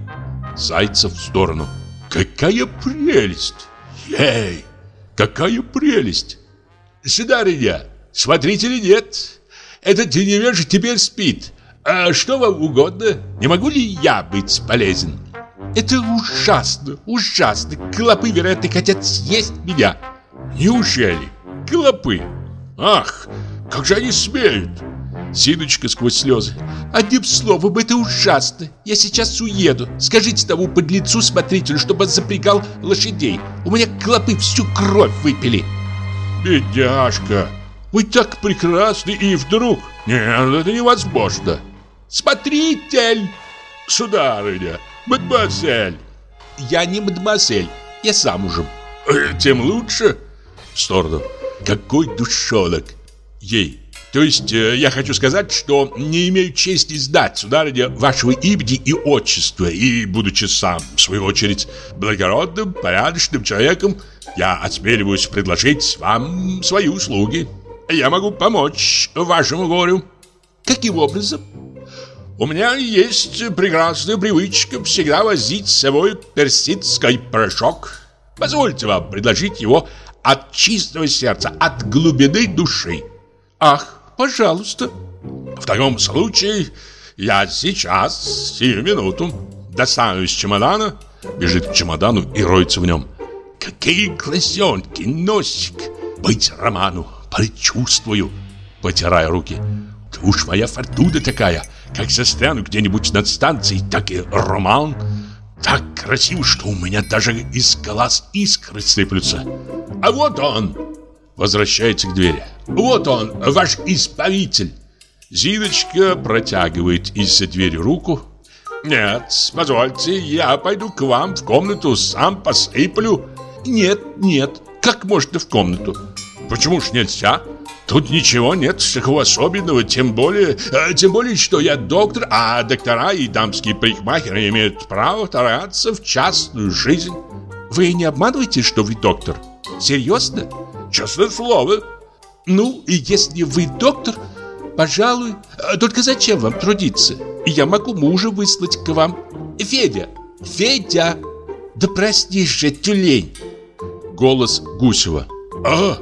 Speaker 1: Зайцев в сторону. Какая прелесть! Ей! Какая прелесть! Сударыня, смотрителя нет. Этот невежа теперь спит. А что вам угодно? Не могу ли я быть полезен?
Speaker 3: Это ужасно, ужасно. Клопы, вероятно, хотят съесть меня.
Speaker 1: Неужели? Клопы? Ах, как же они смеют? Зиночка сквозь слезы.
Speaker 3: Одним словом, это ужасно. Я сейчас уеду. Скажите тому подлецу смотрителю, чтобы он запрягал лошадей. У меня клопы всю кровь выпили.
Speaker 2: Бедняжка, вы так прекрасны и вдруг... Нет, это невозможно.
Speaker 3: Смотритель!
Speaker 2: Сударыня, мадемуазель.
Speaker 3: Я не мадемуазель, я замужем.
Speaker 2: Э, тем лучше.
Speaker 1: В сторону. Какой душонок. Ей. То есть, э, я хочу сказать, что не имею чести сдать, сударыня, вашего имени и отчества, и, будучи сам, в свою очередь, благородным, порядочным человеком, я осмеливаюсь предложить вам свои услуги. Я могу помочь вашему горю.
Speaker 3: Каким образом?
Speaker 1: У меня есть прекрасная привычка всегда возить с собой персидский порошок. Позвольте вам предложить его от чистого сердца, от глубины души.
Speaker 3: Ах, Пожалуйста.
Speaker 1: В таком случае я сейчас, сию минуту, достану из чемодана, бежит к чемодану и роется в нем. Какие глазенки, носик. Быть роману, предчувствую, потирая руки. Уж моя фортуна такая, как застряну где-нибудь над станцией, так и роман. Так красиво, что у меня даже из глаз искры сыплются. А вот он, возвращается к двери. Вот он, ваш исповитель. Зиночка протягивает из-за двери руку. Нет, позвольте, я пойду к вам в комнату, сам посыплю. Нет, нет, как можно в комнату? Почему ж нельзя? Тут ничего нет такого особенного, тем более, э, тем более, что я доктор, а доктора и дамские парикмахеры имеют право вторгаться в частную жизнь.
Speaker 3: Вы не обманываете, что вы доктор? Серьезно?
Speaker 1: Честное слово.
Speaker 3: Ну, и если вы доктор, пожалуй, а только зачем вам трудиться? Я могу мужа выслать к вам. Федя, Федя, да проснись же, тюлень.
Speaker 1: Голос Гусева.
Speaker 3: А,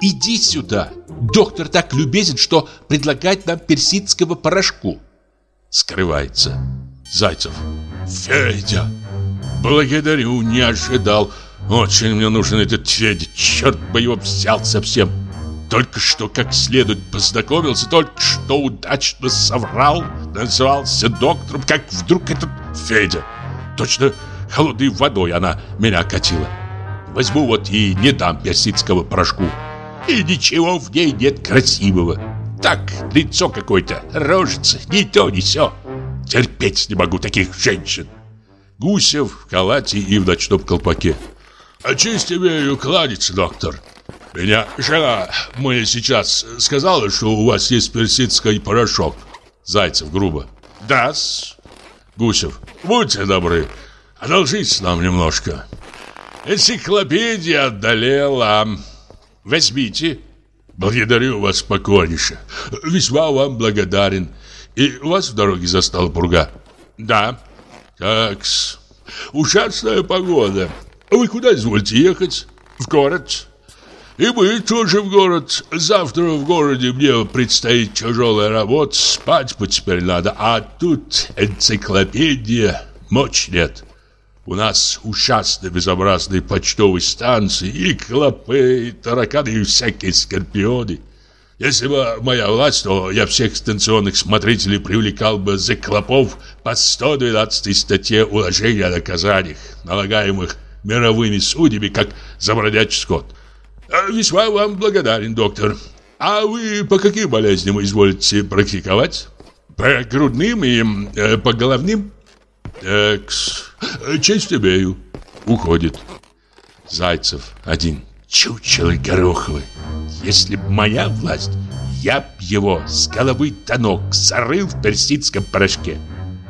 Speaker 3: иди сюда. Доктор так любезен, что предлагает нам персидского порошку.
Speaker 1: Скрывается. Зайцев. Федя, благодарю, не ожидал. Очень мне нужен этот Федя, черт бы его взял совсем. Только что как следует познакомился, только что удачно соврал, назывался доктором, как вдруг этот Федя. Точно холодной водой она меня катила. Возьму вот и не дам персидского порошку. И ничего в ней нет красивого. Так, лицо какое-то, рожица, ни то, ни сё. Терпеть не могу таких женщин. Гусев в халате и в ночном колпаке. А честь имею кланяться, доктор. Меня жена мне сейчас сказала, что у вас есть персидский порошок. Зайцев грубо. Да-с. Гусев. Будьте добры, одолжите нам немножко. Энциклопедия отдалела. Возьмите. Благодарю вас покорнейше. Весьма вам благодарен. И вас в дороге застал пурга? Да. Такс. Ужасная погода. Вы куда извольте ехать? В город. И мы тоже в город. Завтра в городе мне предстоит тяжелая работа. Спать бы теперь надо. А тут энциклопедия. Мочь нет. У нас ужасно безобразные почтовые станции. И клопы, и тараканы, и всякие скорпионы. Если бы моя власть, то я всех станционных смотрителей привлекал бы за клопов по 112 статье уложения о наказаниях, налагаемых мировыми судьями, как за бродячий скот. А, весьма вам благодарен, доктор. А вы по каким болезням изволите практиковать? По грудным и э, по головным? Так, честь имею. Уходит. Зайцев один. Чучело гороховый. Если б моя власть, я б его с головы до ног зарыл в персидском порошке.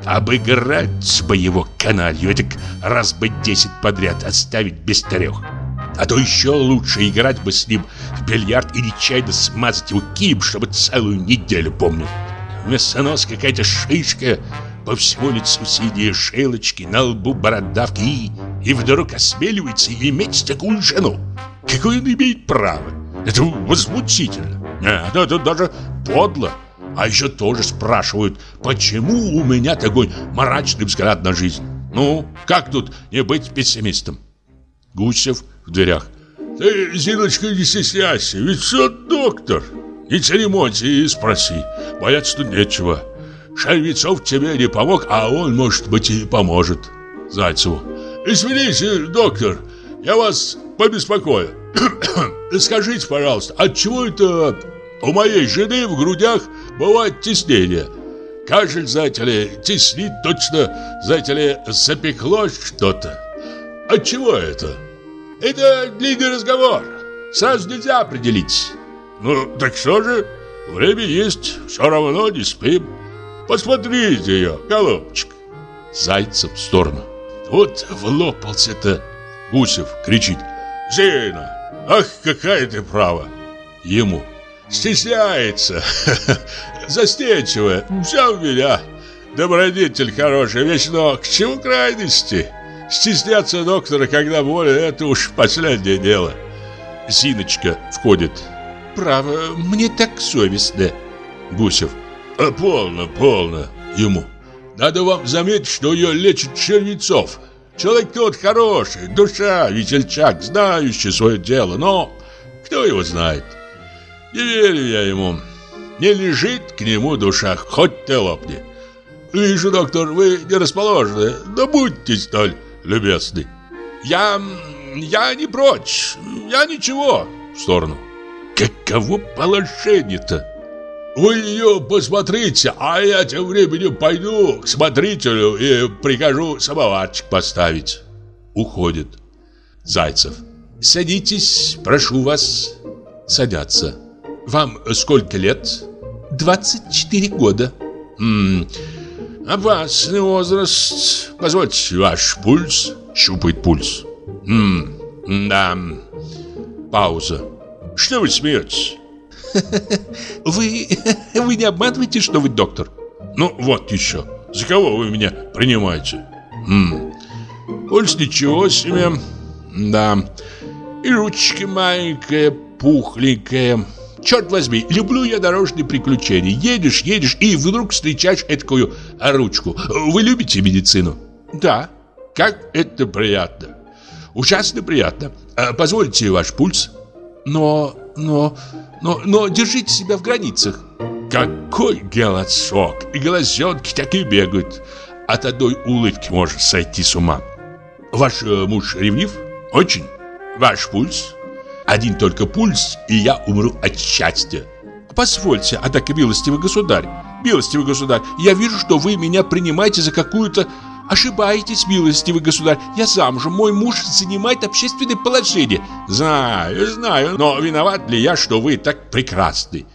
Speaker 1: Обыграть бы его каналью, так раз бы десять подряд оставить без трех. А то еще лучше играть бы с ним в бильярд и нечаянно смазать его кием, чтобы целую неделю помнил. Вместо нос какая-то шишка, по всему лицу синие шелочки, на лбу бородавки и, вдруг осмеливается иметь такую жену. Какое он имеет право? Это возмутительно. Нет, это даже подло. А еще тоже спрашивают, почему у меня такой мрачный взгляд на жизнь. Ну, как тут не быть пессимистом? Гусев в дверях. Ты, Зиночка, не стесняйся, ведь все доктор.
Speaker 2: Не церемонься и спроси. Бояться тут нечего. Шервецов тебе не помог, а он, может быть, и поможет. Зайцеву. Извините, доктор, я вас побеспокою. Скажите, пожалуйста, от чего это у моей жены в грудях бывает теснение? Кашель, знаете ли, теснит точно, знаете ли, запеклось что-то. От чего это? Это длинный разговор. Сразу нельзя определить. Ну, так что же? Время есть, все равно не спим. Посмотрите ее, голубчик.
Speaker 1: Зайцев в сторону.
Speaker 2: Вот влопался-то. Гусев кричит. Зина, ах, какая ты права.
Speaker 1: Ему.
Speaker 2: Стесняется. Застенчивая. Все у меня. Добродетель хорошая вещь, но к чему крайности? Стесняться доктора, когда болен, это уж последнее дело.
Speaker 1: Зиночка входит.
Speaker 3: Право, мне так совестно.
Speaker 1: Гусев.
Speaker 2: А полно, полно.
Speaker 1: Ему.
Speaker 2: Надо вам заметить, что ее лечит Червецов. Человек тот хороший, душа, весельчак, знающий свое дело, но кто его знает? Не верю я ему. Не лежит к нему душа, хоть ты лопни. Вижу, доктор, вы не расположены, но будьте столь любезны. Я... я не прочь, я ничего.
Speaker 1: В сторону.
Speaker 2: Каково положение-то? Вы ее посмотрите, а я тем временем пойду к смотрителю и прикажу самоварчик поставить.
Speaker 1: Уходит.
Speaker 3: Зайцев. Садитесь, прошу вас. Садятся. Вам сколько лет? 24 года.
Speaker 2: М опасный возраст. Позвольте ваш пульс.
Speaker 1: Щупает пульс.
Speaker 2: М да. Пауза. Что вы смеетесь?
Speaker 3: Вы... вы не обманываете, что вы доктор?
Speaker 2: Ну, вот еще. За кого вы меня принимаете?
Speaker 1: М
Speaker 2: Пульс ничего себе. Да. И ручки маленькая, пухленькая. Черт возьми, люблю я дорожные приключения. Едешь, едешь, и вдруг встречаешь этакую ручку. Вы любите медицину?
Speaker 3: Да.
Speaker 2: Как это приятно. Ужасно приятно. А позвольте ваш пульс?
Speaker 3: Но, но, но, но держите себя в границах.
Speaker 2: Какой голосок! И глазенки такие бегают. От одной улыбки можно сойти с ума. Ваш э, муж ревнив? Очень. Ваш пульс? Один только пульс, и я умру от счастья.
Speaker 3: Позвольте, а так и милостивый государь. Милостивый государь, я вижу, что вы меня принимаете за какую-то... Ошибаетесь, милостивый государь. Я замужем, мой муж занимает общественное положение.
Speaker 2: Знаю, знаю, но виноват ли я, что вы так прекрасны?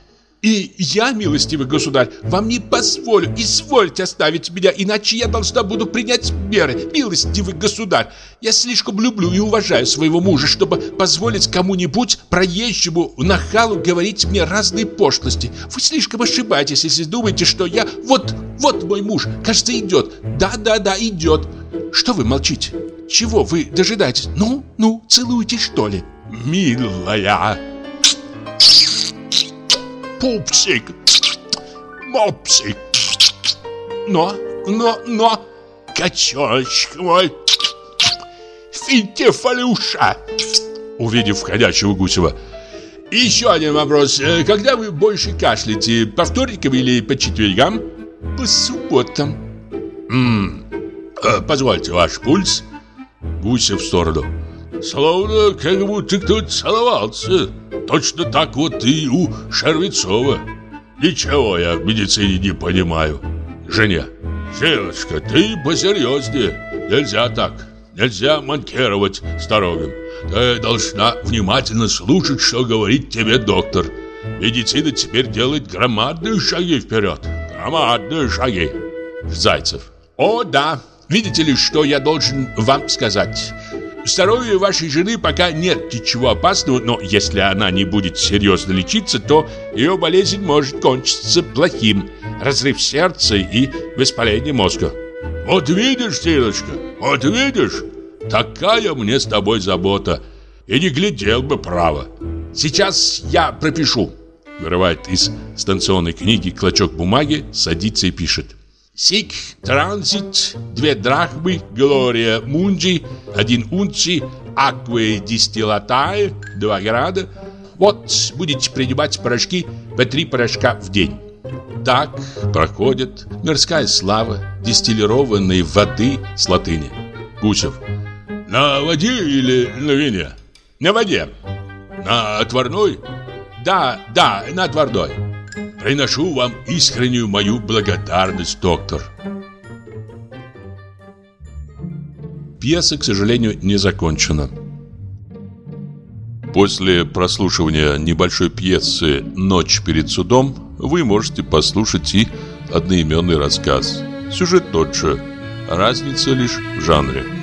Speaker 3: И я, милостивый государь, вам не позволю, извольте оставить меня, иначе я должна буду принять меры, милостивый государь. Я слишком люблю и уважаю своего мужа, чтобы позволить кому-нибудь, проезжему, нахалу, говорить мне разные пошлости. Вы слишком ошибаетесь, если думаете, что я... Вот, вот мой муж, кажется, идет. Да-да-да, идет. Что вы молчите? Чего вы дожидаетесь? Ну, ну, целуйтесь, что ли?
Speaker 2: Милая пупсик, мопсик. Но, но, но, качочек мой, финтефалюша.
Speaker 1: Увидев входящего Гусева,
Speaker 2: еще один вопрос. Э, когда вы больше кашляете, по вторникам или по четвергам?
Speaker 3: По субботам.
Speaker 2: М -м. Позвольте ваш пульс.
Speaker 1: Гусев в сторону.
Speaker 2: Словно как будто кто-то целовался. Точно так вот и у Шервецова. Ничего я в медицине не понимаю. Женя, Силочка, ты посерьезнее. Нельзя так. Нельзя манкировать с. Ты должна внимательно слушать, что говорит тебе доктор. Медицина теперь делает громадные шаги вперед. Громадные шаги.
Speaker 3: Зайцев. О, да. Видите ли, что я должен вам сказать? Здоровью вашей жены пока нет ничего опасного, но если она не будет серьезно лечиться, то ее болезнь может кончиться плохим. Разрыв сердца и воспаление мозга.
Speaker 2: Вот видишь, Силочка, вот видишь, такая мне с тобой забота. И не глядел бы право.
Speaker 3: Сейчас я пропишу.
Speaker 1: Вырывает из станционной книги клочок бумаги, садится и пишет.
Speaker 3: Сик транзит, две драхмы, Глория Мунджи, один унци, аквы дистиллатаe, два града,
Speaker 1: Вот будете принимать порошки по три порошка в день. Так проходит мирская слава дистиллированной воды с латыни. Гусев.
Speaker 2: На воде или на вине?
Speaker 1: На воде.
Speaker 2: На отварной?
Speaker 1: Да, да, на отварной.
Speaker 2: Приношу вам искреннюю мою благодарность, доктор.
Speaker 1: Пьеса, к сожалению, не закончена. После прослушивания небольшой пьесы «Ночь перед судом» вы можете послушать и одноименный рассказ. Сюжет тот же, разница лишь в жанре.